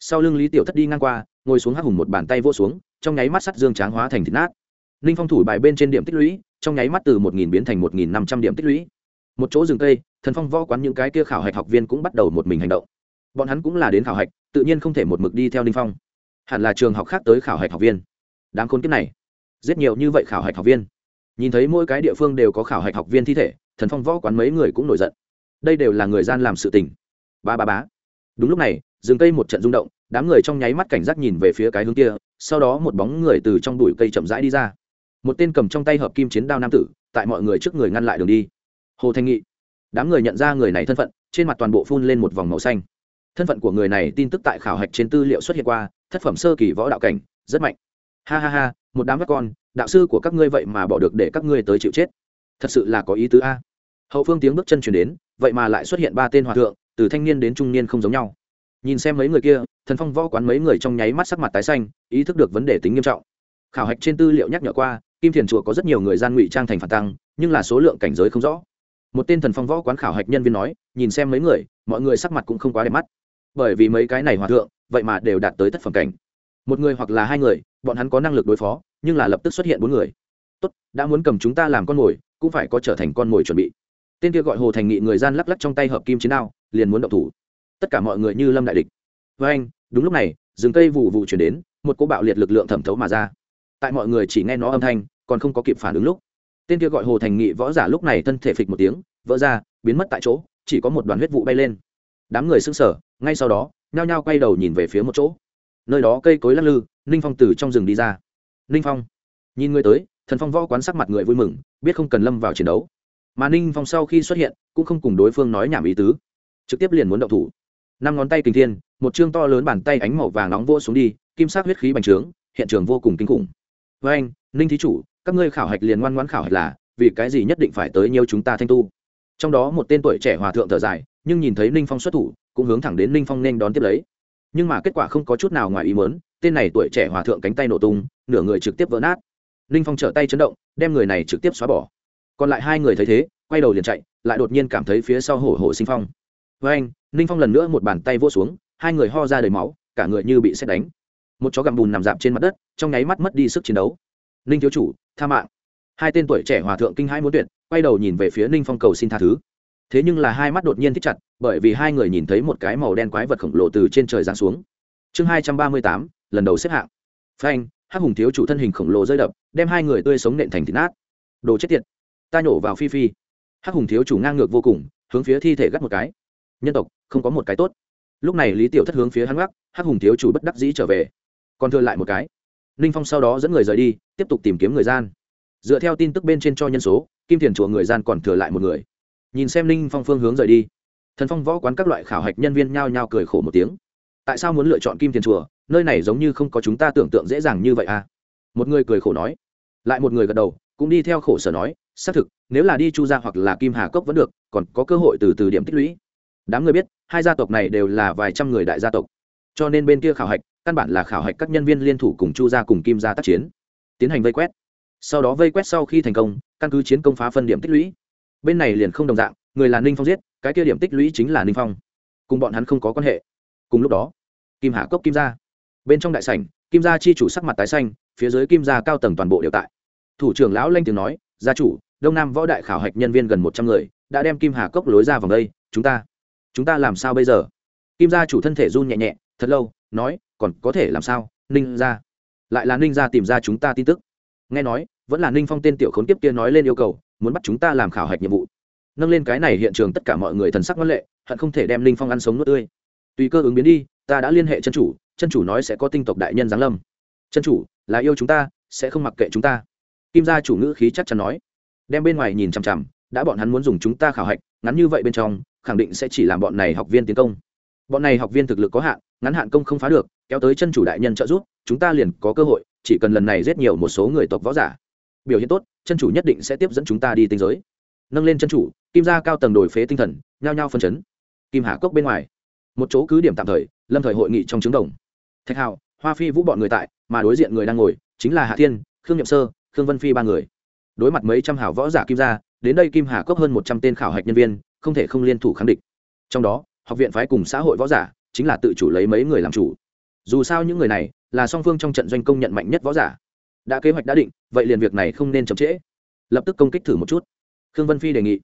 S1: sau lưng lý tiểu thất đi ngang qua, ngồi xuống hắc hùng một bàn tay vô xuống, trong nháy mắt sắt dương tráng hóa thành thịt nát. Ninh phong thủ bài bên trên điểm tích lũy, trong nháy mắt từ một nghìn biến thành một nghìn năm trăm điểm tích lũy. Một chỗ rừng cây, thần phong võ quán những cái kia khảo hạch học viên cũng bắt đầu một mình hành động. Bọn hắn cũng là đến khảo hạch, tự nhiên không thể một mực đi theo ninh phong. Hẳn là trường học khác tới khảo hạch học viên. Đáng khốn kiếp này. Rất nhiều như vậy khảo hạch học viên. Nhìn thấy mỗi cái địa phương đều có khảo hạch học viên thi thể, thần phong võ quán mấy người cũng nổi giận. Đây đều là người gian làm sự tình. Ba ba bá đúng lúc này rừng cây một trận rung động, đám người trong nháy mắt cảnh giác nhìn về phía cái hướng kia, sau đó một bóng người từ trong bụi cây chậm rãi đi ra. Một tên cầm trong tay hợp kim chiến đao nam tử, tại mọi người trước người ngăn lại đường đi. Hồ thanh nghị. Đám người nhận ra người này thân phận, trên mặt toàn bộ phun lên một vòng màu xanh. Thân phận của người này tin tức tại khảo hạch trên tư liệu xuất hiện qua, thất phẩm sơ kỳ võ đạo cảnh, rất mạnh. Ha ha ha, một đám các con, đạo sư của các ngươi vậy mà bỏ được để các ngươi tới chịu chết. Thật sự là có ý tứ a. Hậu phương tiếng bước chân chuyển đến, vậy mà lại xuất hiện ba tên hòa thượng, từ thanh niên đến trung niên không giống nhau nhìn xem mấy người kia, thần phong võ quán mấy người trong nháy mắt sắc mặt tái xanh, ý thức được vấn đề tính nghiêm trọng. Khảo hạch trên tư liệu nhắc nhở qua, kim thiền chùa có rất nhiều người gian ngụy trang thành phản tăng, nhưng là số lượng cảnh giới không rõ. Một tên thần phong võ quán khảo hạch nhân viên nói, nhìn xem mấy người, mọi người sắc mặt cũng không quá đẹp mắt. Bởi vì mấy cái này hòa thượng, vậy mà đều đạt tới tất phẩm cảnh. Một người hoặc là hai người, bọn hắn có năng lực đối phó, nhưng là lập tức xuất hiện bốn người. Tốt, đã muốn cầm chúng ta làm con mồi, cũng phải có trở thành con mồi chuẩn bị. Tên kia gọi hồ thành nghị người gian lắc lắc trong tay hợp kim chiến đao, liền muốn động thủ tất cả mọi người như lâm đại địch. Với anh, đúng lúc này, rừng cây vụ vụ chuyển đến, một cô bạo liệt lực lượng thẩm thấu mà ra. Tại mọi người chỉ nghe nó âm thanh, còn không có kịp phản ứng lúc, tên kia gọi hồ thành nghị võ giả lúc này thân thể phịch một tiếng, vỡ ra, biến mất tại chỗ, chỉ có một đoàn huyết vụ bay lên. Đám người sững sờ, ngay sau đó, nhao nhao quay đầu nhìn về phía một chỗ. Nơi đó cây cối lắc lư, ninh phong từ trong rừng đi ra. Ninh phong, nhìn người tới, thần phong võ quán sắc mặt người vui mừng, biết không cần lâm vào chiến đấu. Mà ninh phong sau khi xuất hiện, cũng không cùng đối phương nói nhảm ý tứ, trực tiếp liền muốn động thủ năm ngón tay kinh thiên, một chương to lớn bàn tay ánh màu vàng nóng vô xuống đi, kim sắc huyết khí bành trướng, hiện trường vô cùng kinh khủng. Với anh, ninh thí chủ, các ngươi khảo hạch liền ngoan ngoãn khảo hạch là, vì cái gì nhất định phải tới nhiều chúng ta thanh tu? Trong đó một tên tuổi trẻ hòa thượng thở dài, nhưng nhìn thấy ninh phong xuất thủ, cũng hướng thẳng đến ninh phong nên đón tiếp lấy. Nhưng mà kết quả không có chút nào ngoài ý mớn tên này tuổi trẻ hòa thượng cánh tay nổ tung, nửa người trực tiếp vỡ nát. Ninh phong trở tay chấn động, đem người này trực tiếp xóa bỏ. Còn lại hai người thấy thế, quay đầu liền chạy, lại đột nhiên cảm thấy phía sau hổ hổ sinh phong. Với anh ninh phong lần nữa một bàn tay vô xuống, hai người ho ra đầy máu, cả người như bị xét đánh. Một chó gặm bùn nằm dạp trên mặt đất, trong nháy mắt mất đi sức chiến đấu. Ninh thiếu chủ, tha mạng. Hai tên tuổi trẻ hòa thượng kinh hai muốn tuyệt, quay đầu nhìn về phía ninh phong cầu xin tha thứ. Thế nhưng là hai mắt đột nhiên thích chặt, bởi vì hai người nhìn thấy một cái màu đen quái vật khổng lồ từ trên trời giáng xuống. Chương hai trăm ba mươi tám, lần đầu xếp hạng. Phanh, hắc hùng thiếu chủ thân hình khổng lồ rơi đập, đem hai người tươi sống nện thành thịt nát. Đồ chết tiệt. Ta nhổ vào phi phi. Hắc hùng thiếu chủ ngang ngược vô cùng, hướng phía thi thể gắt một cái nhân tộc, không có một cái tốt. Lúc này lý tiểu thất hướng phía hắn gác, hắc hùng thiếu chủ bất đắc dĩ trở về. Còn thừa lại một cái. Ninh phong sau đó dẫn người rời đi, tiếp tục tìm kiếm người gian. Dựa theo tin tức bên trên cho nhân số, kim thiền chùa người gian còn thừa lại một người. Nhìn xem ninh phong phương hướng rời đi, thần phong võ quán các loại khảo hạch nhân viên nhao nhao cười khổ một tiếng. Tại sao muốn lựa chọn kim thiền chùa? Nơi này giống như không có chúng ta tưởng tượng dễ dàng như vậy à? Một người cười khổ nói. Lại một người gật đầu, cũng đi theo khổ sở nói, xác thực, nếu là đi chu gia hoặc là kim hà cốc vẫn được, còn có cơ hội từ từ điểm tích lũy đám người biết, hai gia tộc này đều là vài trăm người đại gia tộc. Cho nên bên kia khảo hạch, căn bản là khảo hạch các nhân viên liên thủ cùng chu gia cùng kim gia tác chiến. Tiến hành vây quét. Sau đó vây quét sau khi thành công, căn cứ chiến công phá phân điểm tích lũy. Bên này liền không đồng dạng, người là ninh phong giết, cái kia điểm tích lũy chính là ninh phong. Cùng bọn hắn không có quan hệ. Cùng lúc đó, kim hạ cốc kim gia. Bên trong đại sảnh, kim gia chi chủ sắc mặt tái xanh, phía dưới kim gia cao tầng toàn bộ đều tại. Thủ trưởng lão lanh tiếng nói, gia chủ, đông nam võ đại khảo hạch nhân viên gần một trăm người, đã đem kim hà cốc lối ra vòng đây, chúng ta chúng ta làm sao bây giờ? Kim gia chủ thân thể run nhẹ nhẹ, thật lâu, nói, còn có thể làm sao? Ninh gia. Lại là ninh gia tìm ra chúng ta tin tức. Nghe nói, vẫn là ninh phong tên tiểu khốn kiếp kia nói lên yêu cầu, muốn bắt chúng ta làm khảo hạch nhiệm vụ. Nâng lên cái này hiện trường tất cả mọi người thần sắc ngân lệ, hận không thể đem ninh phong ăn sống nuốt tươi. Tùy cơ ứng biến đi, ta đã liên hệ chân chủ chân chủ nói sẽ có tinh tộc đại nhân giáng lâm. Chân chủ, là yêu chúng ta, sẽ không mặc kệ chúng ta. Kim gia chủ ngữ khí chắc chắn nói. Đem bên ngoài nhìn chằm chằm đã bọn hắn muốn dùng chúng ta khảo hạch, ngắn như vậy bên trong, khẳng định sẽ chỉ làm bọn này học viên tiến công. Bọn này học viên thực lực có hạn, ngắn hạn công không phá được, kéo tới chân chủ đại nhân trợ giúp, chúng ta liền có cơ hội, chỉ cần lần này giết nhiều một số người tộc võ giả. Biểu hiện tốt, chân chủ nhất định sẽ tiếp dẫn chúng ta đi tinh giới. Nâng lên chân chủ, kim gia cao tầng đổi phế tinh thần, nhao nhao phân chấn. Kim hà cốc bên ngoài. Một chỗ cứ điểm tạm thời, lâm thời hội nghị trong trứng đồng. Thạch hào, hoa phi vũ bọn người tại, mà đối diện người đang ngồi, chính là hạ thiên, khương nhậm sơ, khương vân phi ba người. Đối mặt mấy trăm hảo võ giả kim gia đến đây kim hà cốc hơn một trăm tên khảo hạch nhân viên, không thể không liên thủ kháng địch. Trong đó, học viện phái cùng xã hội võ giả chính là tự chủ lấy mấy người làm chủ. Dù sao những người này là song phương trong trận doanh công nhận mạnh nhất võ giả. Đã kế hoạch đã định, vậy liền việc này không nên chậm trễ. Lập tức công kích thử một chút. Khương vân phi đề nghị.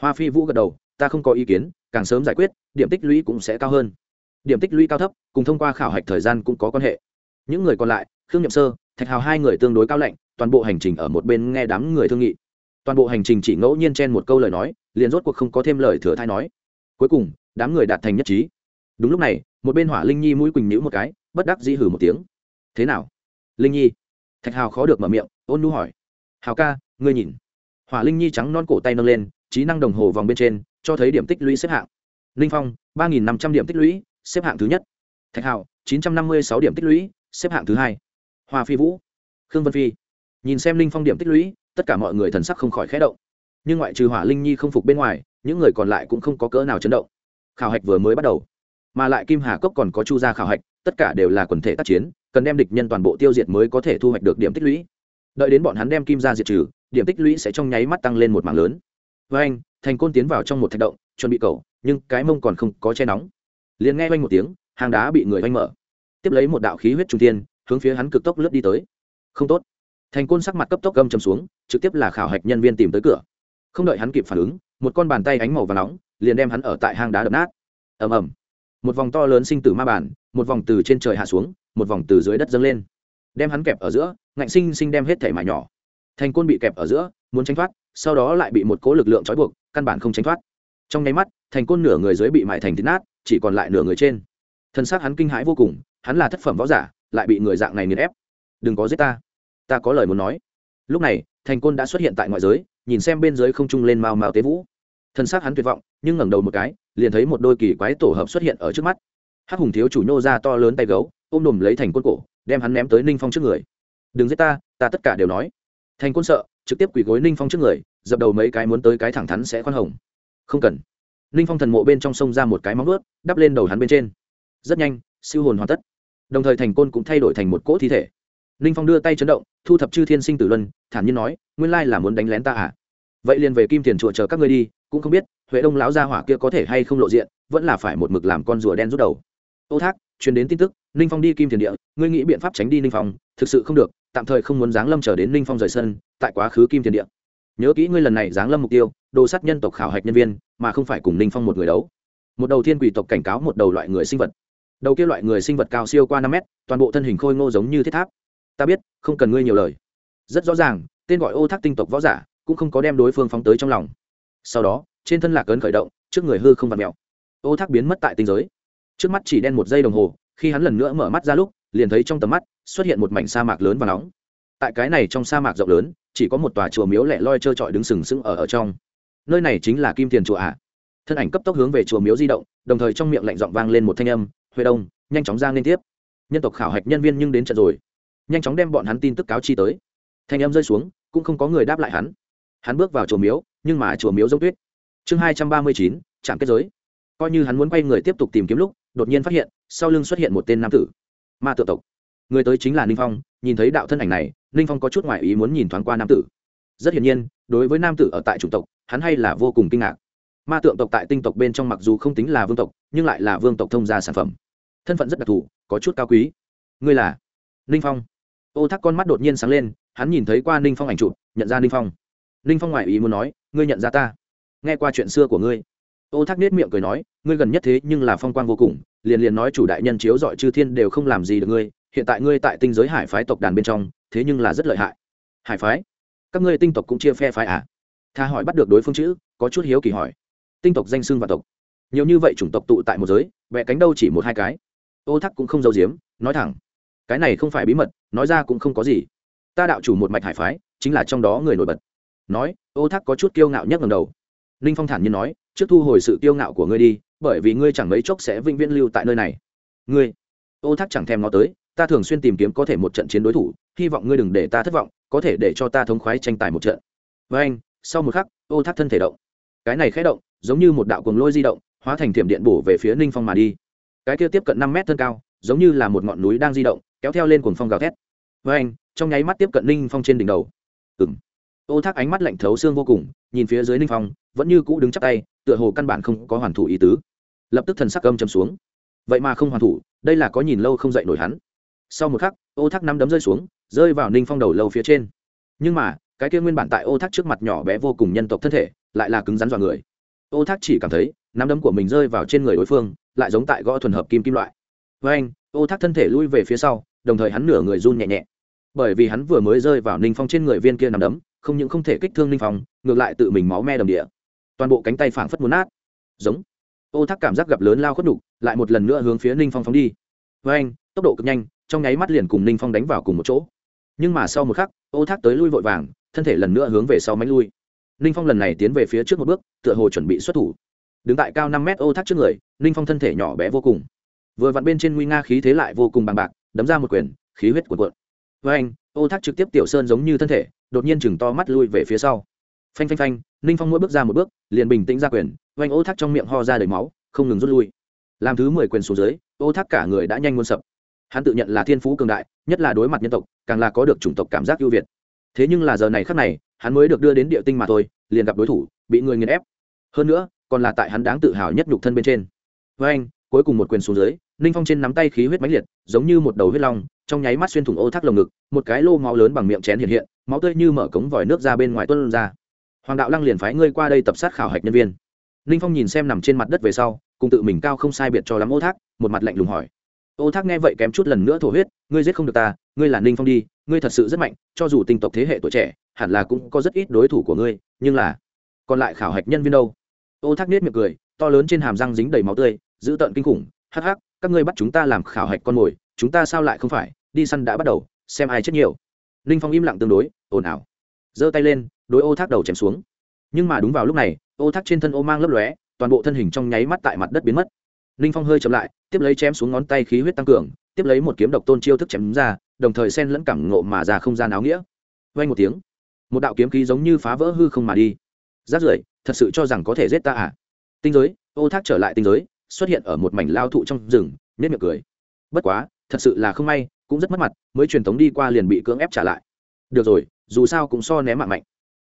S1: Hoa phi vũ gật đầu, ta không có ý kiến, càng sớm giải quyết, điểm tích lũy cũng sẽ cao hơn. Điểm tích lũy cao thấp, cùng thông qua khảo hạch thời gian cũng có quan hệ. Những người còn lại, khương nhậm sơ, thạch hào hai người tương đối cao lạnh, toàn bộ hành trình ở một bên nghe đám người thương nghị toàn bộ hành trình chỉ ngẫu nhiên chen một câu lời nói, liền rốt cuộc không có thêm lời thừa thai nói. Cuối cùng, đám người đạt thành nhất trí. Đúng lúc này, một bên hỏa linh nhi mũi quỳnh nhữ một cái, bất đắc dĩ hử một tiếng. Thế nào? Linh nhi. Thạch hào khó được mở miệng, ôn nu hỏi. Hào ca, ngươi nhìn. Hỏa linh nhi trắng non cổ tay nâng lên, trí năng đồng hồ vòng bên trên, cho thấy điểm tích lũy xếp hạng. Linh phong, ba nghìn năm trăm điểm tích lũy, xếp hạng thứ nhất. Thạch hào, chín trăm năm mươi sáu điểm tích lũy, xếp hạng thứ hai. Hoa phi vũ, khương vân phi. Nhìn xem linh phong điểm tích lũy tất cả mọi người thần sắc không khỏi khẽ động. Nhưng ngoại trừ hỏa linh nhi không phục bên ngoài, những người còn lại cũng không có cỡ nào chấn động. Khảo hạch vừa mới bắt đầu, mà lại kim hà cốc còn có chu gia khảo hạch, tất cả đều là quần thể tác chiến, cần đem địch nhân toàn bộ tiêu diệt mới có thể thu hoạch được điểm tích lũy. Đợi đến bọn hắn đem kim ra diệt trừ, điểm tích lũy sẽ trong nháy mắt tăng lên một mảng lớn. Với anh, thành côn tiến vào trong một thạch động, chuẩn bị cầu, nhưng cái mông còn không có che nóng. Liền nghe oanh một tiếng, hàng đá bị người oanh mở. Tiếp lấy một đạo khí huyết trung tiên hướng phía hắn cực tốc lướt đi tới. Không tốt thành côn sắc mặt cấp tốc gâm chầm xuống, trực tiếp là khảo hạch nhân viên tìm tới cửa. Không đợi hắn kịp phản ứng, một con bàn tay ánh màu và nóng, liền đem hắn ở tại hang đá đập nát. Ầm ầm. Một vòng to lớn sinh tử ma bản một vòng từ trên trời hạ xuống, một vòng từ dưới đất dâng lên. Đem hắn kẹp ở giữa, ngạnh sinh sinh đem hết thể mải nhỏ. Thành côn bị kẹp ở giữa, muốn tránh thoát, sau đó lại bị một cố lực lượng trói buộc, căn bản không tránh thoát. Trong nháy mắt, thành côn nửa người dưới bị mại thành thịt nát, chỉ còn lại nửa người trên. Thân xác hắn kinh hãi vô cùng, hắn là thất phẩm võ giả, lại bị người dạng này nghiền ép. Đừng có giết ta ta có lời muốn nói. Lúc này, thành côn đã xuất hiện tại ngoại giới, nhìn xem bên dưới không trung lên mao mao tế vũ. Thân xác hắn tuyệt vọng, nhưng ngẩng đầu một cái, liền thấy một đôi kỳ quái tổ hợp xuất hiện ở trước mắt. Hắc hùng thiếu chủ nhô ra to lớn tay gấu, ôm đùm lấy thành côn cổ, đem hắn ném tới ninh phong trước người. Đừng giết ta ta tất cả đều nói. Thành côn sợ, trực tiếp quỳ gối ninh phong trước người, dập đầu mấy cái muốn tới cái thẳng thắn sẽ khoan hồng. Không cần. Ninh phong thần mộ bên trong sông ra một cái móng ướt đắp lên đầu hắn bên trên. Rất nhanh, siêu hồn hoàn tất. Đồng thời thành côn cũng thay đổi thành một cỗ thi thể ninh phong đưa tay chấn động, thu thập chư thiên sinh tử luân, thản nhiên nói, nguyên lai là muốn đánh lén ta à? Vậy liền về kim tiền chùa chờ các ngươi đi, cũng không biết, huệ đông lão gia hỏa kia có thể hay không lộ diện, vẫn là phải một mực làm con rùa đen rút đầu. Ô thác, truyền đến tin tức ninh phong đi kim tiền địa, ngươi nghĩ biện pháp tránh đi ninh phong, thực sự không được, tạm thời không muốn giáng lâm chờ đến ninh phong rời sân, tại quá khứ kim tiền địa. Nhớ kỹ ngươi lần này giáng lâm mục tiêu, đồ sát nhân tộc khảo hạch nhân viên, mà không phải cùng ninh phong một người đấu. Một đầu thiên quỷ tộc cảnh cáo một đầu loại người sinh vật. Đầu kia loại người sinh vật cao siêu qua năm mét, toàn bộ thân hình khôi ngô giống như thiết tháp ta biết, không cần ngươi nhiều lời. Rất rõ ràng, tên gọi ô thác tinh tộc võ giả cũng không có đem đối phương phóng tới trong lòng. Sau đó, trên thân lạc ấn khởi động, trước người hư không vặt mẹo ô thác biến mất tại tinh giới. Trước mắt chỉ đen một giây đồng hồ, khi hắn lần nữa mở mắt ra lúc, liền thấy trong tầm mắt xuất hiện một mảnh sa mạc lớn và nóng. Tại cái này trong sa mạc rộng lớn, chỉ có một tòa chùa miếu lẻ loi trơ trọi đứng sừng sững ở ở trong. Nơi này chính là kim tiền chùa ạ. Thân ảnh cấp tốc hướng về chùa miếu di động, đồng thời trong miệng lạnh giọng vang lên một thanh âm, huệ đông, nhanh chóng ra liên tiếp. Nhân tộc khảo hạch nhân viên nhưng đến trận rồi nhanh chóng đem bọn hắn tin tức cáo chi tới. Thanh âm rơi xuống, cũng không có người đáp lại hắn. Hắn bước vào chùa miếu, nhưng mà chùa miếu giống tuyết. Chương hai trăm ba mươi chín trạm kết giới. Coi như hắn muốn quay người tiếp tục tìm kiếm lúc, đột nhiên phát hiện, sau lưng xuất hiện một tên nam tử. Ma tự tộc. Người tới chính là ninh phong, nhìn thấy đạo thân ảnh này, ninh phong có chút ngoại ý muốn nhìn thoáng qua nam tử. Rất hiển nhiên, đối với nam tử ở tại chủng tộc, hắn hay là vô cùng kinh ngạc. Ma tượng tộc tại tinh tộc bên trong mặc dù không tính là vương tộc, nhưng lại là vương tộc thông gia sản phẩm. Thân phận rất đặc thù, có chút cao quý. Ngươi là? Ninh phong ô thác con mắt đột nhiên sáng lên, hắn nhìn thấy qua ninh phong ảnh chụp, nhận ra ninh phong. Ninh phong ngoại ý muốn nói, ngươi nhận ra ta? Nghe qua chuyện xưa của ngươi? Ô thác nết miệng cười nói, ngươi gần nhất thế nhưng là phong quang vô cùng, liền liền nói chủ đại nhân chiếu dọi chư thiên đều không làm gì được ngươi, hiện tại ngươi tại tinh giới hải phái tộc đàn bên trong, thế nhưng là rất lợi hại. Hải phái? Các ngươi tinh tộc cũng chia phe phái à? Tha hỏi bắt được đối phương chữ, có chút hiếu kỳ hỏi. Tinh tộc danh xưng và tộc. Nhiều như vậy chủng tộc tụ tại một giới vẽ cánh đâu chỉ một hai cái? Ô thắc cũng không giấu giếm, nói thẳng cái này không phải bí mật, nói ra cũng không có gì. Ta đạo chủ một mạch hải phái, chính là trong đó người nổi bật. Nói, ô thác có chút kiêu ngạo nhất ngầm đầu. Ninh phong thản nhiên nói, trước thu hồi sự kiêu ngạo của ngươi đi, bởi vì ngươi chẳng mấy chốc sẽ vĩnh viễn lưu tại nơi này. Ngươi, ô thác chẳng thèm nó tới, ta thường xuyên tìm kiếm có thể một trận chiến đối thủ, hy vọng ngươi đừng để ta thất vọng, có thể để cho ta thống khoái tranh tài một trận. Với anh, sau một khắc, ô thác thân thể động. Cái này khẽ động, giống như một đạo cuồng lôi di động, hóa thành thiểm điện bổ về phía ninh phong mà đi. Cái kia tiếp cận năm mét thân cao giống như là một ngọn núi đang di động, kéo theo lên cuồng phong gào thét. Với anh, trong nháy mắt tiếp cận ninh phong trên đỉnh đầu. Ừ m ô thác ánh mắt lạnh thấu xương vô cùng, nhìn phía dưới ninh phong, vẫn như cũ đứng chắc tay, tựa hồ căn bản không có hoàn thủ ý tứ. Lập tức thần sắc âm chầm xuống. Vậy mà không hoàn thủ, đây là có nhìn lâu không dậy nổi hắn. Sau một khắc, ô thác năm đấm rơi xuống, rơi vào ninh phong đầu lâu phía trên. Nhưng mà, cái kia nguyên bản tại ô thác trước mặt nhỏ bé vô cùng nhân tộc thân thể, lại là cứng rắn dọa người. Ô thác chỉ cảm thấy, nắm đấm của mình rơi vào trên người đối phương, lại giống tại gõ thuần hợp kim kim loại với anh, ô thác thân thể lui về phía sau, đồng thời hắn nửa người run nhẹ nhẹ. Bởi vì hắn vừa mới rơi vào ninh phong trên người viên kia nằm đấm, không những không thể kích thương ninh phong, ngược lại tự mình máu me đầm địa. Toàn bộ cánh tay phảng phất muốn nát. Giống. Ô thác cảm giác gặp lớn lao khuất đục lại một lần nữa hướng phía ninh phong phóng đi. Với anh, tốc độ cực nhanh, trong nháy mắt liền cùng ninh phong đánh vào cùng một chỗ. Nhưng mà sau một khắc, ô thác tới lui vội vàng, thân thể lần nữa hướng về sau máy lui. Ninh phong lần này tiến về phía trước một bước, tựa hồ chuẩn bị xuất thủ. Đứng tại cao năm mét ô thác trước người, ninh phong thân thể nhỏ bé vô cùng vừa vặn bên trên nguy nga khí thế lại vô cùng bằng bạc, đấm ra một quyền, khí huyết cuộn cuộn. Với anh, ô thác trực tiếp tiểu sơn giống như thân thể, đột nhiên chừng to mắt lui về phía sau. Phanh phanh phanh, ninh phong mỗi bước ra một bước, liền bình tĩnh ra quyền oanh ô thác trong miệng ho ra đầy máu, không ngừng rút lui. Làm thứ mười quyền xuống dưới, ô thác cả người đã nhanh muôn sập. Hắn tự nhận là thiên phú cường đại, nhất là đối mặt nhân tộc, càng là có được chủng tộc cảm giác ưu việt. Thế nhưng là giờ này khắc này, hắn mới được đưa đến địa tinh mà thôi, liền gặp đối thủ, bị người nghiền ép. Hơn nữa, còn là tại hắn đáng tự hào nhất nhục thân bên trên. Với anh cuối cùng một quyền xuống dưới, ninh phong trên nắm tay khí huyết mãnh liệt, giống như một đầu huyết long, trong nháy mắt xuyên thủng ô thác lồng ngực, một cái lô máu lớn bằng miệng chén hiện hiện, máu tươi như mở cống vòi nước ra bên ngoài tuân ra. Hoàng đạo lăng liền phái ngươi qua đây tập sát khảo hạch nhân viên. Ninh phong nhìn xem nằm trên mặt đất về sau, cùng tự mình cao không sai biệt cho lắm ô thác, một mặt lạnh lùng hỏi. Ô thác nghe vậy kém chút lần nữa thổ huyết, ngươi giết không được ta, ngươi là ninh phong đi, ngươi thật sự rất mạnh, cho dù tinh tộc thế hệ tuổi trẻ, hẳn là cũng có rất ít đối thủ của ngươi, nhưng là còn lại khảo hạch nhân viên đâu? Ô thác nết miệng cười, to lớn trên hàm răng dính đầy máu tươi dữ tợn kinh khủng, hắc hắc, các ngươi bắt chúng ta làm khảo hạch con mồi, chúng ta sao lại không phải? Đi săn đã bắt đầu, xem ai chết nhiều. Ninh phong im lặng tương đối, ồn ào. Giơ tay lên, đối ô thác đầu chém xuống. Nhưng mà đúng vào lúc này, ô thác trên thân ô mang lấp lóe, toàn bộ thân hình trong nháy mắt tại mặt đất biến mất. Ninh phong hơi chậm lại, tiếp lấy chém xuống ngón tay khí huyết tăng cường, tiếp lấy một kiếm độc tôn chiêu thức chém ra, đồng thời xen lẫn cảm ngộ mà ra không gian áo nghĩa. Vay một tiếng, một đạo kiếm khí giống như phá vỡ hư không mà đi. Rát rưởi, thật sự cho rằng có thể giết ta à? Tinh giới, ô thác trở lại tinh giới xuất hiện ở một mảnh lao thụ trong rừng nết miệng cười. Bất quá, thật sự là không may, cũng rất mất mặt, mới truyền tống đi qua liền bị cưỡng ép trả lại. Được rồi, dù sao cũng so ném mạng mạnh.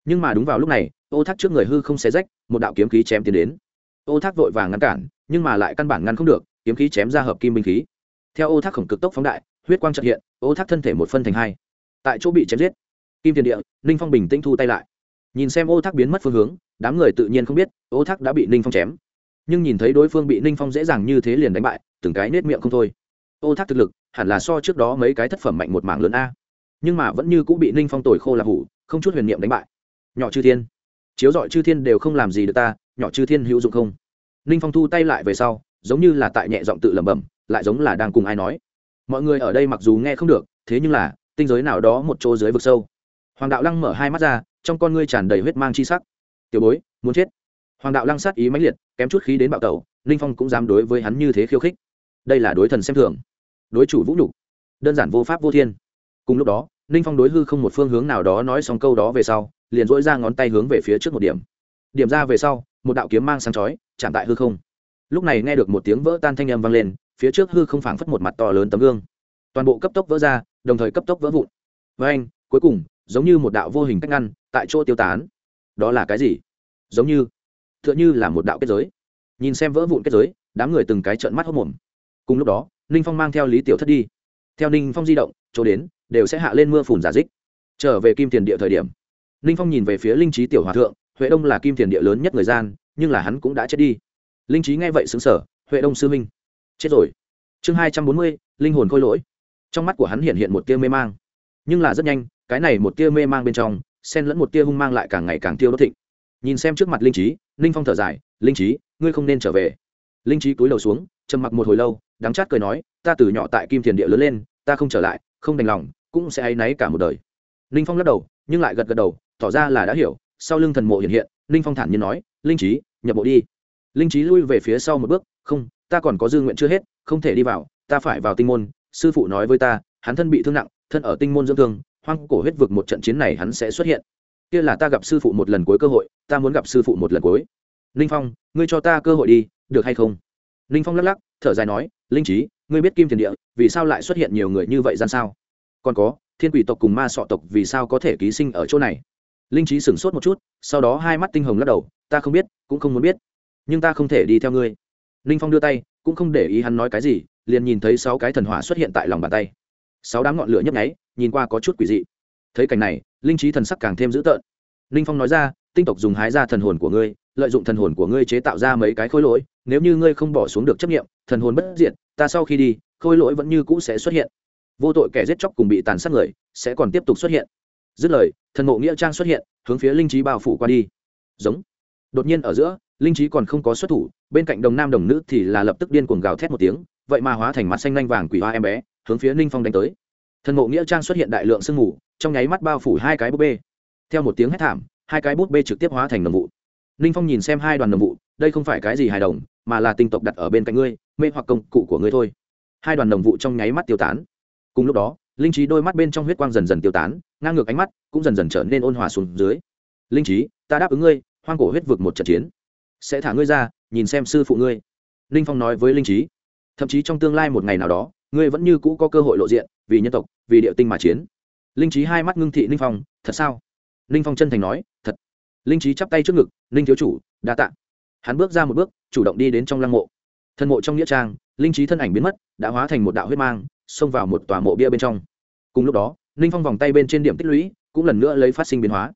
S1: Nhưng mà đúng vào lúc này, ô thác trước người hư không xé rách, một đạo kiếm khí chém tiến đến. Ô thác vội vàng ngăn cản, nhưng mà lại căn bản ngăn không được, kiếm khí chém ra hợp kim binh khí. Theo ô thác khổng cực tốc phóng đại, huyết quang trợ hiện, ô thác thân thể một phân thành hai. Tại chỗ bị chém giết, kim tiền địa, ninh phong bình tĩnh thu tay lại. Nhìn xem ô thác biến mất phương hướng, đám người tự nhiên không biết, ô thác đã bị ninh phong chém nhưng nhìn thấy đối phương bị ninh phong dễ dàng như thế liền đánh bại, từng cái nết miệng không thôi. Ô thác thực lực, hẳn là so trước đó mấy cái thất phẩm mạnh một mảng lớn a. Nhưng mà vẫn như cũng bị ninh phong tồi khô là hủ, không chút huyền niệm đánh bại. Nhỏ chư thiên, chiếu dọi chư thiên đều không làm gì được ta, nhỏ chư thiên hữu dụng không? Ninh phong thu tay lại về sau, giống như là tại nhẹ giọng tự lẩm bẩm, lại giống là đang cùng ai nói. Mọi người ở đây mặc dù nghe không được, thế nhưng là, tinh giới nào đó một chỗ dưới vực sâu. Hoàng đạo lăng mở hai mắt ra, trong con ngươi tràn đầy huyết mang chi sắc. Tiểu bối, muốn chết? Hoàng đạo lăng sát ý mãnh liệt, kém chút khí đến bạo tẩu ninh phong cũng dám đối với hắn như thế khiêu khích. Đây là đối thần xem thường. Đối chủ vũ nhục. Đơn giản vô pháp vô thiên. Cùng lúc đó ninh phong đối hư không một phương hướng nào đó nói xong câu đó về sau, liền dỗi ra ngón tay hướng về phía trước một điểm. Điểm ra về sau, một đạo kiếm mang sáng chói, chạm tại hư không. Lúc này nghe được một tiếng vỡ tan thanh âm vang lên, phía trước hư không phảng phất một mặt to lớn tấm gương. Toàn bộ cấp tốc vỡ ra, đồng thời cấp tốc vỡ vụn. Với anh, cuối cùng, giống như một đạo vô hình cách ngăn, tại chỗ tiêu tán. Đó là cái gì? Giống như tựa như là một đạo kết giới. Nhìn xem vỡ vụn kết giới, đám người từng cái trợn mắt hốc mồm. Cùng lúc đó, ninh phong mang theo lý tiểu thất đi. Theo ninh phong di động, chỗ đến, đều sẽ hạ lên mưa phùn giả dích. Trở về kim tiền địa thời điểm, ninh phong nhìn về phía linh trí tiểu hòa thượng, huệ đông là kim tiền địa lớn nhất người gian, nhưng là hắn cũng đã chết đi. Linh trí nghe vậy xứng sở huệ đông sư minh, chết rồi. Chương hai trăm bốn mươi, linh hồn khôi lỗi. Trong mắt của hắn hiện hiện một tia mê mang. Nhưng là rất nhanh, cái này một tia mê mang bên trong, xen lẫn một tia hung mang lại càng ngày càng tiêu đốt thịnh nhìn xem trước mặt linh trí linh phong thở dài, linh trí ngươi không nên trở về. Linh trí cúi đầu xuống, trầm mặc một hồi lâu, đắng chát cười nói, ta từ nhỏ tại kim thiền địa lớn lên, ta không trở lại, không đành lòng, cũng sẽ áy náy cả một đời. Linh phong lắc đầu, nhưng lại gật gật đầu, tỏ ra là đã hiểu, sau lưng thần mộ hiện hiện linh phong thản nhiên nói, linh trí nhập bộ đi. Linh trí lui về phía sau một bước, không, ta còn có dư nguyện chưa hết, không thể đi vào, ta phải vào tinh môn, sư phụ nói với ta, hắn thân bị thương nặng, thân ở tinh môn dưỡng thương, hoang cổ huyết vực một trận chiến này hắn sẽ xuất hiện kia là ta gặp sư phụ một lần cuối cơ hội, ta muốn gặp sư phụ một lần cuối. Linh phong, ngươi cho ta cơ hội đi, được hay không? Linh phong lắc lắc, thở dài nói, linh trí ngươi biết kim thiền địa, vì sao lại xuất hiện nhiều người như vậy gian sao? Còn có, thiên quỷ tộc cùng ma sọ tộc vì sao có thể ký sinh ở chỗ này? Linh trí sửng sốt một chút, sau đó hai mắt tinh hồng lắc đầu, ta không biết, cũng không muốn biết. Nhưng ta không thể đi theo ngươi. Ninh phong đưa tay, cũng không để ý hắn nói cái gì, liền nhìn thấy sáu cái thần hỏa xuất hiện tại lòng bàn tay. Sáu đám ngọn lửa nhấp nháy, nhìn qua có chút quỷ dị. Thấy cảnh này linh trí thần sắc càng thêm dữ tợn. Ninh phong nói ra, tinh tộc dùng hái ra thần hồn của ngươi, lợi dụng thần hồn của ngươi chế tạo ra mấy cái khối lỗi, nếu như ngươi không bỏ xuống được chấp nghiệm thần hồn bất diệt, ta sau khi đi khối lỗi vẫn như cũ sẽ xuất hiện. Vô tội kẻ giết chóc cùng bị tàn sát người sẽ còn tiếp tục xuất hiện. Dứt lời, thần mộ nghĩa trang xuất hiện, hướng phía linh trí bao phủ qua đi. Giống. Đột nhiên ở giữa, linh trí còn không có xuất thủ, bên cạnh đồng nam đồng nữ thì là lập tức điên cuồng gào thét một tiếng, vậy mà hóa thành mặt xanh lanh vàng quỷ hoa em bé, hướng phía ninh phong đánh tới thần mộ nghĩa trang xuất hiện đại lượng sương mù, trong nháy mắt bao phủ hai cái búp bê. Theo một tiếng hét thảm, hai cái bút bê trực tiếp hóa thành nồng vụ. Ninh phong nhìn xem hai đoàn nồng vụ, đây không phải cái gì hài đồng, mà là tinh tộc đặt ở bên cạnh ngươi, mê hoặc công cụ của ngươi thôi. Hai đoàn nồng vụ trong nháy mắt tiêu tán. Cùng lúc đó, linh trí đôi mắt bên trong huyết quang dần dần tiêu tán, ngang ngược ánh mắt cũng dần dần trở nên ôn hòa xuống dưới. Linh trí ta đáp ứng ngươi, hoang cổ huyết vực một trận chiến. Sẽ thả ngươi ra, nhìn xem sư phụ ngươi. Linh phong nói với linh trí thậm chí trong tương lai một ngày nào đó, ngươi vẫn như cũ có cơ hội lộ diện vì nhân tộc, vì địa tinh mà chiến. Linh trí hai mắt ngưng thị linh phong, thật sao? Linh phong chân thành nói, thật. Linh trí chắp tay trước ngực linh thiếu chủ, đa t ạ hắn bước ra một bước, chủ động đi đến trong lăng mộ. Thân mộ trong nghĩa trang, linh trí thân ảnh biến mất, đã hóa thành một đạo huyết mang, xông vào một tòa mộ bia bên trong. Cùng lúc đó, ninh phong vòng tay bên trên điểm tích lũy, cũng lần nữa lấy phát sinh biến hóa.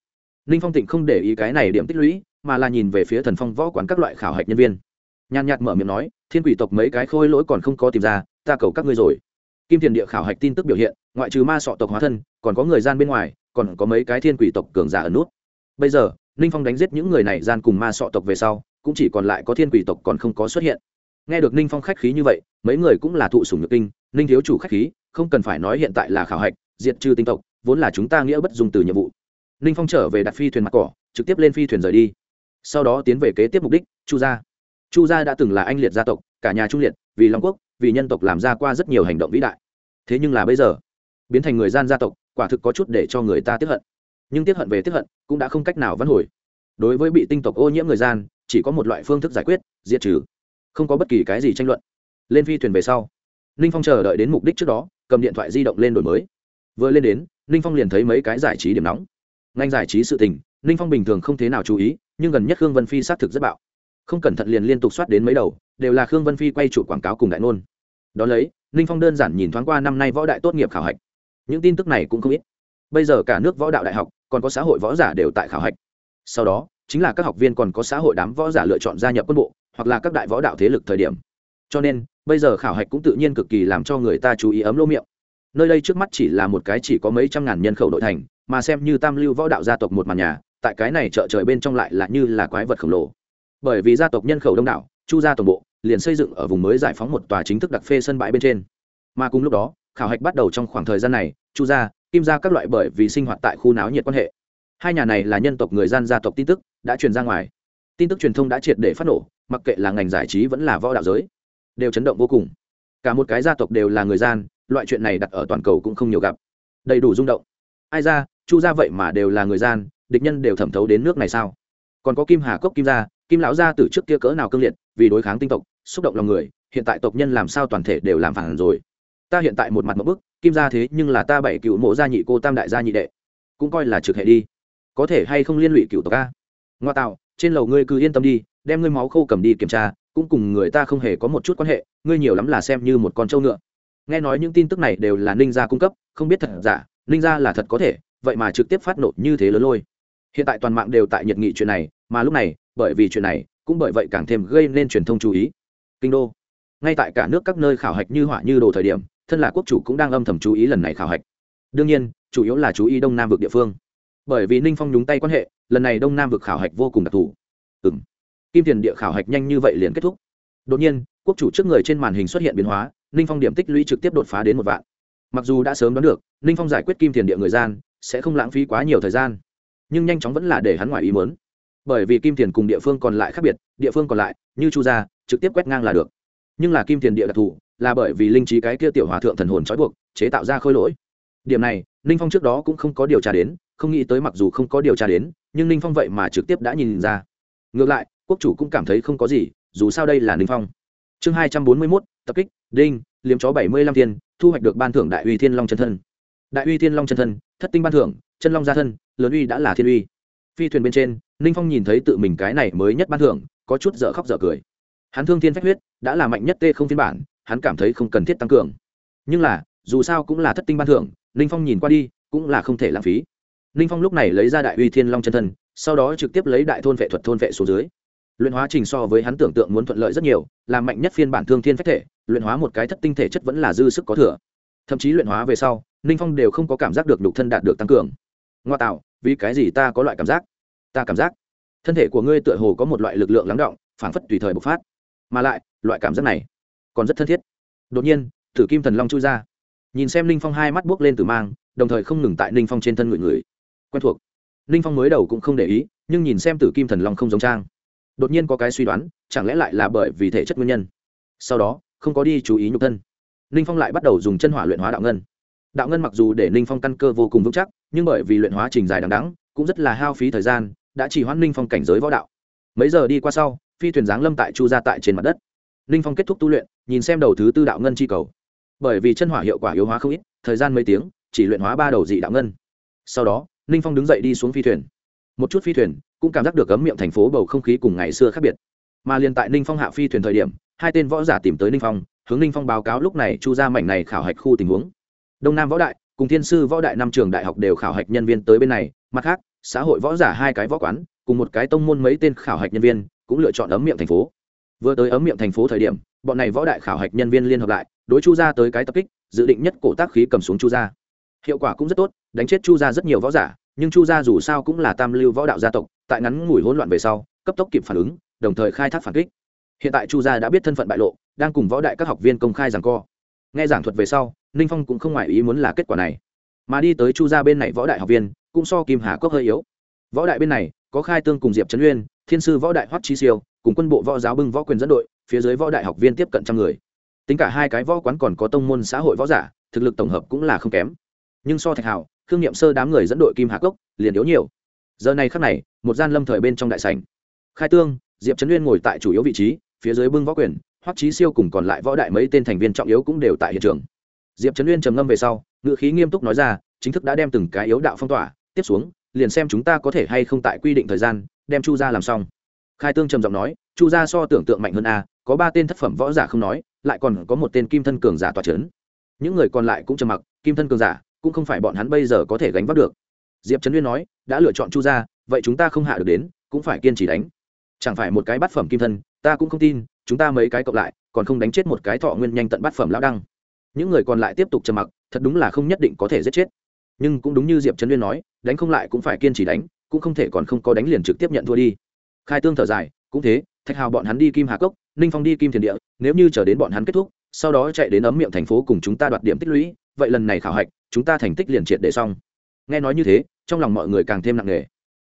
S1: Ninh phong tịnh không để ý cái này điểm tích lũy, mà là nhìn về phía thần phong võ quán các loại khảo hạch nhân viên. Nhàn nhạt mở miệng nói, thiên quỷ tộc mấy cái khôi lỗi còn không có tìm ra, ta cầu các ngươi rồi kim thiền địa khảo hạch tin tức biểu hiện, ngoại trừ ma sọ tộc hóa thân, còn có người gian bên ngoài, còn có mấy cái thiên quỷ tộc cường giả ở nút. Bây giờ, ninh phong đánh giết những người này gian cùng ma sọ tộc về sau, cũng chỉ còn lại có thiên quỷ tộc còn không có xuất hiện. Nghe được ninh phong khách khí như vậy, mấy người cũng là thụ sủng nhược kinh, ninh thiếu chủ khách khí, không cần phải nói hiện tại là khảo hạch, diệt trừ tinh tộc, vốn là chúng ta nghĩa bất dùng từ nhiệm vụ. Ninh phong trở về đặt phi thuyền mặt cỏ, trực tiếp lên phi thuyền rời đi. Sau đó tiến về kế tiếp mục đích, chu gia. Chu gia đã từng là anh liệt gia tộc, cả nhà trung liệt, vì long quốc, vì nhân tộc làm ra qua rất nhiều hành động vĩ đại thế nhưng là bây giờ, biến thành người gian gia tộc, quả thực có chút để cho người ta tiếp hận. Nhưng tiếp hận về tiếp hận cũng đã không cách nào vãn hồi. Đối với bị tinh tộc ô nhiễm người gian, chỉ có một loại phương thức giải quyết, diệt trừ. Không có bất kỳ cái gì tranh luận. Lên phi thuyền về sau, ninh phong chờ đợi đến mục đích trước đó, cầm điện thoại di động lên đổi mới. Vừa lên đến, ninh phong liền thấy mấy cái giải trí điểm nóng. Ngành giải trí sự tình, ninh phong bình thường không thế nào chú ý, nhưng gần nhất khương vân phi xác thực rất bạo. Không cẩn thận liền liên tục soát đến mấy đầu, đều là khương vân phi quay chủ quảng cáo cùng đại ngôn. Đón lấy ninh phong đơn giản nhìn thoáng qua năm nay võ đại tốt nghiệp khảo hạch. Những tin tức này cũng không ít. Bây giờ cả nước võ đạo đại học, còn có xã hội võ giả đều tại khảo hạch. Sau đó, chính là các học viên còn có xã hội đám võ giả lựa chọn gia nhập quân bộ, hoặc là các đại võ đạo thế lực thời điểm. Cho nên, bây giờ khảo hạch cũng tự nhiên cực kỳ làm cho người ta chú ý ấm lô miệng. Nơi đây trước mắt chỉ là một cái chỉ có mấy trăm ngàn nhân khẩu nội thành, mà xem như tam lưu võ đạo gia tộc một màn nhà, tại cái này chợ trời bên trong lại là như là quái vật khổng lồ. Bởi vì gia tộc nhân khẩu đông đảo, chu gia tổng bộ liền xây dựng ở vùng mới giải phóng một tòa chính thức đặc phê sân bãi bên trên. Mà cùng lúc đó, khảo hạch bắt đầu trong khoảng thời gian này, chu gia, kim gia các loại bởi vì sinh hoạt tại khu náo nhiệt quan hệ. Hai nhà này là nhân tộc người gian gia tộc tin tức đã truyền ra ngoài. Tin tức truyền thông đã triệt để phát nổ, mặc kệ là ngành giải trí vẫn là võ đạo giới, đều chấn động vô cùng. Cả một cái gia tộc đều là người gian, loại chuyện này đặt ở toàn cầu cũng không nhiều gặp. Đầy đủ rung động. Ai ra, chu ra vậy mà đều là người gian, địch nhân đều thẩm thấu đến nước này sao? Còn có kim hà cốc kim gia, kim lão gia từ trước kia cỡ nào cương liệt, vì đối kháng tinh tộc xúc động lòng người, hiện tại tộc nhân làm sao toàn thể đều làm phản rồi. Ta hiện tại một mặt một bức, kim gia thế nhưng là ta bảy cựu mộ gia nhị cô tam đại gia nhị đệ. Cũng coi là trực hệ đi. Có thể hay không liên lụy cựu tộc a? Ngoa tạo, trên lầu ngươi cứ yên tâm đi, đem ngươi máu khô cầm đi kiểm tra, cũng cùng người ta không hề có một chút quan hệ, ngươi nhiều lắm là xem như một con trâu ngựa. Nghe nói những tin tức này đều là ninh gia cung cấp, không biết thật giả, ninh gia là thật có thể, vậy mà trực tiếp phát nổ như thế lớn lôi. Hiện tại toàn mạng đều tại nhiệt nghị chuyện này, mà lúc này, bởi vì chuyện này, cũng bởi vậy càng thêm gây nên truyền thông chú ý kinh đô. Ngay tại cả nước các nơi khảo hạch như họa như đồ thời điểm, thân là quốc chủ cũng đang âm thầm chú ý lần này khảo hạch. Đương nhiên, chủ yếu là chú ý đông nam vực địa phương. Bởi vì ninh phong nhúng tay quan hệ, lần này đông nam vực khảo hạch vô cùng đặc thù. Ừ m kim tiền địa khảo hạch nhanh như vậy liền kết thúc. Đột nhiên, quốc chủ trước người trên màn hình xuất hiện biến hóa, ninh phong điểm tích lũy trực tiếp đột phá đến một vạn. Mặc dù đã sớm đoán được, ninh phong giải quyết kim tiền địa người gian, sẽ không lãng phí quá nhiều thời gian. Nhưng nhanh chóng vẫn là để hắn ngoài ý mớn bởi vì kim tiền cùng địa phương còn lại khác biệt, địa phương còn lại, như chu gia trực tiếp quét ngang là được. Nhưng là kim tiền địa đặc thù, là bởi vì linh trí cái kia tiểu hòa thượng thần hồn trói buộc, chế tạo ra khôi lỗi. Điểm này, ninh phong trước đó cũng không có điều tra đến, không nghĩ tới mặc dù không có điều tra đến, nhưng ninh phong vậy mà trực tiếp đã nhìn ra. Ngược lại, quốc chủ cũng cảm thấy không có gì, dù sao đây là ninh phong. Chương hai trăm bốn mươi mốt, tập kích, đinh, liếm chó bảy mươi lăm thiên, thu hoạch được ban thưởng đại uy thiên long chân thân. Đại uy thiên long chân thân, thất tinh ban thưởng, chân long gia thân, lớn uy đã là thiên uy. Phi thuyền bên trên, ninh phong nhìn thấy tự mình cái này mới nhất ban thưởng, có chút dở khóc dở cười hắn thương thiên phách huyết, đã là mạnh nhất t không phiên bản, hắn cảm thấy không cần thiết tăng cường. Nhưng là, dù sao cũng là thất tinh ban thưởng, ninh phong nhìn qua đi, cũng là không thể lãng phí. Ninh phong lúc này lấy ra đại uy thiên long chân thân, sau đó trực tiếp lấy đại thôn vệ thuật thôn vệ số dưới. Luyện hóa trình so với hắn tưởng tượng muốn thuận lợi rất nhiều, là mạnh nhất phiên bản thương thiên phách thể, luyện hóa một cái thất tinh thể chất vẫn là dư sức có thừa. Thậm chí luyện hóa về sau, ninh phong đều không có cảm giác được đục thân đạt được tăng cường. Ngoa tạo, vì cái gì ta có loại cảm giác? Ta cảm giác, thân thể của ngươi tựa hồ có một loại lực lượng lắng động, phảng phất tùy thời bộc phát mà lại, loại cảm giác này còn rất thân thiết. Đột nhiên thử kim thần long chui ra, nhìn xem ninh phong hai mắt buốc lên từ mang, đồng thời không ngừng tại ninh phong trên thân người người quen thuộc. Ninh phong mới đầu cũng không để ý, nhưng nhìn xem tử kim thần long không giống trang. Đột nhiên có cái suy đoán, chẳng lẽ lại là bởi vì thể chất nguyên nhân? Sau đó, không có đi chú ý nhục thân. Ninh phong lại bắt đầu dùng chân hỏa luyện hóa đạo ngân. Đạo ngân mặc dù để ninh phong căn cơ vô cùng vững chắc, nhưng bởi vì luyện hóa trình dài đằng đắng cũng rất là hao phí thời gian, đã chỉ hoãn ninh phong cảnh giới võ đạo. Mấy giờ đi qua sau phi thuyền giáng lâm tại chu ra tại trên mặt đất. Ninh phong kết thúc tu luyện, nhìn xem đầu thứ tư đạo ngân chi cầu. Bởi vì chân hỏa hiệu quả yếu hóa không ít, thời gian mấy tiếng, chỉ luyện hóa ba đầu dị đạo ngân. Sau đó ninh phong đứng dậy đi xuống phi thuyền. Một chút phi thuyền cũng cảm giác được cấm miệng thành phố bầu không khí cùng ngày xưa khác biệt. Mà liền tại ninh phong hạ phi thuyền thời điểm, hai tên võ giả tìm tới ninh phong, hướng ninh phong báo cáo lúc này chu ra mảnh này khảo hạch khu tình huống. Đông nam võ đại cùng thiên sư võ đại năm trường đại học đều khảo hạch nhân viên tới bên này, mặt khác, xã hội võ giả hai cái võ quán, cùng một cái tông môn mấy tên khảo hạch nhân viên cũng lựa chọn ấm miệng thành phố. Vừa tới ấm miệng thành phố thời điểm, bọn này võ đại khảo hạch nhân viên liên hợp lại, đối chu gia tới cái tập kích, dự định nhất cổ tác khí cầm xuống chu gia. hiệu quả cũng rất tốt, đánh chết chu gia rất nhiều võ giả, nhưng chu gia dù sao cũng là tam lưu võ đạo gia tộc, tại ngắn ngủi hỗn loạn về sau, cấp tốc kịp phản ứng, đồng thời khai thác phản kích. Hiện tại chu gia đã biết thân phận bại lộ, đang cùng võ đại các học viên công khai rằng co. Nghe giảng thuật về sau, ninh phong cũng không ngoại ý muốn là kết quả này. Mà đi tới chu gia bên này võ đại học viên, cũng so kim hà cốc hơi yếu. Võ đại bên này, có khai tương cùng diệp trấn uyên thiên sư võ đại hoắc chi siêu cùng quân bộ võ giáo bưng võ quyền dẫn đội phía dưới võ đại học viên tiếp cận trăm người. Tính cả hai cái võ quán còn có tông môn xã hội võ giả thực lực tổng hợp cũng là không kém. Nhưng so thạch hảo, khương nghiệm sơ đám người dẫn đội kim hạ cốc liền yếu nhiều. Giờ này khắc này một gian lâm thời bên trong đại sảnh. Khai tương diệp trấn nguyên ngồi tại chủ yếu vị trí phía dưới bưng võ quyền hoắc trí siêu cùng còn lại võ đại mấy tên thành viên trọng yếu cũng đều tại hiện trường. Diệp trấn nguyên trầm ngâm về sau ngựa khí nghiêm túc nói ra chính thức đã đem từng cái yếu đạo phong tỏa tiếp xuống liền xem chúng ta có thể hay không tại quy định thời gian đem chu ra làm xong. Khai tương trầm giọng nói, chu ra so tưởng tượng mạnh hơn a, có ba tên thất phẩm võ giả không nói, lại còn có một tên kim thân cường giả tòa c những người còn lại cũng trầm mặc, kim thân cường giả, cũng không phải bọn hắn bây giờ có thể gánh vác được. Diệp trấn uyên nói, đã lựa chọn chu gia, vậy chúng ta không hạ được đến, cũng phải kiên trì đánh. Chẳng phải một cái bát phẩm kim thân, ta cũng không tin, chúng ta mấy cái cộng lại, còn không đánh chết một cái thọ nguyên nhanh tận bát phẩm lão đăng. Những người còn lại tiếp tục trầm mặc, thật đúng là không nhất định có thể giết chết. Nhưng cũng đúng như diệp trấn uyên nói, đánh không lại cũng phải kiên trì đánh cũng không thể còn không có đánh liền trực tiếp nhận thua đi. Khai tương thở dài, cũng thế, thạch hào bọn hắn đi kim hà cốc, ninh phong đi kim thiền địa, nếu như chờ đến bọn hắn kết thúc, sau đó chạy đến ấm miệng thành phố cùng chúng ta đoạt điểm tích lũy, vậy lần này khảo hạch, chúng ta thành tích liền triệt để xong. Nghe nói như thế, trong lòng mọi người càng thêm nặng nề.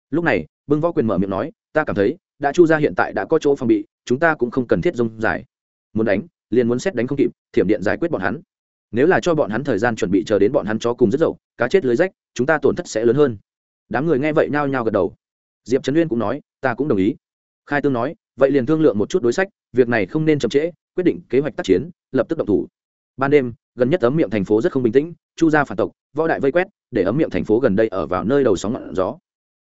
S1: Lúc này, bưng võ quyền mở miệng nói, ta cảm thấy, đã chu ra hiện tại đã có chỗ phòng bị, chúng ta cũng không cần thiết dung giải. Muốn đánh, liền muốn xét đánh không kịp, thiểm điện giải quyết bọn hắn. Nếu là cho bọn hắn thời gian chuẩn bị chờ đến bọn hắn chó cùng rất dậu, cá chết lưới rách, chúng ta tổn thất sẽ lớn hơn đám người nghe vậy nhao nhao gật đầu. Diệp trấn uyên cũng nói, ta cũng đồng ý. Khai tương nói, vậy liền thương lượng một chút đối sách, việc này không nên chậm trễ, quyết định kế hoạch tác chiến, lập tức động thủ. Ban đêm, gần nhất ấm miệng thành phố rất không bình tĩnh, chu gia phản tộc, võ đại vây quét, để ấm miệng thành phố gần đây ở vào nơi đầu sóng ngọn gió.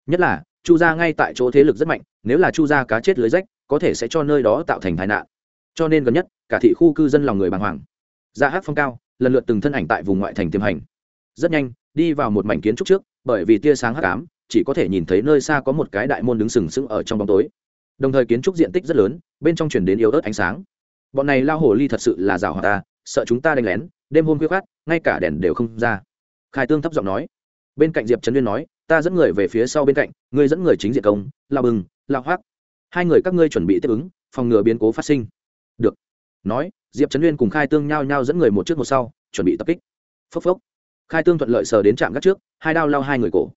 S1: Nhất là, chu gia ngay tại chỗ thế lực rất mạnh, nếu là chu gia cá chết lưới rách, có thể sẽ cho nơi đó tạo thành tai nạn. Cho nên gần nhất, cả thị khu cư dân lòng người bàng hoàng. Ra hát phong cao, lần lượt từng thân ảnh tại vùng ngoại thành tiềm hành. Rất nhanh, đi vào một mảnh kiến trúc trước bởi vì tia sáng hắc ám, chỉ có thể nhìn thấy nơi xa có một cái đại môn đứng sừng sững ở trong bóng tối. Đồng thời kiến trúc diện tích rất lớn, bên trong chuyển đến yếu ớt ánh sáng. Bọn này lao hồ ly thật sự là rào hòa ta sợ chúng ta đánh lén, đêm hôm khuya khát ngay cả đèn đều không ra. Khai tương thấp giọng nói. Bên cạnh diệp trấn uyên nói, ta dẫn người về phía sau bên cạnh, ngươi dẫn người chính diện công lao bừng lao hoác hai người các ngươi chuẩn bị tiếp ứng, phòng ngừa biến cố phát sinh. Được. Nói, diệp trấn uyên cùng khai tương nhao nhao dẫn người một trước một sau, chuẩn bị tập kích. Phốc phốc khai tương thuận lợi sờ đến trạm gác trước, hai đao lao hai người cổ.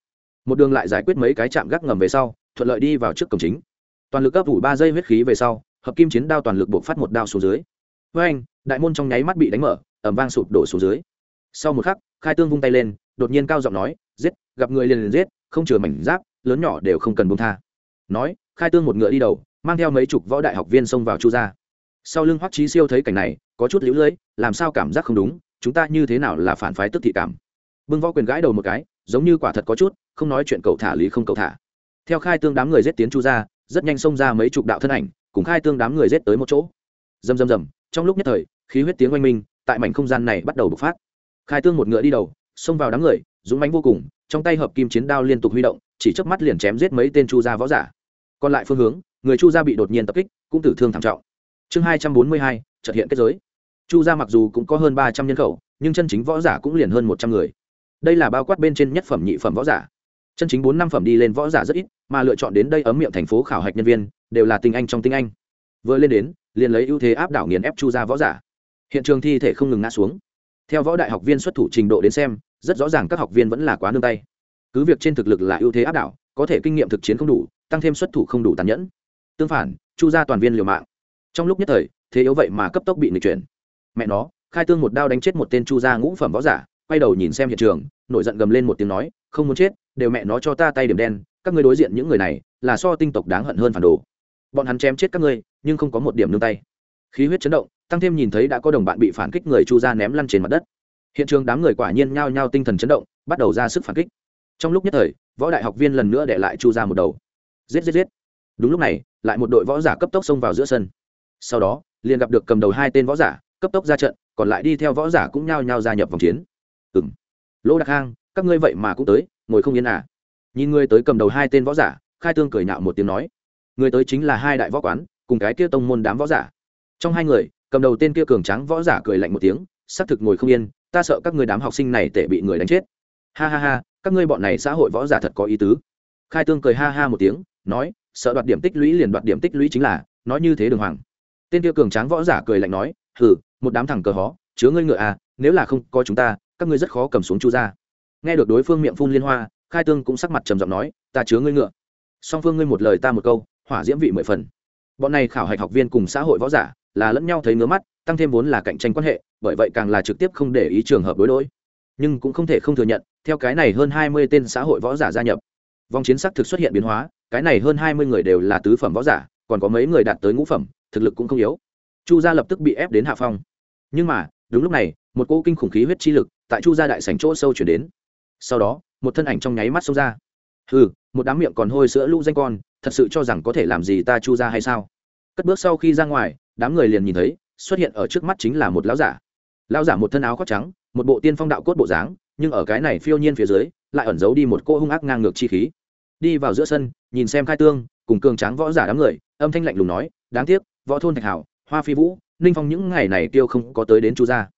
S1: Một đường lại giải quyết mấy cái trạm gác ngầm về sau, thuận lợi đi vào trước cổng chính. Toàn lực cấp ủ ba giây huyết khí về sau, hợp kim chiến đao toàn lực buộc phát một đao xuống dưới. Với anh, đại môn trong nháy mắt bị đánh mở ẩm vang sụp đổ xuống dưới. Sau một khắc, khai tương vung tay lên, đột nhiên cao giọng nói, giết, gặp người liền liền giết, không chừa mảnh giáp, lớn nhỏ đều không cần buông tha. Nói, khai tương một ngựa đi đầu, mang theo mấy chục võ đại học viên xông vào chu gia. Sau lưng hoắc trí siêu thấy cảnh này, có chút lũ lưỡi làm sao cảm giác không đúng chúng ta như thế nào là phản phái tức thị cảm? Bưng võ quyền gãi đầu một cái, giống như quả thật có chút, không nói chuyện cầu thả lý không cầu thả. Theo khai tương đám người giết tiến chu ra, rất nhanh xông ra mấy chục đạo thân ảnh, cùng khai tương đám người giết tới một chỗ. Rầm rầm rầm, trong lúc nhất thời, khí huyết tiếng oanh minh, tại mảnh không gian này bắt đầu bộc phát. Khai tương một ngựa đi đầu, xông vào đám người, dũng mãnh vô cùng, trong tay hợp kim chiến đao liên tục huy động, chỉ chớp mắt liền chém giết mấy tên chu gia võ giả. Còn lại phương hướng, người chu gia bị đột nhiên tập kích, cũng tử thương thảm trọng. Chương hai trăm bốn mươi hai trật hiện kết giới chu gia mặc dù cũng có hơn ba trăm nhân khẩu, nhưng chân chính võ giả cũng liền hơn một trăm người. Đây là bao quát bên trên nhất phẩm nhị phẩm võ giả. Chân chính bốn năm phẩm đi lên võ giả rất ít, mà lựa chọn đến đây ấm miệng thành phố khảo hạch nhân viên, đều là tinh anh trong tinh anh. Vừa lên đến, liền lấy ưu thế áp đảo nghiền ép chu gia võ giả. Hiện trường thi thể không ngừng ngã xuống. Theo võ đại học viên xuất thủ trình độ đến xem, rất rõ ràng các học viên vẫn là quá nương tay. Cứ việc trên thực lực là ưu thế áp đảo, có thể kinh nghiệm thực chiến không đủ, tăng thêm xuất thủ không đủ tàn nhẫn. Tương phản, chu gia toàn viên liều mạng. Trong lúc nhất thời, thế yếu vậy mà cấp tốc bị nghịch chuyển mẹ nó, khai tương một đao đánh chết một tên chu gia ngũ phẩm võ giả, quay đầu nhìn xem hiện trường, nổi giận gầm lên một tiếng nói, không muốn chết, đều mẹ nó cho ta tay điểm đen, các ngươi đối diện những người này là so tinh tộc đáng hận hơn phản đồ. Bọn hắn chém chết các ngươi, nhưng không có một điểm nương tay. Khí huyết chấn động, tăng thêm nhìn thấy đã có đồng bạn bị phản kích người chu gia ném lăn trên mặt đất. Hiện trường đám người quả nhiên nhao nhao tinh thần chấn động, bắt đầu ra sức phản kích. Trong lúc nhất thời, võ đại học viên lần nữa để lại chu gia một đầu. Giết giết giết. Đúng lúc này, lại một đội võ giả cấp tốc xông vào giữa sân. Sau đó, liền gặp được cầm đầu hai tên võ giả cấp tốc ra trận, còn lại đi theo võ giả cũng nhao nhao gia nhập vòng chiến. Ừ m lỗ đặc hang, các ngươi vậy mà cũng tới, ngồi không yên à? Nhìn ngươi tới cầm đầu hai tên võ giả, khai tương cười nhạo một tiếng nói. Người tới chính là hai đại võ quán, cùng cái kia tông môn đám võ giả. Trong hai người, cầm đầu tên kia cường tráng võ giả cười lạnh một tiếng, xác thực ngồi không yên, ta sợ các người đám học sinh này tệ bị người đánh chết. Ha ha ha, các ngươi bọn này xã hội võ giả thật có ý tứ. Khai tương cười ha ha một tiếng, nói, sợ đoạt điểm tích lũy liền đoạt điểm tích lũy chính là, nói như thế đường hoàng. Tên kia cường tráng võ giả cười lạnh nói, hừ một đám thằng cờ hó, chứa ngươi ngựa à nếu là không có chúng ta, các ngươi rất khó cầm xuống chu ra nghe được đối phương miệng phun liên hoa, khai tương cũng sắc mặt trầm giọng nói, ta chứa ngươi ngựa. Song phương ngươi một lời ta một câu, hỏa diễm vị mười phần. Bọn này khảo hạch học viên cùng xã hội võ giả, là lẫn nhau thấy ngứa mắt, tăng thêm vốn là cạnh tranh quan hệ, bởi vậy càng là trực tiếp không để ý trường hợp đối đối. Nhưng cũng không thể không thừa nhận, theo cái này hơn hai mươi tên xã hội võ giả gia nhập, vòng chiến sắc thực xuất hiện biến hóa, cái này hơn hai mươi người đều là tứ phẩm võ giả, còn có mấy người đạt tới ngũ phẩm, thực lực cũng không yếu. Chu gia lập tức bị ép đến hạ phong nhưng mà, đúng lúc này, một cỗ kinh khủng khí huyết chi lực tại chu gia đại sảnh chỗ sâu chuyển đến. Sau đó, một thân ảnh trong nháy mắt xông ra. Hừ, một đám miệng còn hôi sữa lũ danh con, thật sự cho rằng có thể làm gì ta chu gia hay sao? Cất bước sau khi ra ngoài, đám người liền nhìn thấy, xuất hiện ở trước mắt chính là một lão giả. Lão giả một thân áo khoác trắng, một bộ tiên phong đạo cốt bộ dáng, nhưng ở cái này phiêu nhiên phía dưới, lại ẩn giấu đi một cô hung ác ngang ngược chi khí. Đi vào giữa sân, nhìn xem khai tương, cùng cường tráng võ giả đám người, âm thanh lạnh lùng nói, đáng tiếc, võ thôn thạch hảo, hoa phi vũ ninh phong những ngày này tiêu không có tới đến chu gia.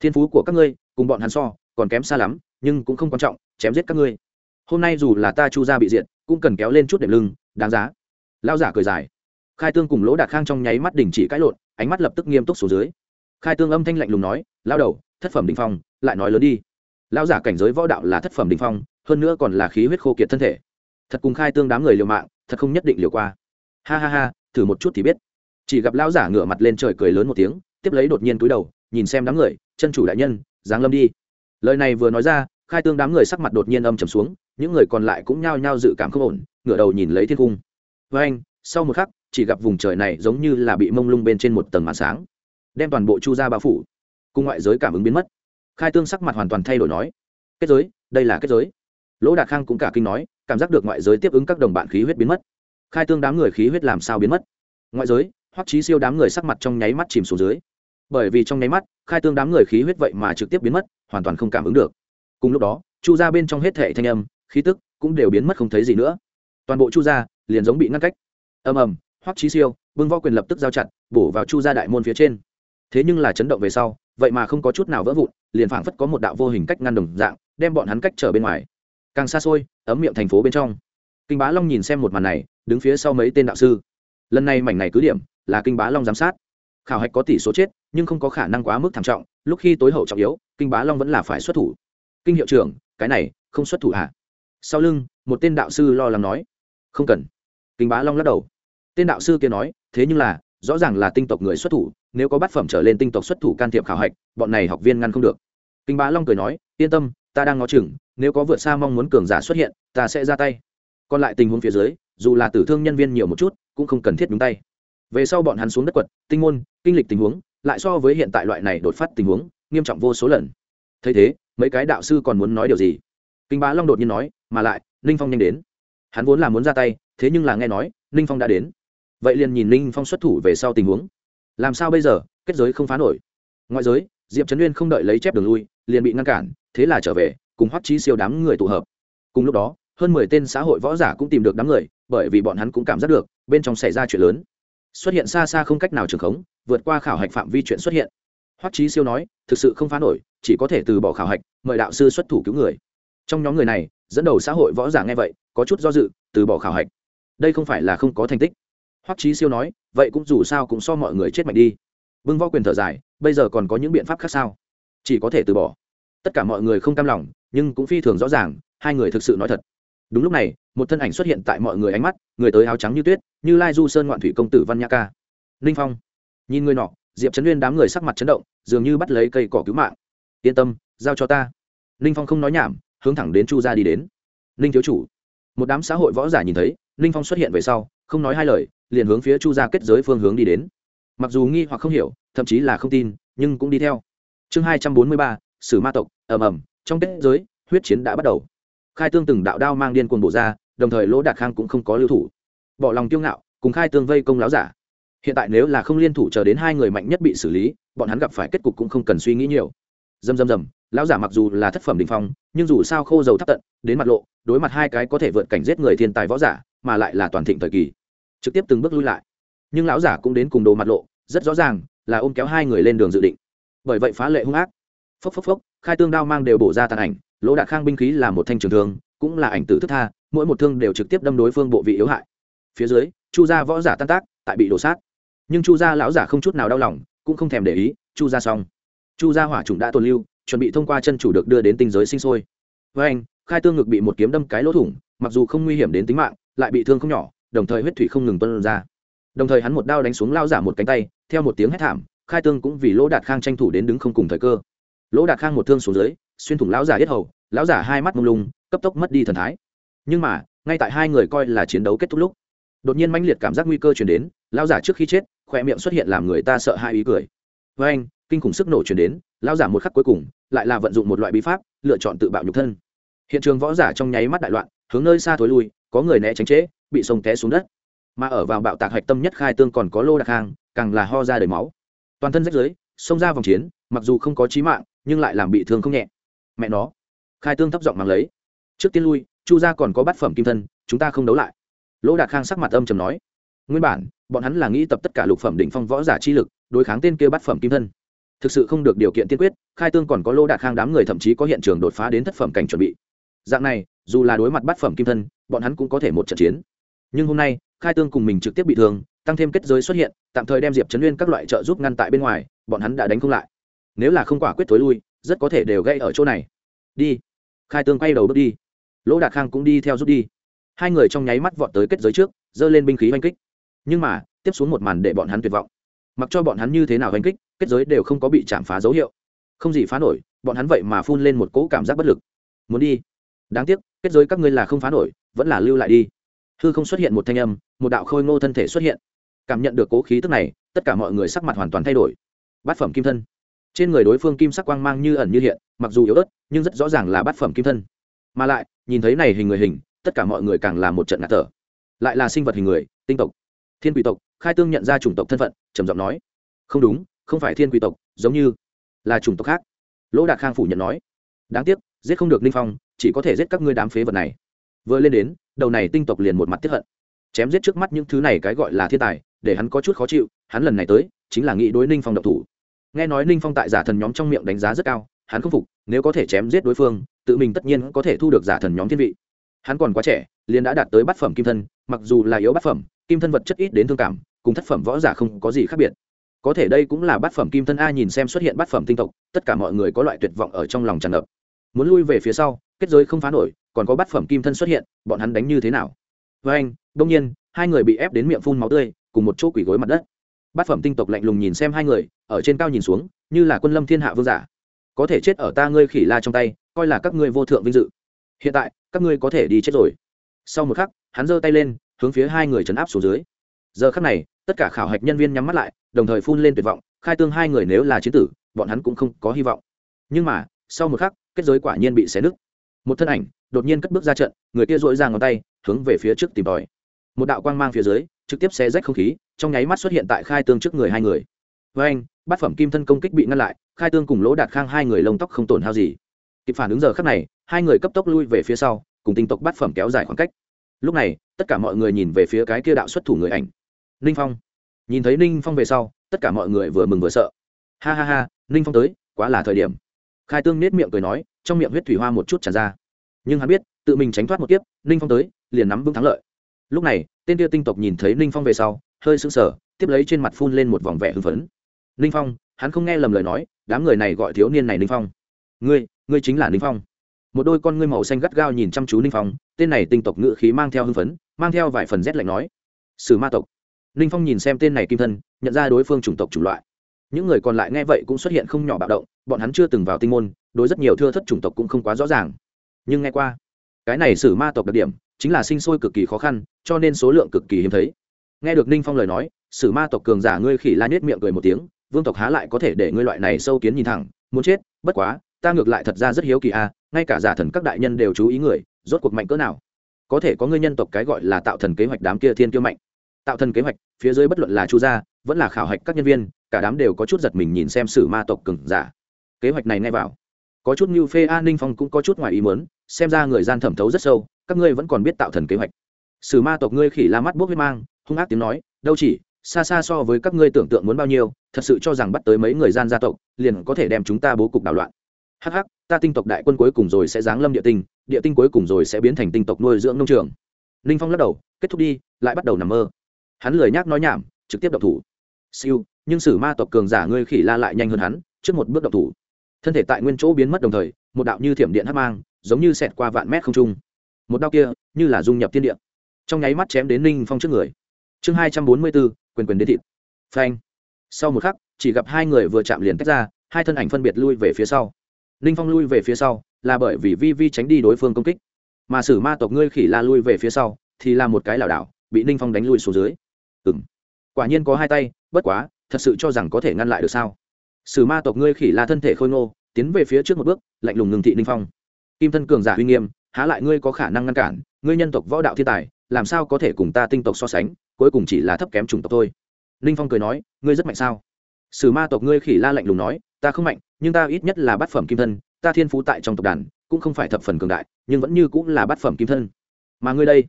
S1: Thiên phú của các ngươi, cùng bọn hắn so, còn kém xa lắm, nhưng cũng không quan trọng, chém giết các ngươi. Hôm nay dù là ta chu gia bị diện cũng cần kéo lên chút đệm lưng, đáng giá. Lao giả cười dài. Khai tương cùng lỗ đạt khang trong nháy mắt đình chỉ cãi lộn, ánh mắt lập tức nghiêm túc xuống dưới. Khai tương âm thanh lạnh lùng nói lao đầu, thất phẩm đình phong, lại nói lớn đi. Lao giả cảnh giới võ đạo là thất phẩm đình phong, hơn nữa còn là khí huyết khô kiệt thân thể. Thật cùng khai tương đám người liều mạng, thật không nhất định liều qua. Ha ha ha, thử một chút thì biết chỉ gặp lão giả ngửa mặt lên trời cười lớn một tiếng, tiếp lấy đột nhiên túi đầu, nhìn xem đám người, chân chủ đại nhân, giáng lâm đi. Lời này vừa nói ra, khai tương đám người sắc mặt đột nhiên âm trầm xuống, những người còn lại cũng nhao nhao dự cảm không ổn, ngửa đầu nhìn lấy thiên cung. Với anh, sau một khắc, chỉ gặp vùng trời này giống như là bị mông lung bên trên một tầng màn sáng, đem toàn bộ chu ra bao phủ, cùng ngoại giới cảm ứng biến mất. Khai tương sắc mặt hoàn toàn thay đổi nói, kết giới, đây là kết giới. Lỗ đạt khang cũng cả kinh nói, cảm giác được ngoại giới tiếp ứng các đồng bạn khí huyết biến mất. Khai tương đám người khí huyết làm sao biến mất? Ngoại giới hoắc trí siêu đám người sắc mặt trong nháy mắt chìm xuống dưới. Bởi vì trong nháy mắt, khai tương đám người khí huyết vậy mà trực tiếp biến mất, hoàn toàn không cảm ứng được. Cùng lúc đó, chu ra bên trong hết thể thanh âm, khí tức cũng đều biến mất không thấy gì nữa. Toàn bộ chu ra liền giống bị ngăn cách. Ầm ầm, hoắc trí siêu vương võ quyền lập tức giao chặt, bổ vào chu ra đại môn phía trên. Thế nhưng là chấn động về sau, vậy mà không có chút nào vỡ vụn, liền phảng phất có một đạo vô hình cách ngăn đồng dạng, đem bọn hắn cách trở bên ngoài. Càng xa xôi, ấm miệng thành phố bên trong. Kinh bá long nhìn xem một màn này, đứng phía sau mấy tên đạo sư. Lần này mảnh này cứ điểm là kinh bá long giám sát. Khảo hạch có tỷ số chết, nhưng không có khả năng quá mức thảm trọng, lúc khi tối hậu trọng yếu, kinh bá long vẫn là phải xuất thủ. Kinh hiệu trưởng, cái này, không xuất thủ hả? Sau lưng, một tên đạo sư lo lắng nói. Không cần. Kinh bá long lắc đầu. Tên đạo sư kia nói, thế nhưng là, rõ ràng là tinh tộc người xuất thủ, nếu có bát phẩm trở lên tinh tộc xuất thủ can thiệp khảo hạch, bọn này học viên ngăn không được. Kinh bá long cười nói, yên tâm, ta đang ngó chừng, nếu có vượt xa mong muốn cường giả xuất hiện, ta sẽ ra tay. Còn lại tình huống phía dưới, dù là tử thương nhân viên nhiều một chút, cũng không cần thiết đúng tay về sau bọn hắn xuống đất quật, tinh môn, kinh lịch tình huống, lại so với hiện tại loại này đột phát tình huống, nghiêm trọng vô số lần. Thấy thế, mấy cái đạo sư còn muốn nói điều gì? Kinh bá long đột nhiên nói, mà lại, ninh phong nhanh đến. Hắn vốn là muốn ra tay, thế nhưng là nghe nói, ninh phong đã đến. Vậy liền nhìn ninh phong xuất thủ về sau tình huống. Làm sao bây giờ, kết giới không phá nổi. Ngoại giới, diệp trấn uyên không đợi lấy chép đường lui, liền bị ngăn cản, thế là trở về, cùng hoắc trí siêu đám người tụ hợp. Cùng lúc đó, hơn mười tên xã hội võ giả cũng tìm được đám người, bởi vì bọn hắn cũng cảm giác được, bên trong xảy ra chuyện lớn xuất hiện xa xa không cách nào trường khống, vượt qua khảo hạch phạm vi chuyện xuất hiện. Hoắc trí siêu nói, thực sự không phá nổi, chỉ có thể từ bỏ khảo hạch, mời đạo sư xuất thủ cứu người. Trong nhóm người này, dẫn đầu xã hội võ giả nghe vậy, có chút do dự, từ bỏ khảo hạch. Đây không phải là không có thành tích. Hoắc trí siêu nói, vậy cũng dù sao cũng so mọi người chết mạnh đi. Bưng võ quyền thở dài, bây giờ còn có những biện pháp khác sao? Chỉ có thể từ bỏ. Tất cả mọi người không cam lòng, nhưng cũng phi thường rõ ràng, hai người thực sự nói thật đúng lúc này, một thân ảnh xuất hiện tại mọi người ánh mắt, người tới áo trắng như tuyết, như lai du sơn ngoạn thủy công tử văn nhã ca. Ninh phong. Nhìn người nọ, diệp trấn uyên đám người sắc mặt chấn động, dường như bắt lấy cây cỏ cứu mạng. Yên tâm, giao cho ta. Ninh phong không nói nhảm, hướng thẳng đến chu gia đi đến. Ninh thiếu chủ. Một đám xã hội võ giả nhìn thấy, ninh phong xuất hiện về sau, không nói hai lời, liền hướng phía chu gia kết giới phương hướng đi đến. Mặc dù nghi hoặc không hiểu, thậm chí là không tin, nhưng cũng đi theo. Chương hai trăm bốn mươi ba, sử ma tộc, ầm ầm, trong kết giới, huyết chiến đã bắt đầu khai tương từng đạo đao mang điên cuồng bổ ra, đồng thời lỗ đạt khang cũng không có lưu thủ. Bỏ lòng kiêu ngạo, cùng khai tương vây công láo giả. Hiện tại nếu là không liên thủ chờ đến hai người mạnh nhất bị xử lý, bọn hắn gặp phải kết cục cũng không cần suy nghĩ nhiều. Dầm dầm dầm, lão giả mặc dù là thất phẩm đình phong, nhưng dù sao khô dầu thắp tận, đến mặt lộ, đối mặt hai cái có thể vượt cảnh giết người thiên tài võ giả, mà lại là toàn thịnh thời kỳ. Trực tiếp từng bước lui lại. Nhưng lão giả cũng đến cùng đồ mặt lộ, rất rõ ràng là ôm kéo hai người lên đường dự định. Bởi vậy phá lệ hung ác. Phốc phốc phốc, khai tương đao mang đều bổ ra tàn ảnh lỗ đạt khang binh khí là một thanh trường thương, cũng là ảnh tử thức tha, mỗi một thương đều trực tiếp đâm đối phương bộ vị yếu hại. Phía dưới, chu gia võ giả tan tác, tại bị đổ sát. Nhưng chu gia lão giả không chút nào đau lòng, cũng không thèm để ý, chu gia xong. Chu gia hỏa trùng đã tồn lưu, chuẩn bị thông qua chân chủ được đưa đến tinh giới sinh sôi. Với anh, khai tương ngực bị một kiếm đâm cái lỗ thủng, mặc dù không nguy hiểm đến tính mạng, lại bị thương không nhỏ, đồng thời huyết thủy không ngừng tuân ra. Đồng thời hắn một đao đánh xuống lao giả một cánh tay, theo một tiếng hét thảm, khai tương cũng vì lỗ đạt khang tranh thủ đến đứng không cùng thời cơ. Lỗ đạt khang một thương xuống dưới xuyên thủng lão giả yết hầu, lão giả hai mắt mông lung, cấp tốc mất đi thần thái. Nhưng mà, ngay tại hai người coi là chiến đấu kết thúc lúc, đột nhiên mãnh liệt cảm giác nguy cơ chuyển đến, lão giả trước khi chết khỏe miệng xuất hiện làm người ta sợ hai ý cười. Với anh, kinh khủng sức nổ chuyển đến, lão giả một khắc cuối cùng, lại là vận dụng một loại bí pháp, lựa chọn tự bạo nhục thân. Hiện trường võ giả trong nháy mắt đại loạn, hướng nơi xa thối lui, có người né tránh trễ, bị sông té xuống đất. Mà ở vào bạo tạc hạch tâm nhất khai tương còn có lô đặc hàng càng là ho ra đầy máu. Toàn thân rách dưới xông ra vòng chiến, mặc dù không có chí mạng, nhưng lại làm bị thương không nhẹ mẹ nó. Khai tương thấp giọng mang lấy. Trước tiên lui, chu gia còn có bát phẩm kim thân, chúng ta không đấu lại. Lỗ đạt khang sắc mặt âm trầm nói. Nguyên bản, bọn hắn là nghĩ tập tất cả lục phẩm đỉnh phong võ giả chi lực, đối kháng tên kia bát phẩm kim thân. Thực sự không được điều kiện tiên quyết, khai tương còn có lô đạt khang đám người thậm chí có hiện trường đột phá đến thất phẩm cảnh chuẩn bị. Dạng này, dù là đối mặt bát phẩm kim thân, bọn hắn cũng có thể một trận chiến. Nhưng hôm nay, khai tương cùng mình trực tiếp bị thương, tăng thêm kết giới xuất hiện, tạm thời đem diệp trấn nguyên các loại trợ giúp ngăn tại bên ngoài, bọn hắn đã đánh không lại. Nếu là không quả quyết thối lui rất có thể đều gây ở chỗ này. Đi. Khai tương quay đầu bước đi. Lỗ đạt khang cũng đi theo rút đi. Hai người trong nháy mắt vọt tới kết giới trước, giơ lên binh khí oanh kích. Nhưng mà, tiếp xuống một màn để bọn hắn tuyệt vọng. Mặc cho bọn hắn như thế nào oanh kích, kết giới đều không có bị chạm phá dấu hiệu. Không gì phá nổi, bọn hắn vậy mà phun lên một cỗ cảm giác bất lực. Muốn đi. Đáng tiếc, kết giới các ngươi là không phá nổi, vẫn là lưu lại đi. Hư không xuất hiện một thanh âm, một đạo khôi ngô thân thể xuất hiện. Cảm nhận được cố khí tức này, tất cả mọi người sắc mặt hoàn toàn thay đổi. Bát phẩm kim thân trên người đối phương kim sắc quang mang như ẩn như hiện, mặc dù yếu ớt, nhưng rất rõ ràng là bát phẩm kim thân. Mà lại, nhìn thấy này hình người hình, tất cả mọi người càng là một trận ngạt thở. Lại là sinh vật hình người, tinh tộc. Thiên quỷ tộc, khai tương nhận ra chủng tộc thân phận, trầm giọng nói. Không đúng, không phải thiên quỷ tộc, giống như là chủng tộc khác. Lỗ đạt khang phủ nhận nói. Đáng tiếc, giết không được ninh phong, chỉ có thể giết các ngươi đám phế vật này. Vừa lên đến, đầu này tinh tộc liền một mặt tiếp hận. Chém giết trước mắt những thứ này cái gọi là thiên tài, để hắn có chút khó chịu, hắn lần này tới, chính là nghĩ đối ninh phong độc thủ nghe nói ninh phong tại giả thần nhóm trong miệng đánh giá rất cao, hắn không phục, nếu có thể chém giết đối phương, tự mình tất nhiên có thể thu được giả thần nhóm thiên vị. Hắn còn quá trẻ, liền đã đạt tới bát phẩm kim thân, mặc dù là yếu bát phẩm, kim thân vật chất ít đến thương cảm, cùng thất phẩm võ giả không có gì khác biệt. Có thể đây cũng là bát phẩm kim thân a nhìn xem xuất hiện bát phẩm tinh tộc, tất cả mọi người có loại tuyệt vọng ở trong lòng tràn ngập. Muốn lui về phía sau, kết giới không phá nổi, còn có bát phẩm kim thân xuất hiện, bọn hắn đánh như thế nào? Với anh đông nhiên, hai người bị ép đến miệng phun máu tươi, cùng một chỗ quỷ gối mặt đất bát phẩm tinh tộc lạnh lùng nhìn xem hai người, ở trên cao nhìn xuống, như là quân lâm thiên hạ vương giả. Có thể chết ở ta ngươi khỉ la trong tay, coi là các ngươi vô thượng vinh dự. Hiện tại, các ngươi có thể đi chết rồi. Sau một khắc, hắn giơ tay lên, hướng phía hai người trấn áp xuống dưới. Giờ khắc này, tất cả khảo hạch nhân viên nhắm mắt lại, đồng thời phun lên tuyệt vọng, khai tương hai người nếu là chiến tử, bọn hắn cũng không có hy vọng. Nhưng mà, sau một khắc, kết giới quả nhiên bị xé nứt. Một thân ảnh, đột nhiên cất bước ra trận, người kia dội ra ngón tay, hướng về phía trước tìm tòi. Một đạo quang mang phía dưới trực tiếp xé rách không khí, trong nháy mắt xuất hiện tại khai tương trước người hai người. Với anh, bát phẩm kim thân công kích bị ngăn lại, khai tương cùng lỗ đạt khang hai người lông tóc không tổn hao gì. Kịp phản ứng giờ khắc này, hai người cấp tốc lui về phía sau, cùng tinh tộc bát phẩm kéo dài khoảng cách. Lúc này, tất cả mọi người nhìn về phía cái kia đạo xuất thủ người ảnh. Ninh phong. Nhìn thấy ninh phong về sau, tất cả mọi người vừa mừng vừa sợ. Ha ha ha, ninh phong tới, quá là thời điểm. Khai tương nết miệng cười nói, trong miệng huyết thủy hoa một chút tràn ra. Nhưng hắn biết, tự mình tránh thoát một kiếp, ninh phong tới, liền nắm vững thắng lợi. Lúc này tên kia tinh tộc nhìn thấy ninh phong về sau, hơi sững sờ, tiếp lấy trên mặt phun lên một vòng vẻ hưng phấn. Ninh phong, hắn không nghe lầm lời nói, đám người này gọi thiếu niên này ninh phong. Ngươi ngươi chính là ninh phong. Một đôi con ngươi màu xanh gắt gao nhìn chăm chú ninh phong, tên này tinh tộc ngự khí mang theo hưng phấn, mang theo vài phần rét lạnh nói. Sử ma tộc. Ninh phong nhìn xem tên này kim thân, nhận ra đối phương chủng tộc chủng loại. Những người còn lại nghe vậy cũng xuất hiện không nhỏ bạo động, bọn hắn chưa từng vào tinh môn, đối rất nhiều thưa thất chủng tộc cũng không quá rõ ràng. Nhưng nghe qua, cái này sử ma tộc đặc điểm chính là sinh sôi cực kỳ khó khăn, cho nên số lượng cực kỳ hiếm thấy. Nghe được ninh phong lời nói, sử ma tộc cường giả ngươi khỉ la nhét miệng cười một tiếng, vương tộc há lại có thể để ngươi loại này sâu kiến nhìn thẳng, muốn chết, bất quá, ta ngược lại thật ra rất hiếu kỳ a ngay cả giả thần các đại nhân đều chú ý người, rốt cuộc mạnh cỡ nào? Có thể có ngươi nhân tộc cái gọi là tạo thần kế hoạch đám kia thiên kiêu mạnh. Tạo thần kế hoạch, phía dưới bất luận là chu gia, vẫn là khảo hạch các nhân viên, cả đám đều có chút giật mình nhìn xem sử ma tộc cường giả. Kế hoạch này ngay vào, có chút như phê an ninh phong cũng có chút ngoài ý muốn, xem ra người gian thẩm thấu rất sâu các ngươi vẫn còn biết tạo thần kế hoạch. Sử ma tộc ngươi khỉ la mắt bốc huyết mang, hung ác tiếng nói, đâu chỉ, xa xa so với các ngươi tưởng tượng muốn bao nhiêu, thật sự cho rằng bắt tới mấy người gian gia tộc, liền có thể đem chúng ta bố cục đảo loạn. Hắc hắc, ta tinh tộc đại quân cuối cùng rồi sẽ giáng lâm địa tinh địa tinh cuối cùng rồi sẽ biến thành tinh tộc nuôi dưỡng nông trường. Ninh phong lắc đầu, kết thúc đi, lại bắt đầu nằm mơ. Hắn lười nhác nói nhảm, trực tiếp độc thủ. Siêu, nhưng sử ma tộc cường giả ngươi khỉ la lại nhanh hơn hắn, trước một bước độc thủ. Thân thể tại nguyên chỗ biến mất đồng thời, một đạo như thiểm điện hắc mang, giống như xẹt qua vạn mét không trung một đao kia, như là dung nhập thiên địa. Trong nháy mắt chém đến ninh phong trước người. Chương hai trăm bốn mươi bốn, quyền quyền đến thịt. Phanh. Sau một khắc, chỉ gặp hai người vừa chạm liền tách ra, hai thân ảnh phân biệt lui về phía sau. Ninh phong lui về phía sau, là bởi vì vi vi tránh đi đối phương công kích. Mà sử ma tộc ngươi khỉ la lui về phía sau, thì là một cái lảo đảo, bị ninh phong đánh lui xuống dưới. Ừ m quả nhiên có hai tay, bất quá, thật sự cho rằng có thể ngăn lại được sao? Sử ma tộc ngươi khỉ la thân thể khôi ngô, tiến về phía trước một bước, lạnh lùng ngừng thị ninh phong. Kim thân cường giả uy nghiêm há lại ngươi có khả năng ngăn cản, ngươi nhân tộc võ đạo thiên tài, làm sao có thể cùng ta tinh tộc so sánh, cuối cùng chỉ là thấp kém chủng tộc thôi. Ninh phong cười nói, ngươi rất mạnh sao? Sử ma tộc ngươi khỉ la lạnh lùng nói, ta không mạnh, nhưng ta ít nhất là bát phẩm kim thân, ta thiên phú tại trong tộc đàn, cũng không phải thập phần cường đại, nhưng vẫn như cũng là bát phẩm kim thân. Mà ngươi đây,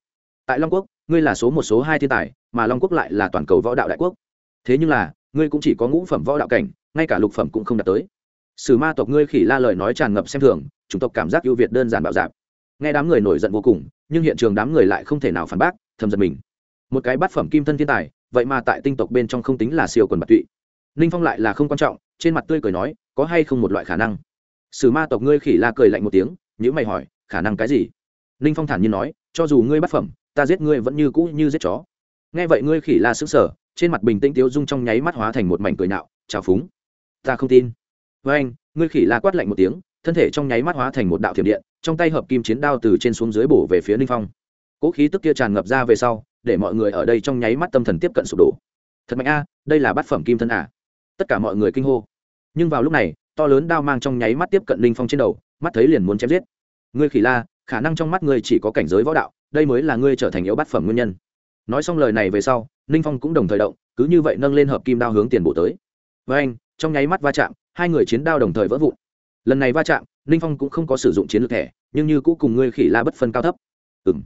S1: tại long quốc, ngươi là số một số hai thiên tài, mà long quốc lại là toàn cầu võ đạo đại quốc. Thế nhưng là, ngươi cũng chỉ có ngũ phẩm võ đạo cảnh, ngay cả lục phẩm cũng không đạt tới. Sử ma tộc ngươi khỉ la lời nói tràn ngập xem thường, chủng tộc cảm giác ưu việt đơn giản bạo dạp nghe đám người nổi giận vô cùng, nhưng hiện trường đám người lại không thể nào phản bác, thầm giật mình. Một cái bát phẩm kim thân thiên tài, vậy mà tại tinh tộc bên trong không tính là siêu quần bạc tụy. Ninh phong lại là không quan trọng, trên mặt tươi cười nói, có hay không một loại khả năng? Sử ma tộc ngươi khỉ la cười lạnh một tiếng nhữ mày hỏi, khả năng cái gì? Ninh phong thản nhiên nói, cho dù ngươi bát phẩm, ta giết ngươi vẫn như cũ như giết chó. Nghe vậy ngươi khỉ la sững sờ, trên mặt bình tĩnh tiếu dung trong nháy mắt hóa thành một mảnh cười nạo, trào phúng. Ta không tin. Với anh, ngươi khỉ la quát lạnh một tiếng, thân thể trong nháy mắt hóa thành một đạo thiểm điện trong tay hợp kim chiến đao từ trên xuống dưới bổ về phía ninh phong. Cỗ khí tức kia tràn ngập ra về sau, để mọi người ở đây trong nháy mắt tâm thần tiếp cận sụp đổ. Thật mạnh a, đây là bát phẩm kim thân à? Tất cả mọi người kinh hô. Nhưng vào lúc này, to lớn đao mang trong nháy mắt tiếp cận ninh phong trên đầu, mắt thấy liền muốn chém giết. Ngươi khỉ la, khả năng trong mắt ngươi chỉ có cảnh giới võ đạo, đây mới là ngươi trở thành yếu bát phẩm nguyên nhân. Nói xong lời này về sau, ninh phong cũng đồng thời động, cứ như vậy nâng lên hợp kim đao hướng tiền bộ tới. Với anh trong nháy mắt va chạm, hai người chiến đao đồng thời vỡ vụn lần này va chạm, ninh phong cũng không có sử dụng chiến lược thẻ, nhưng như cũ cùng ngươi khỉ la bất phân cao thấp. Ừ m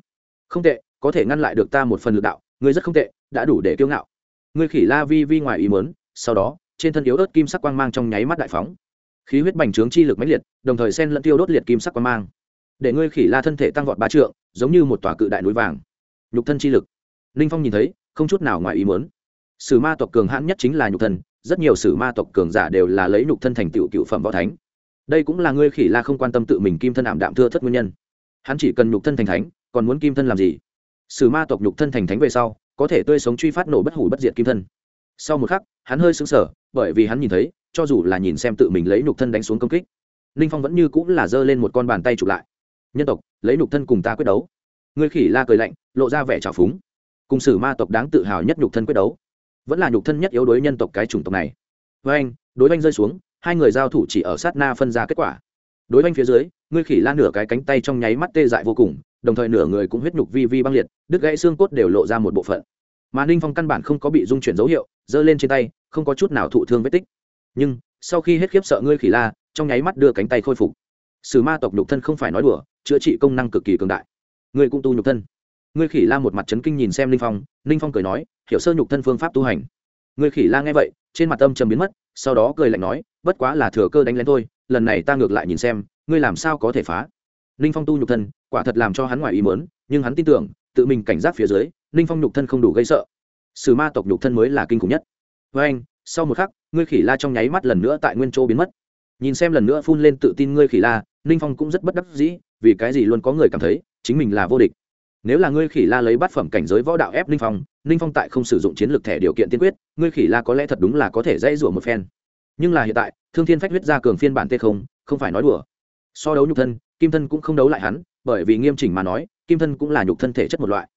S1: không tệ, có thể ngăn lại được ta một phần l ự c đạo, ngươi rất không tệ, đã đủ để kiêu ngạo. Ngươi khỉ la vi vi ngoài ý mớn sau đó, trên thân yếu ớt kim sắc quang mang trong nháy mắt đại phóng. Khí huyết bành trướng chi lực mãnh liệt, đồng thời sen lẫn tiêu đốt liệt kim sắc quang mang. Để ngươi khỉ la thân thể tăng vọt ba trượng, giống như một tòa cự đại núi vàng. Nhục thân chi lực. Ninh phong nhìn thấy, không chút nào ngoài ý muốn. Sử ma tộc cường hãn nhất chính là nhục thân, rất nhiều sử ma tộc cường giả đều là lấy nhục thân thành tựu cựu phẩm võ thánh đây cũng là ngươi khỉ la không quan tâm tự mình kim thân ảm đạm thưa thất nguyên nhân. Hắn chỉ cần nhục thân thành thánh, còn muốn kim thân làm gì? Sử ma tộc nhục thân thành thánh về sau, có thể tươi sống truy phát nổ bất hủ bất diệt kim thân. Sau một khắc, hắn hơi sững sờ, bởi vì hắn nhìn thấy, cho dù là nhìn xem tự mình lấy nhục thân đánh xuống công kích, ninh phong vẫn như cũng là giơ lên một con bàn tay chụp lại. Nhân tộc, lấy nhục thân cùng ta quyết đấu. Ngươi khỉ la cười lạnh, lộ ra vẻ trào phúng. Cùng sử ma tộc đáng tự hào nhất nhục thân quyết đấu, vẫn là nhục thân nhất yếu đối nhân tộc cái chủng tộc này. Với anh đối anh rơi xuống hai người giao thủ chỉ ở sát na phân ra kết quả. Đối oanh phía dưới, ngươi khỉ la nửa cái cánh tay trong nháy mắt tê dại vô cùng, đồng thời nửa người cũng huyết nhục vi vi băng liệt, đứt gãy xương cốt đều lộ ra một bộ phận. Mà ninh phong căn bản không có bị dung chuyển dấu hiệu, giơ lên trên tay, không có chút nào thụ thương vết tích. Nhưng, sau khi hết khiếp sợ ngươi khỉ la, trong nháy mắt đưa cánh tay khôi phục. Sử ma tộc nhục thân không phải nói đùa, chữa trị công năng cực kỳ cường đại. Ngươi cũng tu nhục thân. Ngươi khỉ la một mặt chấn kinh nhìn xem ninh phong ninh phong cười nói, hiểu sơ nhục thân phương pháp tu hành. Ngươi khỉ la nghe vậy, trên mặt âm trầm biến mất, sau đó cười lạnh nói bất quá là thừa cơ đánh lén thôi, lần này ta ngược lại nhìn xem, ngươi làm sao có thể phá. Ninh phong tu nhục thân, quả thật làm cho hắn ngoài ý mớn nhưng hắn tin tưởng, tự mình cảnh giác phía dưới, ninh phong nhục thân không đủ gây sợ. Sử ma tộc nhục thân mới là kinh khủng nhất. Với anh, sau một khắc, ngươi khỉ la trong nháy mắt lần nữa tại nguyên châu biến mất. Nhìn xem lần nữa phun lên tự tin ngươi khỉ la, ninh phong cũng rất bất đắc dĩ, vì cái gì luôn có người cảm thấy, chính mình là vô địch. Nếu là ngươi khỉ la lấy bát phẩm cảnh giới võ đạo ép ninh phong ninh phong tại không sử dụng chiến lược thẻ điều kiện tiên quyết, ngươi khỉ la có lẽ thật đúng là có thể dãy rủa một phen nhưng là hiện tại, thương thiên phách huyết ra cường phiên bản t không không phải nói đùa. So đấu nhục thân, kim thân cũng không đấu lại hắn, bởi vì nghiêm chỉnh mà nói, kim thân cũng là nhục thân thể chất một loại.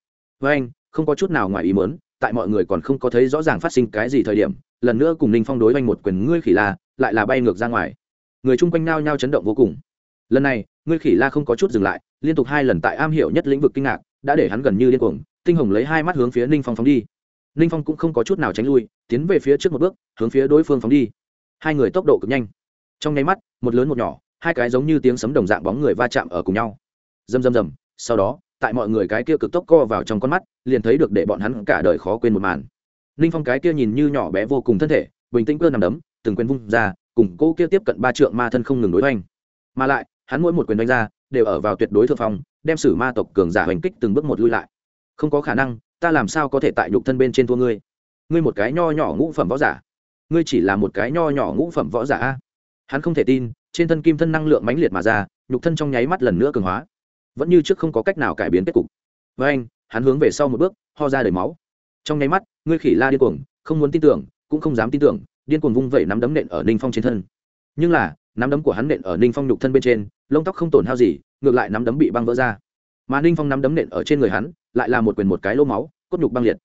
S1: Với anh, không có chút nào ngoài ý mớn tại mọi người còn không có thấy rõ ràng phát sinh cái gì thời điểm, lần nữa cùng ninh phong đối oanh một quyền ngươi khỉ la, lại là bay ngược ra ngoài. Người chung quanh nao nhau chấn động vô cùng. Lần này, ngươi khỉ la không có chút dừng lại, liên tục hai lần tại am hiểu nhất lĩnh vực kinh ngạc, đã để hắn gần như điên cuồng, tinh hồng lấy hai mắt hướng phía ninh phong phóng đi. Ninh phong cũng không có chút nào tránh lui, tiến về phía trước một bước, hướng phía đối phương phóng đi hai người tốc độ cực nhanh. Trong nháy mắt, một lớn một nhỏ, hai cái giống như tiếng sấm đồng dạng bóng người va chạm ở cùng nhau. Rầm rầm rầm, sau đó, tại mọi người cái kia cực tốc co vào trong con mắt, liền thấy được để bọn hắn cả đời khó quên một màn. Ninh phong cái kia nhìn như nhỏ bé vô cùng thân thể, bình tĩnh cơ nằm đấm, từng quyền vung ra, cùng cô kia tiếp cận ba trượng ma thân không ngừng đối oanh mà lại, hắn mỗi một quyền đánh ra, đều ở vào tuyệt đối thượng phong, đem sử ma tộc cường giả hành kích từng bước một lui lại. Không có khả năng, ta làm sao có thể tại nhục thân bên trên thua ngươi? Ngươi một cái nho nhỏ ngũ phẩm võ giả ngươi chỉ là một cái nho nhỏ ngũ phẩm võ giả a. Hắn không thể tin, trên thân kim thân năng lượng mãnh liệt mà ra, nhục thân trong nháy mắt lần nữa cường hóa. Vẫn như trước không có cách nào cải biến kết cục. Với anh, hắn hướng về sau một bước, ho ra đầy máu. Trong nháy mắt, ngươi khỉ la điên cuồng, không muốn tin tưởng, cũng không dám tin tưởng, điên cuồng vung vẩy nắm đấm nện ở ninh phong trên thân. Nhưng là, nắm đấm của hắn nện ở ninh phong nhục thân bên trên, lông tóc không tổn hao gì, ngược lại nắm đấm bị băng vỡ ra. Mà ninh phong nắm đấm nện ở trên người hắn, lại là một quyền một cái lỗ máu, cốt nhục băng liệt.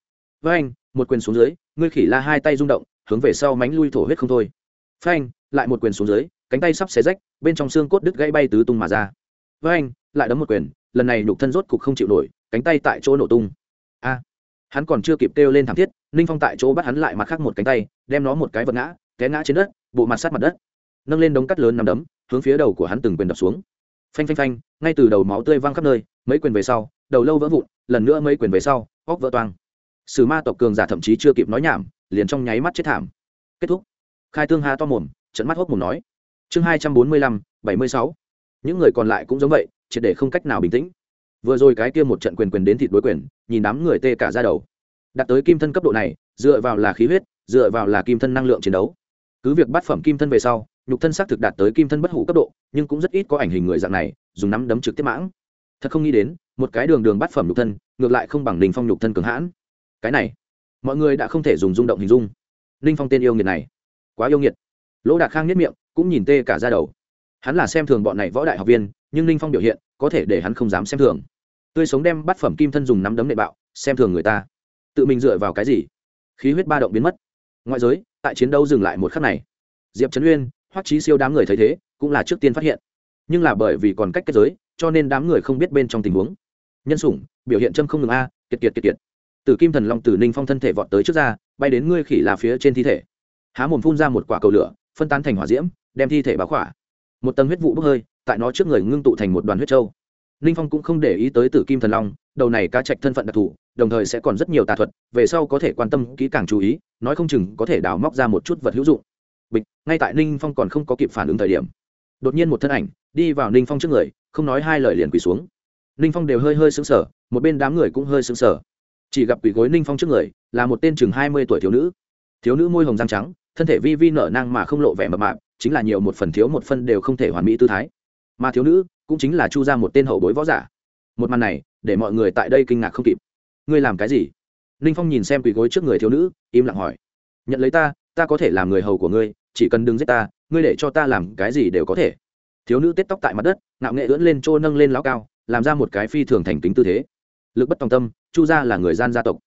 S1: Với anh, một quyền xuống dưới, ngươi khỉ la hai tay rung động hướng về sau mánh lui thổ huyết không thôi. Phanh, lại một quyền xuống dưới, cánh tay sắp xé rách, bên trong xương cốt đứt gãy bay tứ tung mà ra. Phanh, lại đấm một quyền, lần này nhục thân rốt cục không chịu nổi, cánh tay tại chỗ nổ tung. A, hắn còn chưa kịp kêu lên thảm thiết, ninh phong tại chỗ bắt hắn lại mặt khác một cánh tay, đem nó một cái vật ngã, té ngã trên đất, bộ mặt sát mặt đất. Nâng lên đống cắt lớn nằm đấm, hướng phía đầu của hắn từng quyền đập xuống. Phanh phanh phanh, ngay từ đầu máu tươi văng khắp nơi, mấy quyền về sau, đầu lâu vỡ vụn, lần nữa mấy quyền về sau, óc vỡ toang. Sử ma tộc cường giả thậm chí chưa kịp nói nhảm liền trong nháy mắt chết thảm. Kết thúc. Khai thương ha to mồm trận mắt hốc mồm nói. Chương hai trăm bốn mươi lăm, bảy mươi sáu. Những người còn lại cũng giống vậy, triệt để không cách nào bình tĩnh. Vừa rồi cái kia một trận quyền quyền đến thịt đối quyền, nhìn đám người tê cả ra đầu. Đạt tới kim thân cấp độ này, dựa vào là khí huyết, dựa vào là kim thân năng lượng chiến đấu. Cứ việc bắt phẩm kim thân về sau, nhục thân xác thực đạt tới kim thân bất hủ cấp độ, nhưng cũng rất ít có ảnh hình người dạng này, dùng nắm đấm trực tiếp mãng. Thật không nghĩ đến, một cái đường đường bắt phẩm nhục thân, ngược lại không bằng đình phong nhục thân cường hãn. Cái này mọi người đã không thể dùng rung động hình dung. Ninh phong tên yêu nghiệt này, quá yêu nghiệt. Lỗ đạt khang nhất miệng, cũng nhìn tê cả ra đầu. Hắn là xem thường bọn này võ đại học viên, nhưng ninh phong biểu hiện, có thể để hắn không dám xem thường. Tươi sống đem bắt phẩm kim thân dùng nắm đấm nệ bạo, xem thường người ta. Tự mình dựa vào cái gì? Khí huyết ba động biến mất. Ngoại giới, tại chiến đấu dừng lại một khắc này. Diệp trấn uyên, hoắc trí siêu đám người thấy thế, cũng là trước tiên phát hiện. Nhưng là bởi vì còn cách kết giới, cho nên đám người không biết bên trong tình huống. Nhân sủng, biểu hiện châm không ngừng a, kiệt kiệt kiệt kiệt. Tử kim thần long từ ninh phong thân thể vọt tới trước ra, bay đến ngươi khỉ là phía trên thi thể. Há mồm phun ra một quả cầu lửa, phân tán thành hỏa diễm, đem thi thể báo khỏa. Một tầng huyết vụ bốc hơi, tại nó trước người ngưng tụ thành một đoàn huyết trâu ninh phong cũng không để ý tới tử kim thần long, đầu này cá trạch thân phận đặc thù, đồng thời sẽ còn rất nhiều tà thuật, về sau có thể quan tâm, kỹ càng chú ý, nói không chừng có thể đào móc ra một chút vật hữu dụng. Bịch, ngay tại ninh phong còn không có kịp phản ứng thời điểm, đột nhiên một thân ảnh đi vào ninh phong trước người, không nói hai lời liền quỳ xuống. Ninh phong đều hơi hơi xứng sở một bên đám người cũng hơi xứng sở chỉ gặp quỳ gối ninh phong trước người, là một tên chừng hai mươi tuổi thiếu nữ. Thiếu nữ môi hồng răng trắng, thân thể vi vi nở năng mà không lộ vẻ mập mạp, chính là nhiều một phần thiếu một phân đều không thể hoàn mỹ tư thái. Mà thiếu nữ cũng chính là chu ra một tên hậu bối võ giả. Một màn này, để mọi người tại đây kinh ngạc không kịp. Ngươi làm cái gì? Ninh phong nhìn xem quỳ gối trước người thiếu nữ, im lặng hỏi. Nhận lấy ta ta có thể làm người hầu của ngươi, chỉ cần đừng giết ta, ngươi để cho ta làm cái gì đều có thể. Thiếu nữ tết tóc tại mặt đất, ngạo nghệ ưỡn lên trô nâng lên lão cao, làm ra một cái phi thường thành kính tư thế lực bất tòng tâm, chu gia là người gian gia tộc.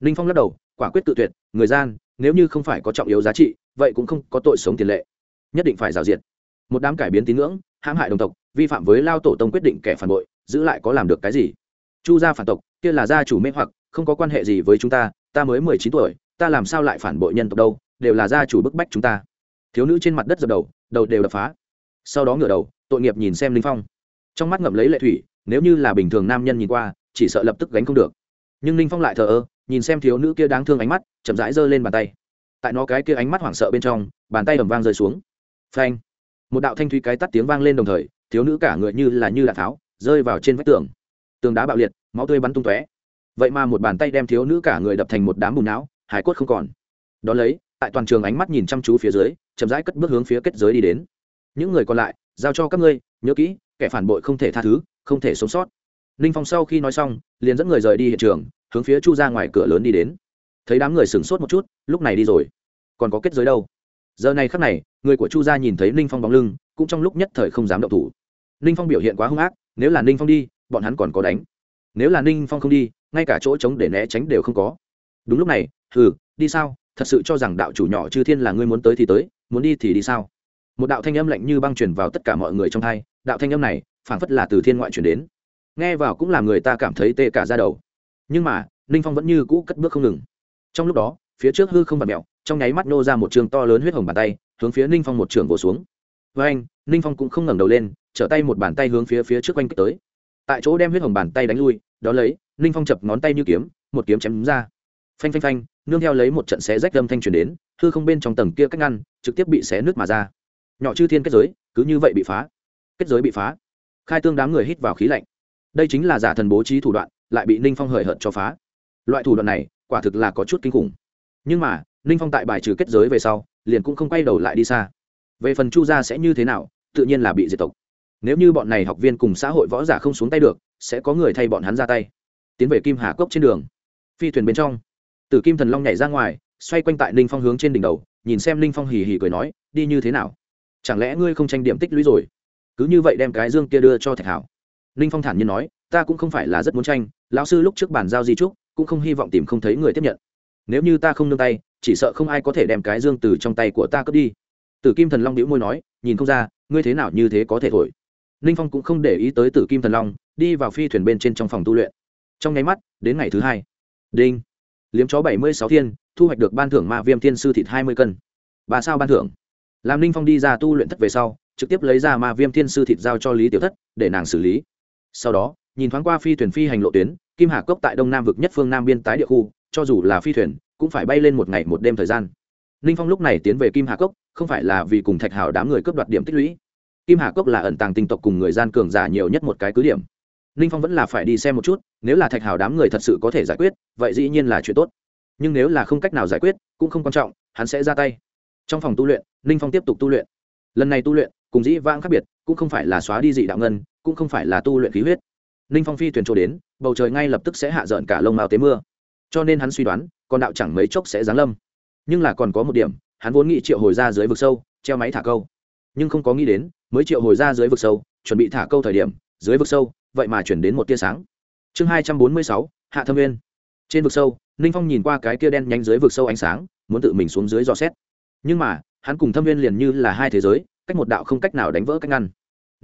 S1: Ninh phong lắc đầu, quả quyết tự tuyệt, người gian, nếu như không phải có trọng yếu giá trị, vậy cũng không có tội sống tiền lệ. Nhất định phải rào diệt. Một đám cải biến tín ngưỡng, hãm hại đồng tộc, vi phạm với lao tổ tông quyết định kẻ phản bội, giữ lại có làm được cái gì? Chu gia phản tộc, kia là gia chủ mê hoặc, không có quan hệ gì với chúng ta ta mới mười chín tuổi, ta làm sao lại phản bội nhân tộc đâu, đều là gia chủ bức bách chúng ta. Thiếu nữ trên mặt đất dập đầu đầu đều đập phá. Sau đó ngửa đầu, tội nghiệp nhìn xem linh phong. Trong mắt ngậm lấy lệ thủy, nếu như là bình thường nam nhân nhìn qua chỉ sợ lập tức gánh không được. Nhưng ninh phong lại thờ ơ, nhìn xem thiếu nữ kia đáng thương ánh mắt, chậm rãi giơ lên bàn tay. Tại nó cái kia ánh mắt hoảng sợ bên trong, bàn tay ầm vang rơi xuống. Phanh! Một đạo thanh thúy cái tắt tiếng vang lên đồng thời, thiếu nữ cả người như là như đạn tháo, rơi vào trên vách tường. Tường đá bạo liệt, máu tươi bắn tung tóe. Vậy mà một bàn tay đem thiếu nữ cả người đập thành một đám bùn não, hải cốt không còn. Đ ó lấy, tại toàn trường ánh mắt nhìn chăm chú phía dưới, chậm rãi cất bước hướng phía kết giới đi đến. Những người còn lại, giao cho các ngươi, nhớ kỹ, kẻ phản bội không thể tha thứ, không thể sống sót ninh phong sau khi nói xong, liền dẫn người rời đi hiện trường, hướng phía chu ra ngoài cửa lớn đi đến. Thấy đám người sửng sốt một chút, lúc này đi rồi. Còn có kết giới đâu? Giờ này khắc này, người của chu gia nhìn thấy ninh phong bóng lưng, cũng trong lúc nhất thời không dám động thủ. Ninh phong biểu hiện quá hung ác, nếu là ninh phong đi, bọn hắn còn có đánh. Nếu là ninh phong không đi, ngay cả chỗ trống để né tránh đều không có. Đúng lúc này, hừ, đi sao? Thật sự cho rằng đạo chủ nhỏ chư thiên là ngươi muốn tới thì tới, muốn đi thì đi sao? Một đạo thanh âm lạnh như băng truyền vào tất cả mọi người trong thai đạo thanh âm này, phảng phất là từ thiên ngoại truyền đến nghe vào cũng làm người ta cảm thấy tê cả ra đầu. Nhưng mà, ninh phong vẫn như cũ cất bước không ngừng. Trong lúc đó, phía trước hư không bật mẹo trong nháy mắt nô ra một trường to lớn huyết hồng bàn tay, hướng phía ninh phong một trường vỗ xuống. Với anh, ninh phong cũng không ngẩng đầu lên, trở tay một bàn tay hướng phía phía trước quanh kích tới. Tại chỗ đem huyết hồng bàn tay đánh lui, đó lấy, ninh phong chập ngón tay như kiếm, một kiếm chém đúng ra. Phanh phanh phanh, nương theo lấy một trận xé rách âm thanh truyền đến, hư không bên trong tầng kia cách ngăn, trực tiếp bị xé nước mà ra. Nhỏ chư thiên kết giới, cứ như vậy bị phá. Kết giới bị phá. Khai tương đám người hít vào khí lạnh đây chính là giả thần bố trí thủ đoạn, lại bị ninh phong hời hợt cho phá. Loại thủ đoạn này, quả thực là có chút kinh khủng. Nhưng mà, ninh phong tại bài trừ kết giới về sau, liền cũng không quay đầu lại đi xa. Về phần chu gia sẽ như thế nào, tự nhiên là bị diệt tộc. Nếu như bọn này học viên cùng xã hội võ giả không xuống tay được, sẽ có người thay bọn hắn ra tay. Tiến về kim hà cốc trên đường. Phi thuyền bên trong. Tử kim thần long nhảy ra ngoài, xoay quanh tại ninh phong hướng trên đỉnh đầu, nhìn xem ninh phong hì hì cười nói, đi như thế nào? Chẳng lẽ ngươi không tranh điểm tích lũy rồi? Cứ như vậy đem cái dương kia đưa cho thạch hảo ninh phong thản nhiên nói, ta cũng không phải là rất muốn tranh, lão sư lúc trước bàn giao di trúc, cũng không hy vọng tìm không thấy người tiếp nhận. Nếu như ta không nương tay, chỉ sợ không ai có thể đem cái dương từ trong tay của ta cướp đi. Tử kim thần long đĩu môi nói, nhìn không ra, ngươi thế nào như thế có thể thổi? Ninh phong cũng không để ý tới tử kim thần long, đi vào phi thuyền bên trên trong phòng tu luyện. Trong nháy mắt, đến ngày thứ hai. Đinh. Liếm chó bảy mươi sáu thiên, thu hoạch được ban thưởng ma viêm thiên sư thịt hai mươi cân. Bà sao ban thưởng? Làm ninh phong đi ra tu luyện thất về sau, trực tiếp lấy ra ma viêm thiên sư thịt giao cho lý tiểu thất, để nàng xử lý sau đó, nhìn thoáng qua phi thuyền phi hành lộ tuyến, kim hà cốc tại đông nam vực nhất phương nam biên tái địa khu, cho dù là phi thuyền, cũng phải bay lên một ngày một đêm thời gian. Ninh phong lúc này tiến về kim hà cốc, không phải là vì cùng thạch hảo đám người cướp đoạt điểm tích lũy. Kim hà cốc là ẩn tàng tinh tộc cùng người gian cường giả nhiều nhất một cái cứ điểm. Ninh phong vẫn là phải đi xem một chút, nếu là thạch hảo đám người thật sự có thể giải quyết, vậy dĩ nhiên là chuyện tốt. Nhưng nếu là không cách nào giải quyết, cũng không quan trọng, hắn sẽ ra tay. Trong phòng tu luyện ninh phong tiếp tục tu luyện. Lần này tu luyện, cùng dĩ vãng khác biệt, cũng không phải là xóa đi dị đạo ngân cũng không phải là tu luyện khí huyết. Ninh phong phi thuyền trôi đến, bầu trời ngay lập tức sẽ hạ dợn cả lông mao tế mưa. Cho nên hắn suy đoán, con đạo chẳng mấy chốc sẽ giáng lâm. Nhưng là còn có một điểm, hắn vốn nghĩ triệu hồi ra dưới vực sâu, treo máy thả câu. Nhưng không có nghĩ đến, mới triệu hồi ra dưới vực sâu, chuẩn bị thả câu thời điểm, dưới vực sâu, vậy mà chuyển đến một tia sáng. Chương hai trăm bốn mươi sáu, hạ thâm viên trên vực sâu ninh phong nhìn qua cái kia đen nhánh dưới vực sâu ánh sáng, muốn tự mình xuống dưới dò xét. Nhưng mà, hắn cùng thâm viên liền như là hai thế giới, cách một đạo không cách nào đánh vỡ cách ngăn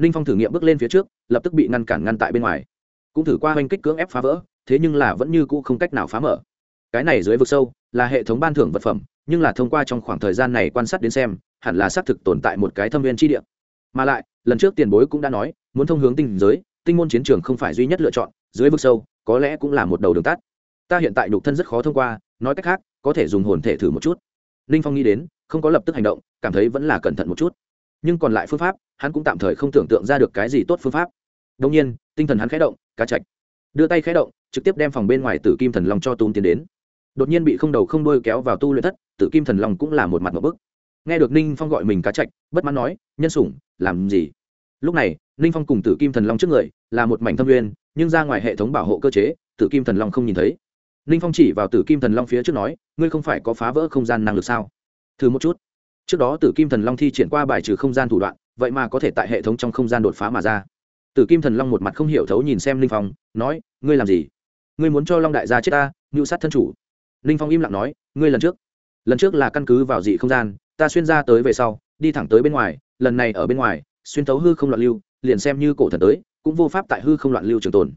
S1: ninh phong thử nghiệm bước lên phía trước, lập tức bị ngăn cản ngăn tại bên ngoài. Cũng thử qua oanh kích cưỡng ép phá vỡ, thế nhưng là vẫn như cũ không cách nào phá mở. Cái này dưới vực sâu, là hệ thống ban thưởng vật phẩm, nhưng là thông qua trong khoảng thời gian này quan sát đến xem, hẳn là xác thực tồn tại một cái thâm viên chi địa. Mà lại, lần trước tiền bối cũng đã nói, muốn thông hướng tinh giới, tinh môn chiến trường không phải duy nhất lựa chọn, dưới vực sâu, có lẽ cũng là một đầu đường tắt. Ta hiện tại nhục thân rất khó thông qua, nói cách khác, có thể dùng hồn thể thử một chút. Ninh phong nghĩ đến, không có lập tức hành động, cảm thấy vẫn là cẩn thận một chút nhưng còn lại phương pháp, hắn cũng tạm thời không tưởng tượng ra được cái gì tốt phương pháp. Đông nhiên, tinh thần hắn khẽ động, cá chạch. Đưa tay khẽ động, trực tiếp đem phòng bên ngoài tử kim thần long cho túm tiến đến. Đột nhiên bị không đầu không đôi kéo vào tu luyện thất, tử kim thần long cũng là một mặt một bức. Nghe được ninh phong gọi mình cá chạch, bất mãn nói, nhân sủng, làm gì? Lúc này, ninh phong cùng tử kim thần long trước người, là một mảnh thâm nguyên, nhưng ra ngoài hệ thống bảo hộ cơ chế, tử kim thần long không nhìn thấy. Ninh phong chỉ vào tử kim thần long phía trước nói, ngươi không phải có phá vỡ không gian năng lực sao? Thử một chút trước đó tử kim thần long thi triển qua bài trừ không gian thủ đoạn, vậy mà có thể tại hệ thống trong không gian đột phá mà ra. Tử kim thần long một mặt không hiểu thấu nhìn xem linh phong, nói, ngươi làm gì? Ngươi muốn cho long đại gia chết ta ngưu sát thân chủ? Linh phong im lặng nói, ngươi lần trước lần trước là căn cứ vào dị không gian, ta xuyên ra tới về sau, đi thẳng tới bên ngoài, lần này ở bên ngoài, xuyên thấu hư không loạn lưu, liền xem như cổ thần tới, cũng vô pháp tại hư không loạn lưu trường tồn.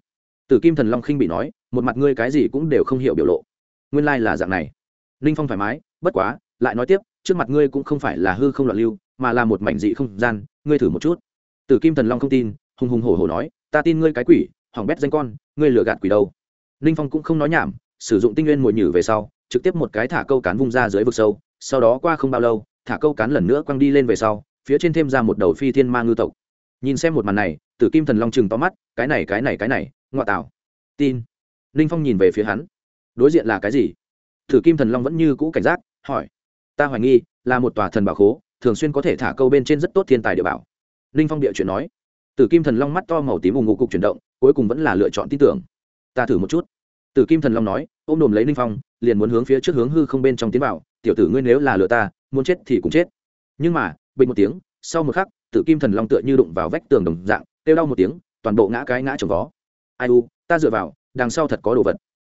S1: Tử kim thần long khinh bị nói, một mặt ngươi cái gì cũng đều không hiểu biểu lộ. Nguyên lai là dạng này. Ninh phong thoải mái, bất quá, lại nói tiếp trước mặt ngươi cũng không phải là hư không loạn lưu, mà là một mảnh dị không gian, ngươi thử một chút. Tử kim thần long không tin, hùng hùng hổ hổ nói, ta tin ngươi cái quỷ hỏng bét danh con, ngươi lừa gạt quỷ đâu. Ninh phong cũng không nói nhảm, sử dụng tinh nguyên mồi nhử về sau, trực tiếp một cái thả câu cán vung ra dưới vực sâu, sau đó qua không bao lâu, thả câu cán lần nữa quăng đi lên về sau, phía trên thêm ra một đầu phi thiên ma ngư tộc. Nhìn xem một màn này, tử kim thần long chừng to mắt, cái này cái này cái này, ngoại tảo. Tin. Ninh phong nhìn về phía hắn. Đối diện là cái gì? Tử kim thần long vẫn như cũ cảnh giác, hỏi ta hoài nghi, là một tòa thần bảo khố, thường xuyên có thể thả câu bên trên rất tốt thiên tài địa bảo. Ninh phong địa chuyện nói. Tử kim thần long mắt to màu tím ủng ngụ cục chuyển động, cuối cùng vẫn là lựa chọn tin tưởng. Ta thử một chút. Tử kim thần long nói, ôm đồm lấy ninh phong, liền muốn hướng phía trước hướng hư không bên trong tiến vào, tiểu tử ngươi nếu là lựa ta, muốn chết thì cũng chết. Nhưng mà, bình một tiếng, sau một khắc, tử kim thần long tựa như đụng vào vách tường đồng dạng, kêu đau một tiếng, toàn bộ ngã cái ngã chồng vó. Ai u, ta dựa vào, đằng sau thật có đồ vật.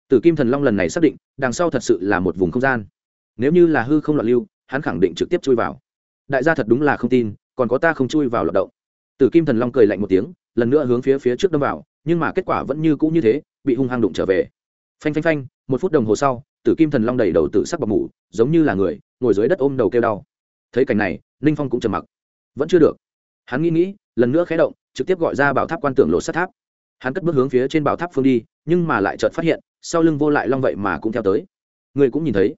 S1: Tử kim thần long lần này xác định, đằng sau thật sự là một vùng không gian nếu như là hư không loạn lưu, hắn khẳng định trực tiếp chui vào. Đại gia thật đúng là không tin, còn có ta không chui vào lọt động. Tử kim thần long cười lạnh một tiếng, lần nữa hướng phía phía trước đâm vào, nhưng mà kết quả vẫn như cũ như thế, bị hung hăng đụng trở về. Phanh phanh phanh, một phút đồng hồ sau, tử kim thần long đẩy đầu tự sắc bọc mủ, giống như là người, ngồi dưới đất ôm đầu kêu đau. Thấy cảnh này, ninh phong cũng trầm mặc. Vẫn chưa được. Hắn nghĩ nghĩ, lần nữa khé động, trực tiếp gọi ra bảo tháp quan tưởng lột sắt tháp. Hắn cất bước hướng phía trên bảo tháp phương đi, nhưng mà lại chợt phát hiện, sau lưng vô lại long vậy mà cũng theo tới. Người cũng nhìn thấy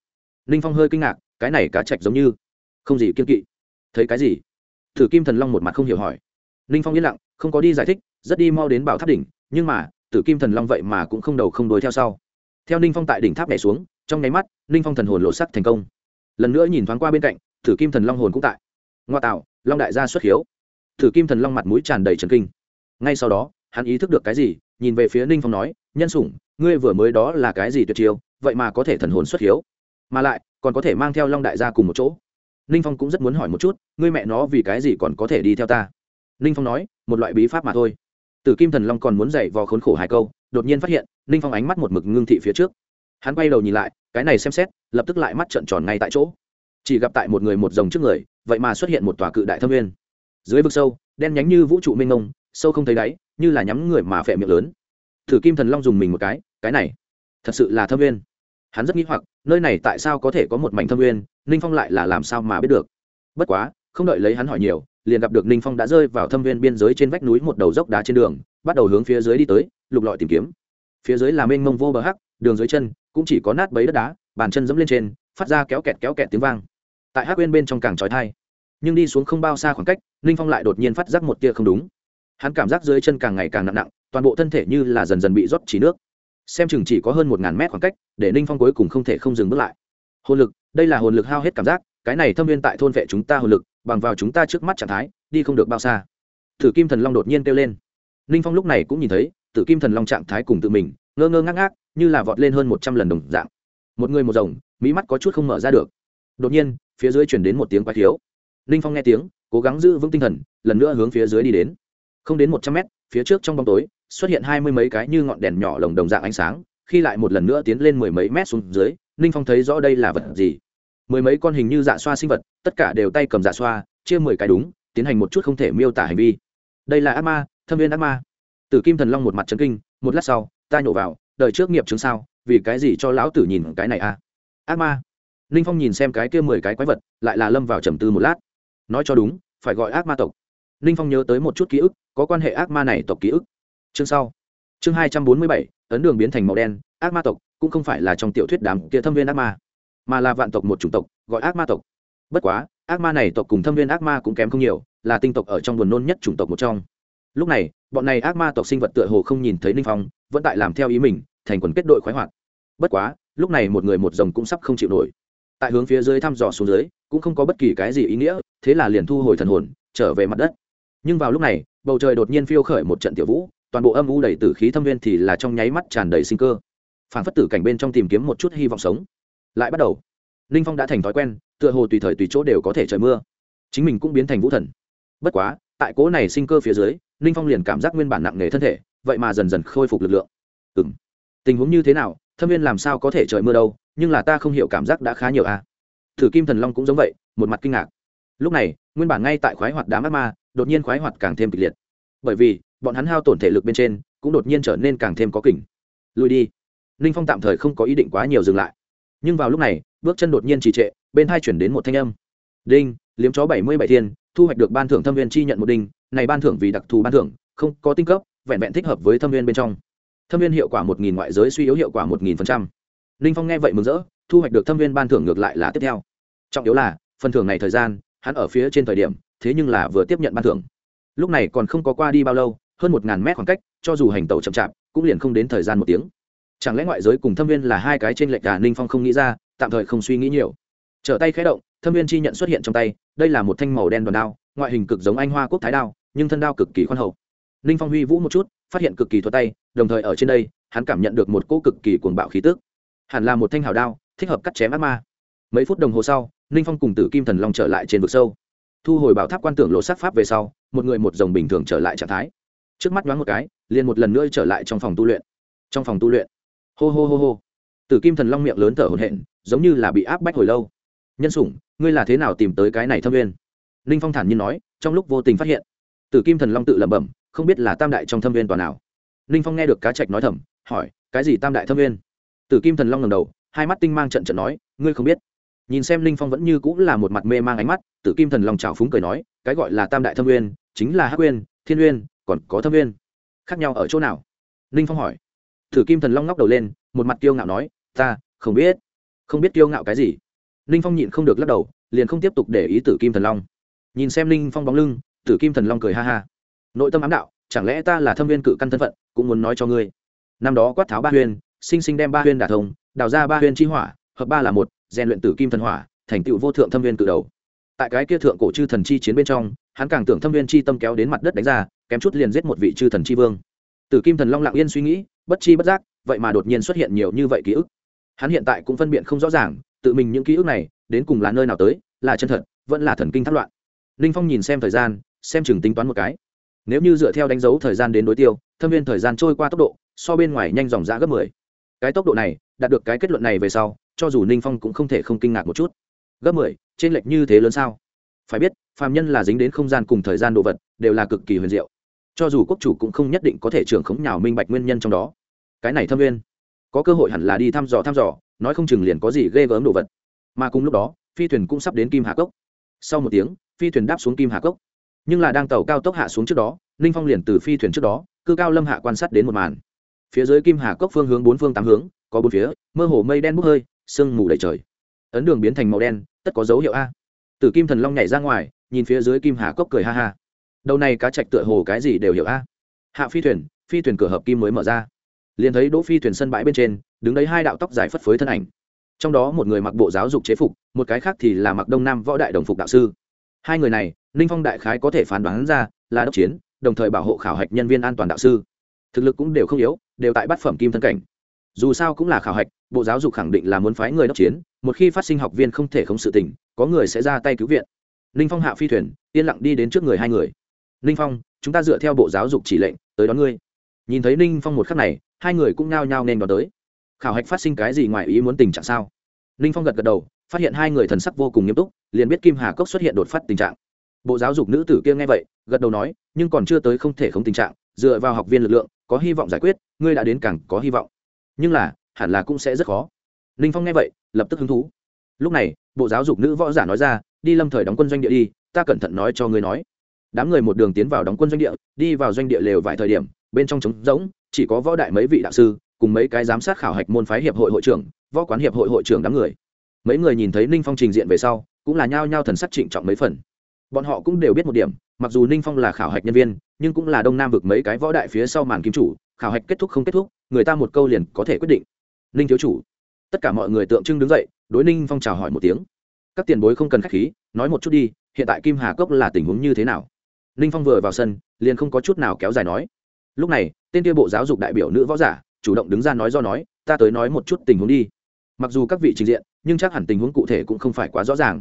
S1: ninh phong hơi kinh ngạc, cái này cá chạch giống như không gì kiên kỵ. Thấy cái gì? Thử kim thần long một mặt không hiểu hỏi. Ninh phong yên lặng, không có đi giải thích, rất đi mau đến bảo tháp đỉnh, nhưng mà, tử kim thần long vậy mà cũng không đầu không đuôi theo sau. Theo ninh phong tại đỉnh tháp nhảy xuống, trong nháy mắt ninh phong thần hồn lộ sắc thành công. Lần nữa nhìn thoáng qua bên cạnh, tử kim thần long hồn cũng tại. Ngoa tạo, long đại gia xuất hiếu. Tử kim thần long mặt mũi tràn đầy trần kinh. Ngay sau đó, hắn ý thức được cái gì, nhìn về phía ninh phong nói, nhân sủng, ngươi vừa mới đó là cái gì tuyệt chiêu, vậy mà có thể thần hồn xuất hiếu? Mà lại, còn có thể mang theo long đại gia cùng một chỗ. Ninh phong cũng rất muốn hỏi một chút, ngươi mẹ nó vì cái gì còn có thể đi theo ta? Ninh phong nói, một loại bí pháp mà thôi. Tử kim thần long còn muốn dậy vò khốn khổ hai câu, đột nhiên phát hiện, ninh phong ánh mắt một mực ngưng thị phía trước. Hắn quay đầu nhìn lại, cái này xem xét, lập tức lại mắt trợn tròn ngay tại chỗ. Chỉ gặp tại một người một dòng trước người, vậy mà xuất hiện một tòa cự đại thâm viên dưới vực sâu, đen nhánh như vũ trụ mênh mông, sâu không thấy đáy, như là nhắm người mà phệ miệng lớn. Thử kim thần long dùng mình một cái cái này, thật sự là thâm viên hắn rất nghĩ hoặc nơi này tại sao có thể có một mảnh thâm nguyên, ninh phong lại là làm sao mà biết được? Bất quá không đợi lấy hắn hỏi nhiều liền gặp được ninh phong đã rơi vào thâm viên biên giới trên vách núi một đầu dốc đá trên đường bắt đầu hướng phía dưới đi tới lục lọi tìm kiếm. Phía dưới là mênh mông vô bờ hắc đường dưới chân cũng chỉ có nát bấy đất đá bàn chân dẫm lên trên phát ra kéo kẹt kéo kẹt tiếng vang. Tại hắc bên bên trong càng trói thai nhưng đi xuống không bao xa khoảng cách ninh phong lại đột nhiên phát giác một tia không đúng. Hắn cảm giác dưới chân càng ngày càng nặng nặng toàn bộ thân thể như là dần dần bị rót chỉ nước xem chừng chỉ có hơn một ngàn mét khoảng cách, để ninh phong cuối cùng không thể không dừng bước lại. Hồn lực, đây là hồn lực hao hết cảm giác, cái này thâm viên tại thôn vệ chúng ta hồn lực, bằng vào chúng ta trước mắt trạng thái, đi không được bao xa. Thử kim thần long đột nhiên kêu lên. Ninh phong lúc này cũng nhìn thấy, tử kim thần long trạng thái cùng tự mình, ngơ ngơ ngác ngác, như là vọt lên hơn một trăm lần đồng dạng. Một người một rồng mỹ mắt có chút không mở ra được. Đột nhiên, phía dưới chuyển đến một tiếng quái thiếu. Ninh phong nghe tiếng, cố gắng giữ vững tinh thần, lần nữa hướng phía dưới đi đến. Không đến một trăm mét phía trước trong bóng tối, xuất hiện hai mươi mấy cái như ngọn đèn nhỏ lồng đồng dạng ánh sáng, khi lại một lần nữa tiến lên mười mấy mét xuống dưới, ninh phong thấy rõ đây là vật gì. Mười mấy con hình như dạ xoa sinh vật, tất cả đều tay cầm dạ xoa, chia mười cái đúng, tiến hành một chút không thể miêu tả hành vi. Đây là ác ma, thâm viên ác ma. Tử kim thần long một mặt trấn kinh, một lát sau, ta nhổ vào đợi trước nghiệp chứng sao, vì cái gì cho lão tử nhìn cái này a à? ác ma. Ninh phong nhìn xem cái kia mười cái quái vật, lại là lâm vào trầm tư một lát. Nói cho đúng, phải gọi ác ma tộc ninh phong nhớ tới một chút ký ức, có quan hệ ác ma này tộc ký ức. Chương sau. Chương hai trăm bốn mươi bảy, ấn đường biến thành màu đen, ác ma tộc, cũng không phải là trong tiểu thuyết đám kia thâm viên ác ma, mà là vạn tộc một chủng tộc, gọi ác ma tộc. Bất quá, ác ma này tộc cùng thâm viên ác ma cũng kém không nhiều, là tinh tộc ở trong buồn nôn nhất chủng tộc một trong. Lúc này, bọn này ác ma tộc sinh vật tựa hồ không nhìn thấy ninh phong, vẫn tại làm theo ý mình, thành quần kết đội khoái hoạt. Bất quá, lúc này một người một rồng cũng sắp không chịu nổi. Tại hướng phía dưới thăm dò xuống dưới, cũng không có bất kỳ cái gì ý nghĩa, thế là liền thu hồi thần hồn, trở về mặt đất nhưng vào lúc này, bầu trời đột nhiên phiêu khởi một trận tiểu vũ, toàn bộ âm u đầy tử khí thâm viên thì là trong nháy mắt tràn đầy sinh cơ. Phản phất tử cảnh bên trong tìm kiếm một chút hy vọng sống. Lại bắt đầu, ninh phong đã thành thói quen, tựa hồ tùy thời tùy chỗ đều có thể trời mưa. Chính mình cũng biến thành vũ thần. Bất quá, tại cố này sinh cơ phía dưới, ninh phong liền cảm giác nguyên bản nặng nề thân thể, vậy mà dần dần khôi phục lực lượng. Ừ m tình huống như thế nào, thâm viên làm sao có thể trời mưa đâu, nhưng là ta không hiểu cảm giác đã khá nhiều à. thử kim thần long cũng giống vậy, một mặt kinh ngạc. Lúc này, nguyên bản ngay tại khoái hoạt đám ác ma đột nhiên khoái hoạt càng thêm kịch liệt. Bởi vì, bọn hắn hao tổn thể lực bên trên cũng đột nhiên trở nên càng thêm có kỉnh. Lùi đi. Ninh phong tạm thời không có ý định quá nhiều dừng lại. Nhưng vào lúc này, bước chân đột nhiên trì trệ, bên hai chuyển đến một thanh âm. Đinh, liếm chó bảy mươi bảy thiên, thu hoạch được ban thưởng thâm viên chi nhận một đinh, này ban thưởng vì đặc thù ban thưởng, không có tinh cấp, vẹn vẹn thích hợp với thâm viên bên trong. Thâm viên hiệu quả một nghìn ngoại giới suy yếu hiệu quả một nghìn phần trăm. Ninh phong nghe vậy mừng rỡ, thu hoạch được thâm viên ban thưởng ngược lại là tiếp theo. Trọng yếu là, phần thưởng này thời gian, hắn ở phía trên thời điểm thế nhưng là vừa tiếp nhận ban thưởng. Lúc này còn không có qua đi bao lâu, hơn một ngàn mét khoảng cách, cho dù hành tàu chậm chạp, cũng liền không đến thời gian một tiếng. Chẳng lẽ ngoại giới cùng thâm viên là hai cái trên lệch cả ninh phong không nghĩ ra, tạm thời không suy nghĩ nhiều. Trở tay khé động, thâm viên chi nhận xuất hiện trong tay, đây là một thanh màu đen đòn đao, ngoại hình cực giống anh hoa quốc thái đao, nhưng thân đao cực kỳ khoan hậu. Ninh phong huy vũ một chút, phát hiện cực kỳ thuật tay, đồng thời ở trên đây, hắn cảm nhận được một cỗ cực kỳ cuồng bạo khí tức. Hẳn là một thanh hào đao, thích hợp cắt chém ác ma. Mấy phút đồng hồ sau, ninh phong cùng tử kim thần long trở lại trên vực sâu thu hồi bảo tháp quan tưởng lộ sát pháp về sau, một người một dòng bình thường trở lại trạng thái. Trước mắt nhoáng một cái, liền một lần nữa trở lại trong phòng tu luyện. Trong phòng tu luyện. Hô hô hô hô. Tử kim thần long miệng lớn thở hổn hển, giống như là bị áp bách hồi lâu. Nhân sủng, ngươi là thế nào tìm tới cái này thâm viên ninh phong thản nhiên nói, trong lúc vô tình phát hiện, tử kim thần long tự lẩm bẩm, không biết là tam đại trong thâm viên toàn nào. Ninh phong nghe được cá trạch nói thầm, hỏi, cái gì tam đại thâm viên tử kim thần long ngầm đầu, hai mắt tinh mang trận trận nói, ngươi không biết nhìn xem linh phong vẫn như cũng là một mặt mê mang ánh mắt, tử kim thần long trào phúng cười nói, cái gọi là tam đại thâm uyên chính là hắc uyên thiên uyên còn có thâm uyên khác nhau ở chỗ nào? Linh phong hỏi. Tử kim thần long ngóc đầu lên, một mặt kiêu ngạo nói, ta không biết. Không biết kiêu ngạo cái gì. Linh phong nhịn không được lắc đầu, liền không tiếp tục để ý tử kim thần long. Nhìn xem linh phong bóng lưng, tử kim thần long cười ha ha. Nội tâm ám đạo, chẳng lẽ ta là thâm viên cự căn thân phận, cũng muốn nói cho ngươi? Năm đó quát tháo ba huyên, sinh sinh đem ba huyên đả thông, đào ra ba huyên chi hỏa, hợp ba là một rèn luyện tử kim thần hỏa, thành tựu vô thượng thâm viên cự đầu. Tại cái kia thượng cổ chư thần chi chiến bên trong, hắn càng tưởng thâm viên chi tâm kéo đến mặt đất đánh ra, kém chút liền giết một vị chư thần chi vương. Tử kim thần long lặng yên suy nghĩ, bất chi bất giác, vậy mà đột nhiên xuất hiện nhiều như vậy ký ức. Hắn hiện tại cũng phân biện không rõ ràng, tự mình những ký ức này, đến cùng là nơi nào tới, là chân thật, vẫn là thần kinh thất loạn. Ninh phong nhìn xem thời gian, xem chừng tính toán một cái. Nếu như dựa theo đánh dấu thời gian đến đối tiêu, thâm viên thời gian trôi qua tốc độ, so bên ngoài nhanh dòng ra gấp mười. Cái tốc độ này, đạt được cái kết luận này về sau cho dù ninh phong cũng không thể không kinh ngạc một chút. Gấp mười, trên lệch như thế lớn sao? Phải biết, phàm nhân là dính đến không gian cùng thời gian đồ vật, đều là cực kỳ huyền diệu. Cho dù quốc chủ cũng không nhất định có thể trưởng khống nhào minh bạch nguyên nhân trong đó. Cái này thâm nguyên, có cơ hội hẳn là đi thăm dò thăm dò, nói không chừng liền có gì ghê gớm đồ vật. Mà cùng lúc đó, phi thuyền cũng sắp đến kim hà cốc. Sau một tiếng, phi thuyền đáp xuống kim hà cốc. Nhưng là đang tàu cao tốc hạ xuống trước đó, ninh phong liền từ phi thuyền trước đó, cư cao lâm hạ quan sát đến một màn. Phía dưới kim hà cốc phương hướng bốn phương tám hướng, có bốn phía, mơ hồ mây đen bốc hơi sương mù đầy trời. Ấn đường biến thành màu đen, tất có dấu hiệu a. Tử kim thần long nhảy ra ngoài, nhìn phía dưới kim hà cốc cười ha ha. Đầu này cá trạch tựa hồ cái gì đều hiểu a. Hạ phi thuyền phi thuyền cửa hợp kim mới mở ra. Liền thấy đỗ phi thuyền sân bãi bên trên, đứng đấy hai đạo tóc dài phất phới thân ảnh. Trong đó một người mặc bộ giáo dục chế phục, một cái khác thì là mặc đông nam võ đại đồng phục đạo sư. Hai người này, ninh phong đại khái có thể phán đoán ra là đốc chiến, đồng thời bảo hộ khảo hạch nhân viên an toàn đạo sư. Thực lực cũng đều không yếu, đều tại bát phẩm kim thân cảnh dù sao cũng là khảo hạch, bộ giáo dục khẳng định là muốn phái người đốc chiến, một khi phát sinh học viên không thể không sự tỉnh có người sẽ ra tay cứu viện. Ninh phong hạ phi thuyền, yên lặng đi đến trước người hai người. Ninh phong, chúng ta dựa theo bộ giáo dục chỉ lệnh, tới đón ngươi. Nhìn thấy ninh phong một khắc này, hai người cũng nao nhao nên đón tới. Khảo hạch phát sinh cái gì ngoài ý muốn tình trạng sao? Ninh phong gật gật đầu, phát hiện hai người thần sắc vô cùng nghiêm túc, liền biết kim hà cốc xuất hiện đột phát tình trạng. Bộ giáo dục nữ tử kia nghe vậy, gật đầu nói, nhưng còn chưa tới không thể không tình trạng, dựa vào học viên lực lượng, có hy vọng giải quyết, ngươi đã đến càng có hy vọng nhưng là, hẳn là cũng sẽ rất khó. Ninh phong nghe vậy, lập tức hứng thú. Lúc này, bộ giáo dục nữ võ giả nói ra, đi lâm thời đóng quân doanh địa đi, ta cẩn thận nói cho ngươi nói. Đám người một đường tiến vào đóng quân doanh địa, đi vào doanh địa lều vài thời điểm, bên trong trống rỗng, chỉ có võ đại mấy vị đạo sư, cùng mấy cái giám sát khảo hạch môn phái hiệp hội hội trưởng, võ quán hiệp hội hội trưởng đám người. Mấy người nhìn thấy ninh phong trình diện về sau, cũng là nhao nhao thần sắc trịnh trọng mấy phần. Bọn họ cũng đều biết một điểm, mặc dù ninh phong là khảo hạch nhân viên, nhưng cũng là đông nam vực mấy cái võ đại phía sau màn kim chủ khảo hạch kết thúc không kết thúc, người ta một câu liền có thể quyết định. Ninh thiếu chủ. Tất cả mọi người tượng trưng đứng dậy, đối ninh phong chào hỏi một tiếng. Các tiền bối không cần k h á c h khí, nói một chút đi, hiện tại kim hà cốc là tình huống như thế nào? Ninh phong vừa vào sân, liền không có chút nào kéo dài nói. Lúc này, tên kia bộ giáo dục đại biểu nữ võ giả, chủ động đứng ra nói do nói, ta tới nói một chút tình huống đi. Mặc dù các vị trình diện, nhưng chắc hẳn tình huống cụ thể cũng không phải quá rõ ràng.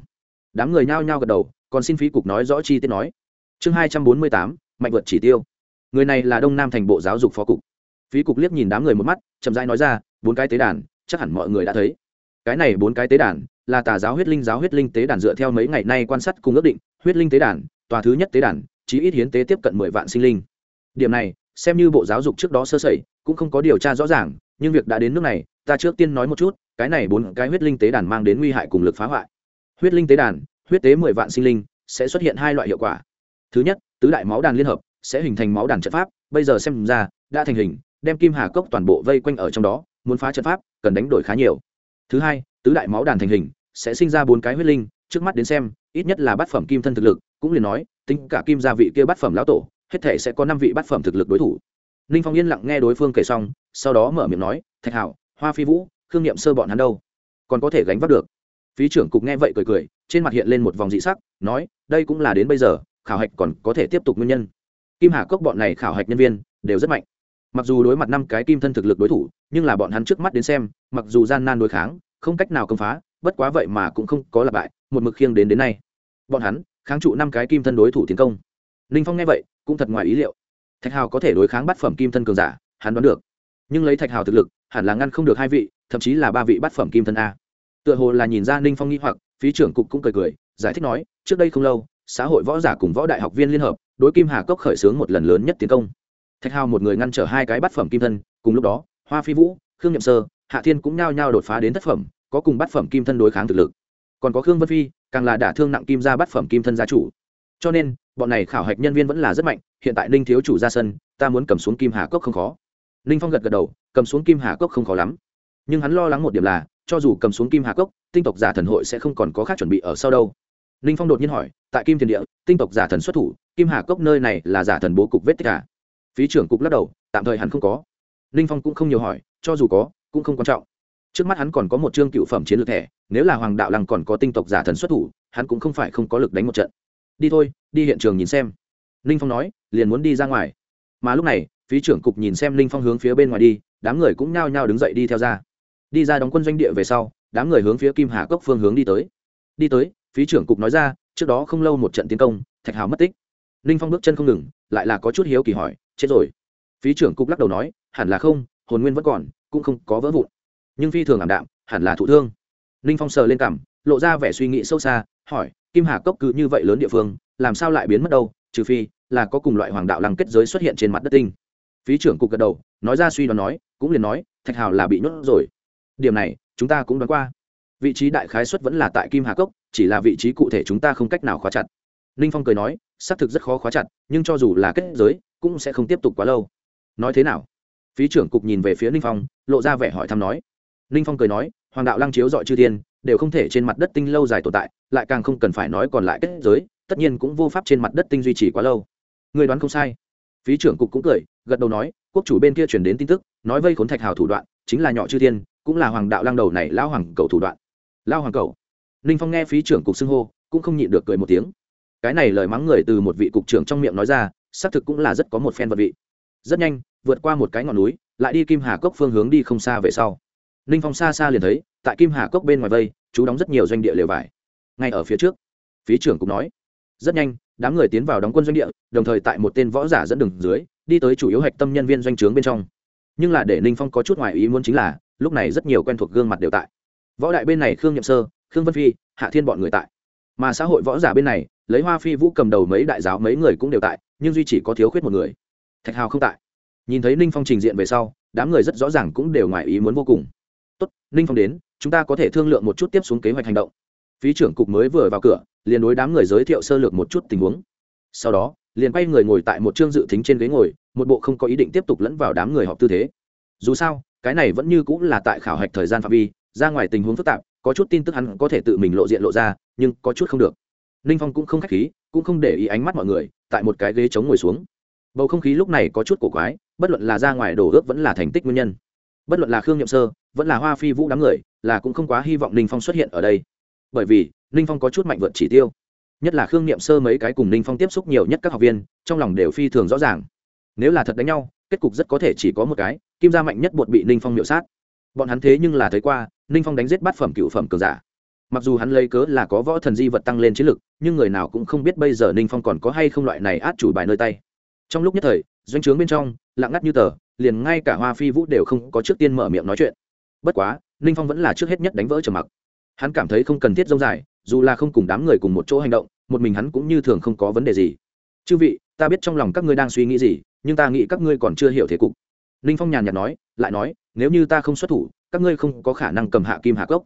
S1: Đám người nhao nhao gật đầu, còn xin phí cục nói rõ chi tiết nói. Chương hai trăm bốn mươi tám, mạnh vượt chỉ tiêu người này là đông nam thành bộ giáo dục phó cục phí cục liếc nhìn đám người một mắt chậm rãi nói ra bốn cái tế đàn chắc hẳn mọi người đã thấy cái này bốn cái tế đàn là tà giáo huyết linh giáo huyết linh tế đàn dựa theo mấy ngày nay quan sát cùng ước định huyết linh tế đàn tòa thứ nhất tế đàn chí ít hiến tế tiếp cận mười vạn sinh linh điểm này xem như bộ giáo dục trước đó sơ sẩy cũng không có điều tra rõ ràng nhưng việc đã đến nước này ta trước tiên nói một chút cái này bốn cái huyết linh tế đàn mang đến nguy hại cùng lực phá hoại huyết linh tế đàn huyết tế mười vạn sinh linh sẽ xuất hiện hai loại hiệu quả thứ nhất tứ đại máu đàn liên hợp sẽ hình thành máu đàn trận pháp, bây giờ xem ra, đã thành hình, đem kim hà cốc toàn bộ vây quanh ở trong đó, muốn phá trận pháp, cần đánh đổi khá nhiều. Thứ hai, tứ đại máu đàn thành hình, sẽ sinh ra bốn cái huyết linh, trước mắt đến xem, ít nhất là bát phẩm kim thân thực lực, cũng liền nói, tính cả kim gia vị kia bát phẩm lão tổ, hết thể sẽ có năm vị bát phẩm thực lực đối thủ. Ninh phong yên lặng nghe đối phương kể xong, sau đó mở miệng nói, thạch hảo hoa phi vũ, khương n i ệ m sơ bọn hắn đâu? Còn có thể gánh vác được? Phí trưởng cục nghe vậy cười cười, trên mặt hiện lên một vòng dị sắc, nói, đây cũng là đến bây giờ, khảo hạch còn có thể tiếp tục nguyên nhân kim hà cốc bọn này khảo hạch nhân viên đều rất mạnh. Mặc dù đối mặt năm cái kim thân thực lực đối thủ, nhưng là bọn hắn trước mắt đến xem, mặc dù gian nan đối kháng, không cách nào công phá, bất quá vậy mà cũng không có lặp bại, một mực khiêng đến đến nay. Bọn hắn kháng trụ năm cái kim thân đối thủ tiến công. Ninh phong nghe vậy, cũng thật ngoài ý liệu. Thạch hào có thể đối kháng bát phẩm kim thân cường giả, hắn đoán được. Nhưng lấy thạch hào thực lực, hẳn là ngăn không được hai vị, thậm chí là ba vị bát phẩm kim thân a. Tựa hồ là nhìn ra ninh phong nghĩ hoặc, phí trưởng cục cũng cười cười, giải thích nói, trước đây không lâu xã hội võ giả cùng võ đại học viên liên hợp, đối kim hà cốc khởi xướng một lần lớn nhất tiến công. Thạch hào một người ngăn trở hai cái bát phẩm kim thân, cùng lúc đó, hoa phi vũ, khương nhậm sơ, hạ thiên cũng nhao nhao đột phá đến thất phẩm, có cùng bát phẩm kim thân đối kháng thực lực. Còn có khương vân phi, càng là đả thương nặng kim ra bát phẩm kim thân gia chủ. Cho nên, bọn này khảo hạch nhân viên vẫn là rất mạnh, hiện tại ninh thiếu chủ ra sân, ta muốn cầm xuống kim hà cốc không khó. Ninh phong gật gật đầu, cầm xuống kim hà cốc không khó lắm. Nhưng hắn lo lắng một điểm là, cho dù cầm xuống kim hà cốc, tinh tộc giả thần hội sẽ không còn có khác chuẩn bị ở sau đâu ninh phong đột nhiên hỏi, tại kim thiền địa, tinh tộc giả thần xuất thủ, kim hà cốc nơi này là giả thần bố cục vết tích à? phí trưởng cục lắc đầu, tạm thời hắn không có. Ninh phong cũng không nhiều hỏi, cho dù có, cũng không quan trọng. Trước mắt hắn còn có một chương cựu phẩm chiến lược thẻ, nếu là hoàng đạo lăng còn có tinh tộc giả thần xuất thủ, hắn cũng không phải không có lực đánh một trận. Đi thôi, đi hiện trường nhìn xem. Ninh phong nói, liền muốn đi ra ngoài. Mà lúc này, phí trưởng cục nhìn xem ninh phong hướng phía bên ngoài đi, đám người cũng nhao nhao đứng dậy đi theo ra. Đi ra đóng quân doanh địa về sau, đám người hướng phía kim hà cốc phương hướng đi tới. Đi tới phí trưởng cục nói ra, trước đó không lâu một trận tiến công, thạch hào mất tích. Ninh phong bước chân không ngừng, lại là có chút hiếu kỳ hỏi, chết rồi. Phí trưởng cục lắc đầu nói, hẳn là không, hồn nguyên vẫn còn, cũng không có vỡ vụn. Nhưng phi thường ảm đạm, hẳn là thụ thương. Ninh phong sờ lên cảm lộ ra vẻ suy nghĩ sâu xa, hỏi, kim hà cốc cứ như vậy lớn địa phương, làm sao lại biến mất đâu, trừ phi là có cùng loại hoàng đạo lăng kết giới xuất hiện trên mặt đất tinh. Phí trưởng cục gật đầu, nói ra suy đoán nói, cũng liền nói, thạch hào là bị nhốt rồi. Điểm này, chúng ta cũng đoán qua vị trí đại khái xuất vẫn là tại kim hà cốc, chỉ là vị trí cụ thể chúng ta không cách nào khóa chặt. Ninh phong cười nói, xác thực rất khó khóa chặt, nhưng cho dù là kết giới, cũng sẽ không tiếp tục quá lâu. Nói thế nào? Phí trưởng cục nhìn về phía ninh phong, lộ ra vẻ hỏi thăm nói. Ninh phong cười nói, hoàng đạo lăng chiếu dọi chư thiên, đều không thể trên mặt đất tinh lâu dài tồn tại, lại càng không cần phải nói còn lại kết giới, tất nhiên cũng vô pháp trên mặt đất tinh duy trì quá lâu. Người đoán không sai. Phí trưởng cục cũng cười, gật đầu nói, quốc chủ bên kia chuyển đến tin tức, nói vây khốn thạch hào thủ đoạn, chính là nhỏ chư thiên, cũng là hoàng đạo lăng đầu này lao hoàng cầu thủ đoạn lao hoàng cầu ninh phong nghe phí trưởng cục xưng hô, cũng không nhịn được cười một tiếng. Cái này lời mắng người từ một vị cục trưởng trong miệng nói ra, xác thực cũng là rất có một phen vật vị. Rất nhanh, vượt qua một cái ngọn núi, lại đi kim hà cốc phương hướng đi không xa về sau. Ninh phong xa xa liền thấy, tại kim hà cốc bên ngoài vây, chú đóng rất nhiều doanh địa lều vải. Ngay ở phía trước, phí trưởng cũng nói. Rất nhanh, đám người tiến vào đóng quân doanh địa, đồng thời tại một tên võ giả dẫn đường dưới, đi tới chủ yếu hạch tâm nhân viên doanh trướng bên trong. Nhưng là để ninh phong có chút ngoài ý muốn chính là, lúc này rất nhiều quen thuộc gương mặt đều tại võ đại bên này khương nhậm sơ, khương vân phi, hạ thiên bọn người tại. Mà xã hội võ giả bên này, lấy hoa phi vũ cầm đầu mấy đại giáo mấy người cũng đều tại, nhưng duy chỉ có thiếu khuyết một người. Thạch hào không tại. Nhìn thấy ninh phong trình diện về sau, đám người rất rõ ràng cũng đều ngoài ý muốn vô cùng. Tốt, ninh phong đến, chúng ta có thể thương lượng một chút tiếp xuống kế hoạch hành động. Phí trưởng cục mới vừa vào cửa, liền đối đám người giới thiệu sơ lược một chút tình huống. Sau đó, liền quay người ngồi tại một chương dự tính trên ghế ngồi, một bộ không có ý định tiếp tục lẫn vào đám người họp tư thế. Dù sao, cái này vẫn như cũng là tại khảo hạch thời gian phạm vi ra ngoài tình huống phức tạp, có chút tin tức hắn có thể tự mình lộ diện lộ ra, nhưng có chút không được. Ninh phong cũng không k h á c h khí, cũng không để ý ánh mắt mọi người, tại một cái ghế trống ngồi xuống. Bầu không khí lúc này có chút cổ quái, bất luận là ra ngoài đổ ước vẫn là thành tích nguyên nhân. Bất luận là khương nhậm sơ, vẫn là hoa phi vũ đám người, là cũng không quá hy vọng ninh phong xuất hiện ở đây. Bởi vì ninh phong có chút mạnh vượt chỉ tiêu. Nhất là khương nhậm sơ mấy cái cùng ninh phong tiếp xúc nhiều nhất các học viên, trong lòng đều phi thường rõ ràng. Nếu là thật đánh nhau, kết cục rất có thể chỉ có một cái, kim gia mạnh nhất bột bị ninh phong miễu sát. Bọn hắn thế nhưng là thấy qua ninh phong đánh giết bát phẩm cựu phẩm cường giả. Mặc dù hắn lấy cớ là có võ thần di vật tăng lên chiến lực, nhưng người nào cũng không biết bây giờ ninh phong còn có hay không loại này át chủ bài nơi tay. Trong lúc nhất thời, doanh trướng bên trong, lặng ngắt như tờ, liền ngay cả hoa phi vũ đều không có trước tiên mở miệng nói chuyện. Bất quá, ninh phong vẫn là trước hết nhất đánh vỡ trầm mặc. Hắn cảm thấy không cần thiết dông dài, dù là không cùng đám người cùng một chỗ hành động, một mình hắn cũng như thường không có vấn đề gì. Chư vị, ta biết trong lòng các ngươi đang suy nghĩ gì, nhưng ta nghĩ các ngươi còn chưa hiểu thế cục. Ninh phong nhàn nhạt nói, lại nói, nếu như ta không xuất thủ các ngươi không có khả năng cầm hạ kim hạ cốc.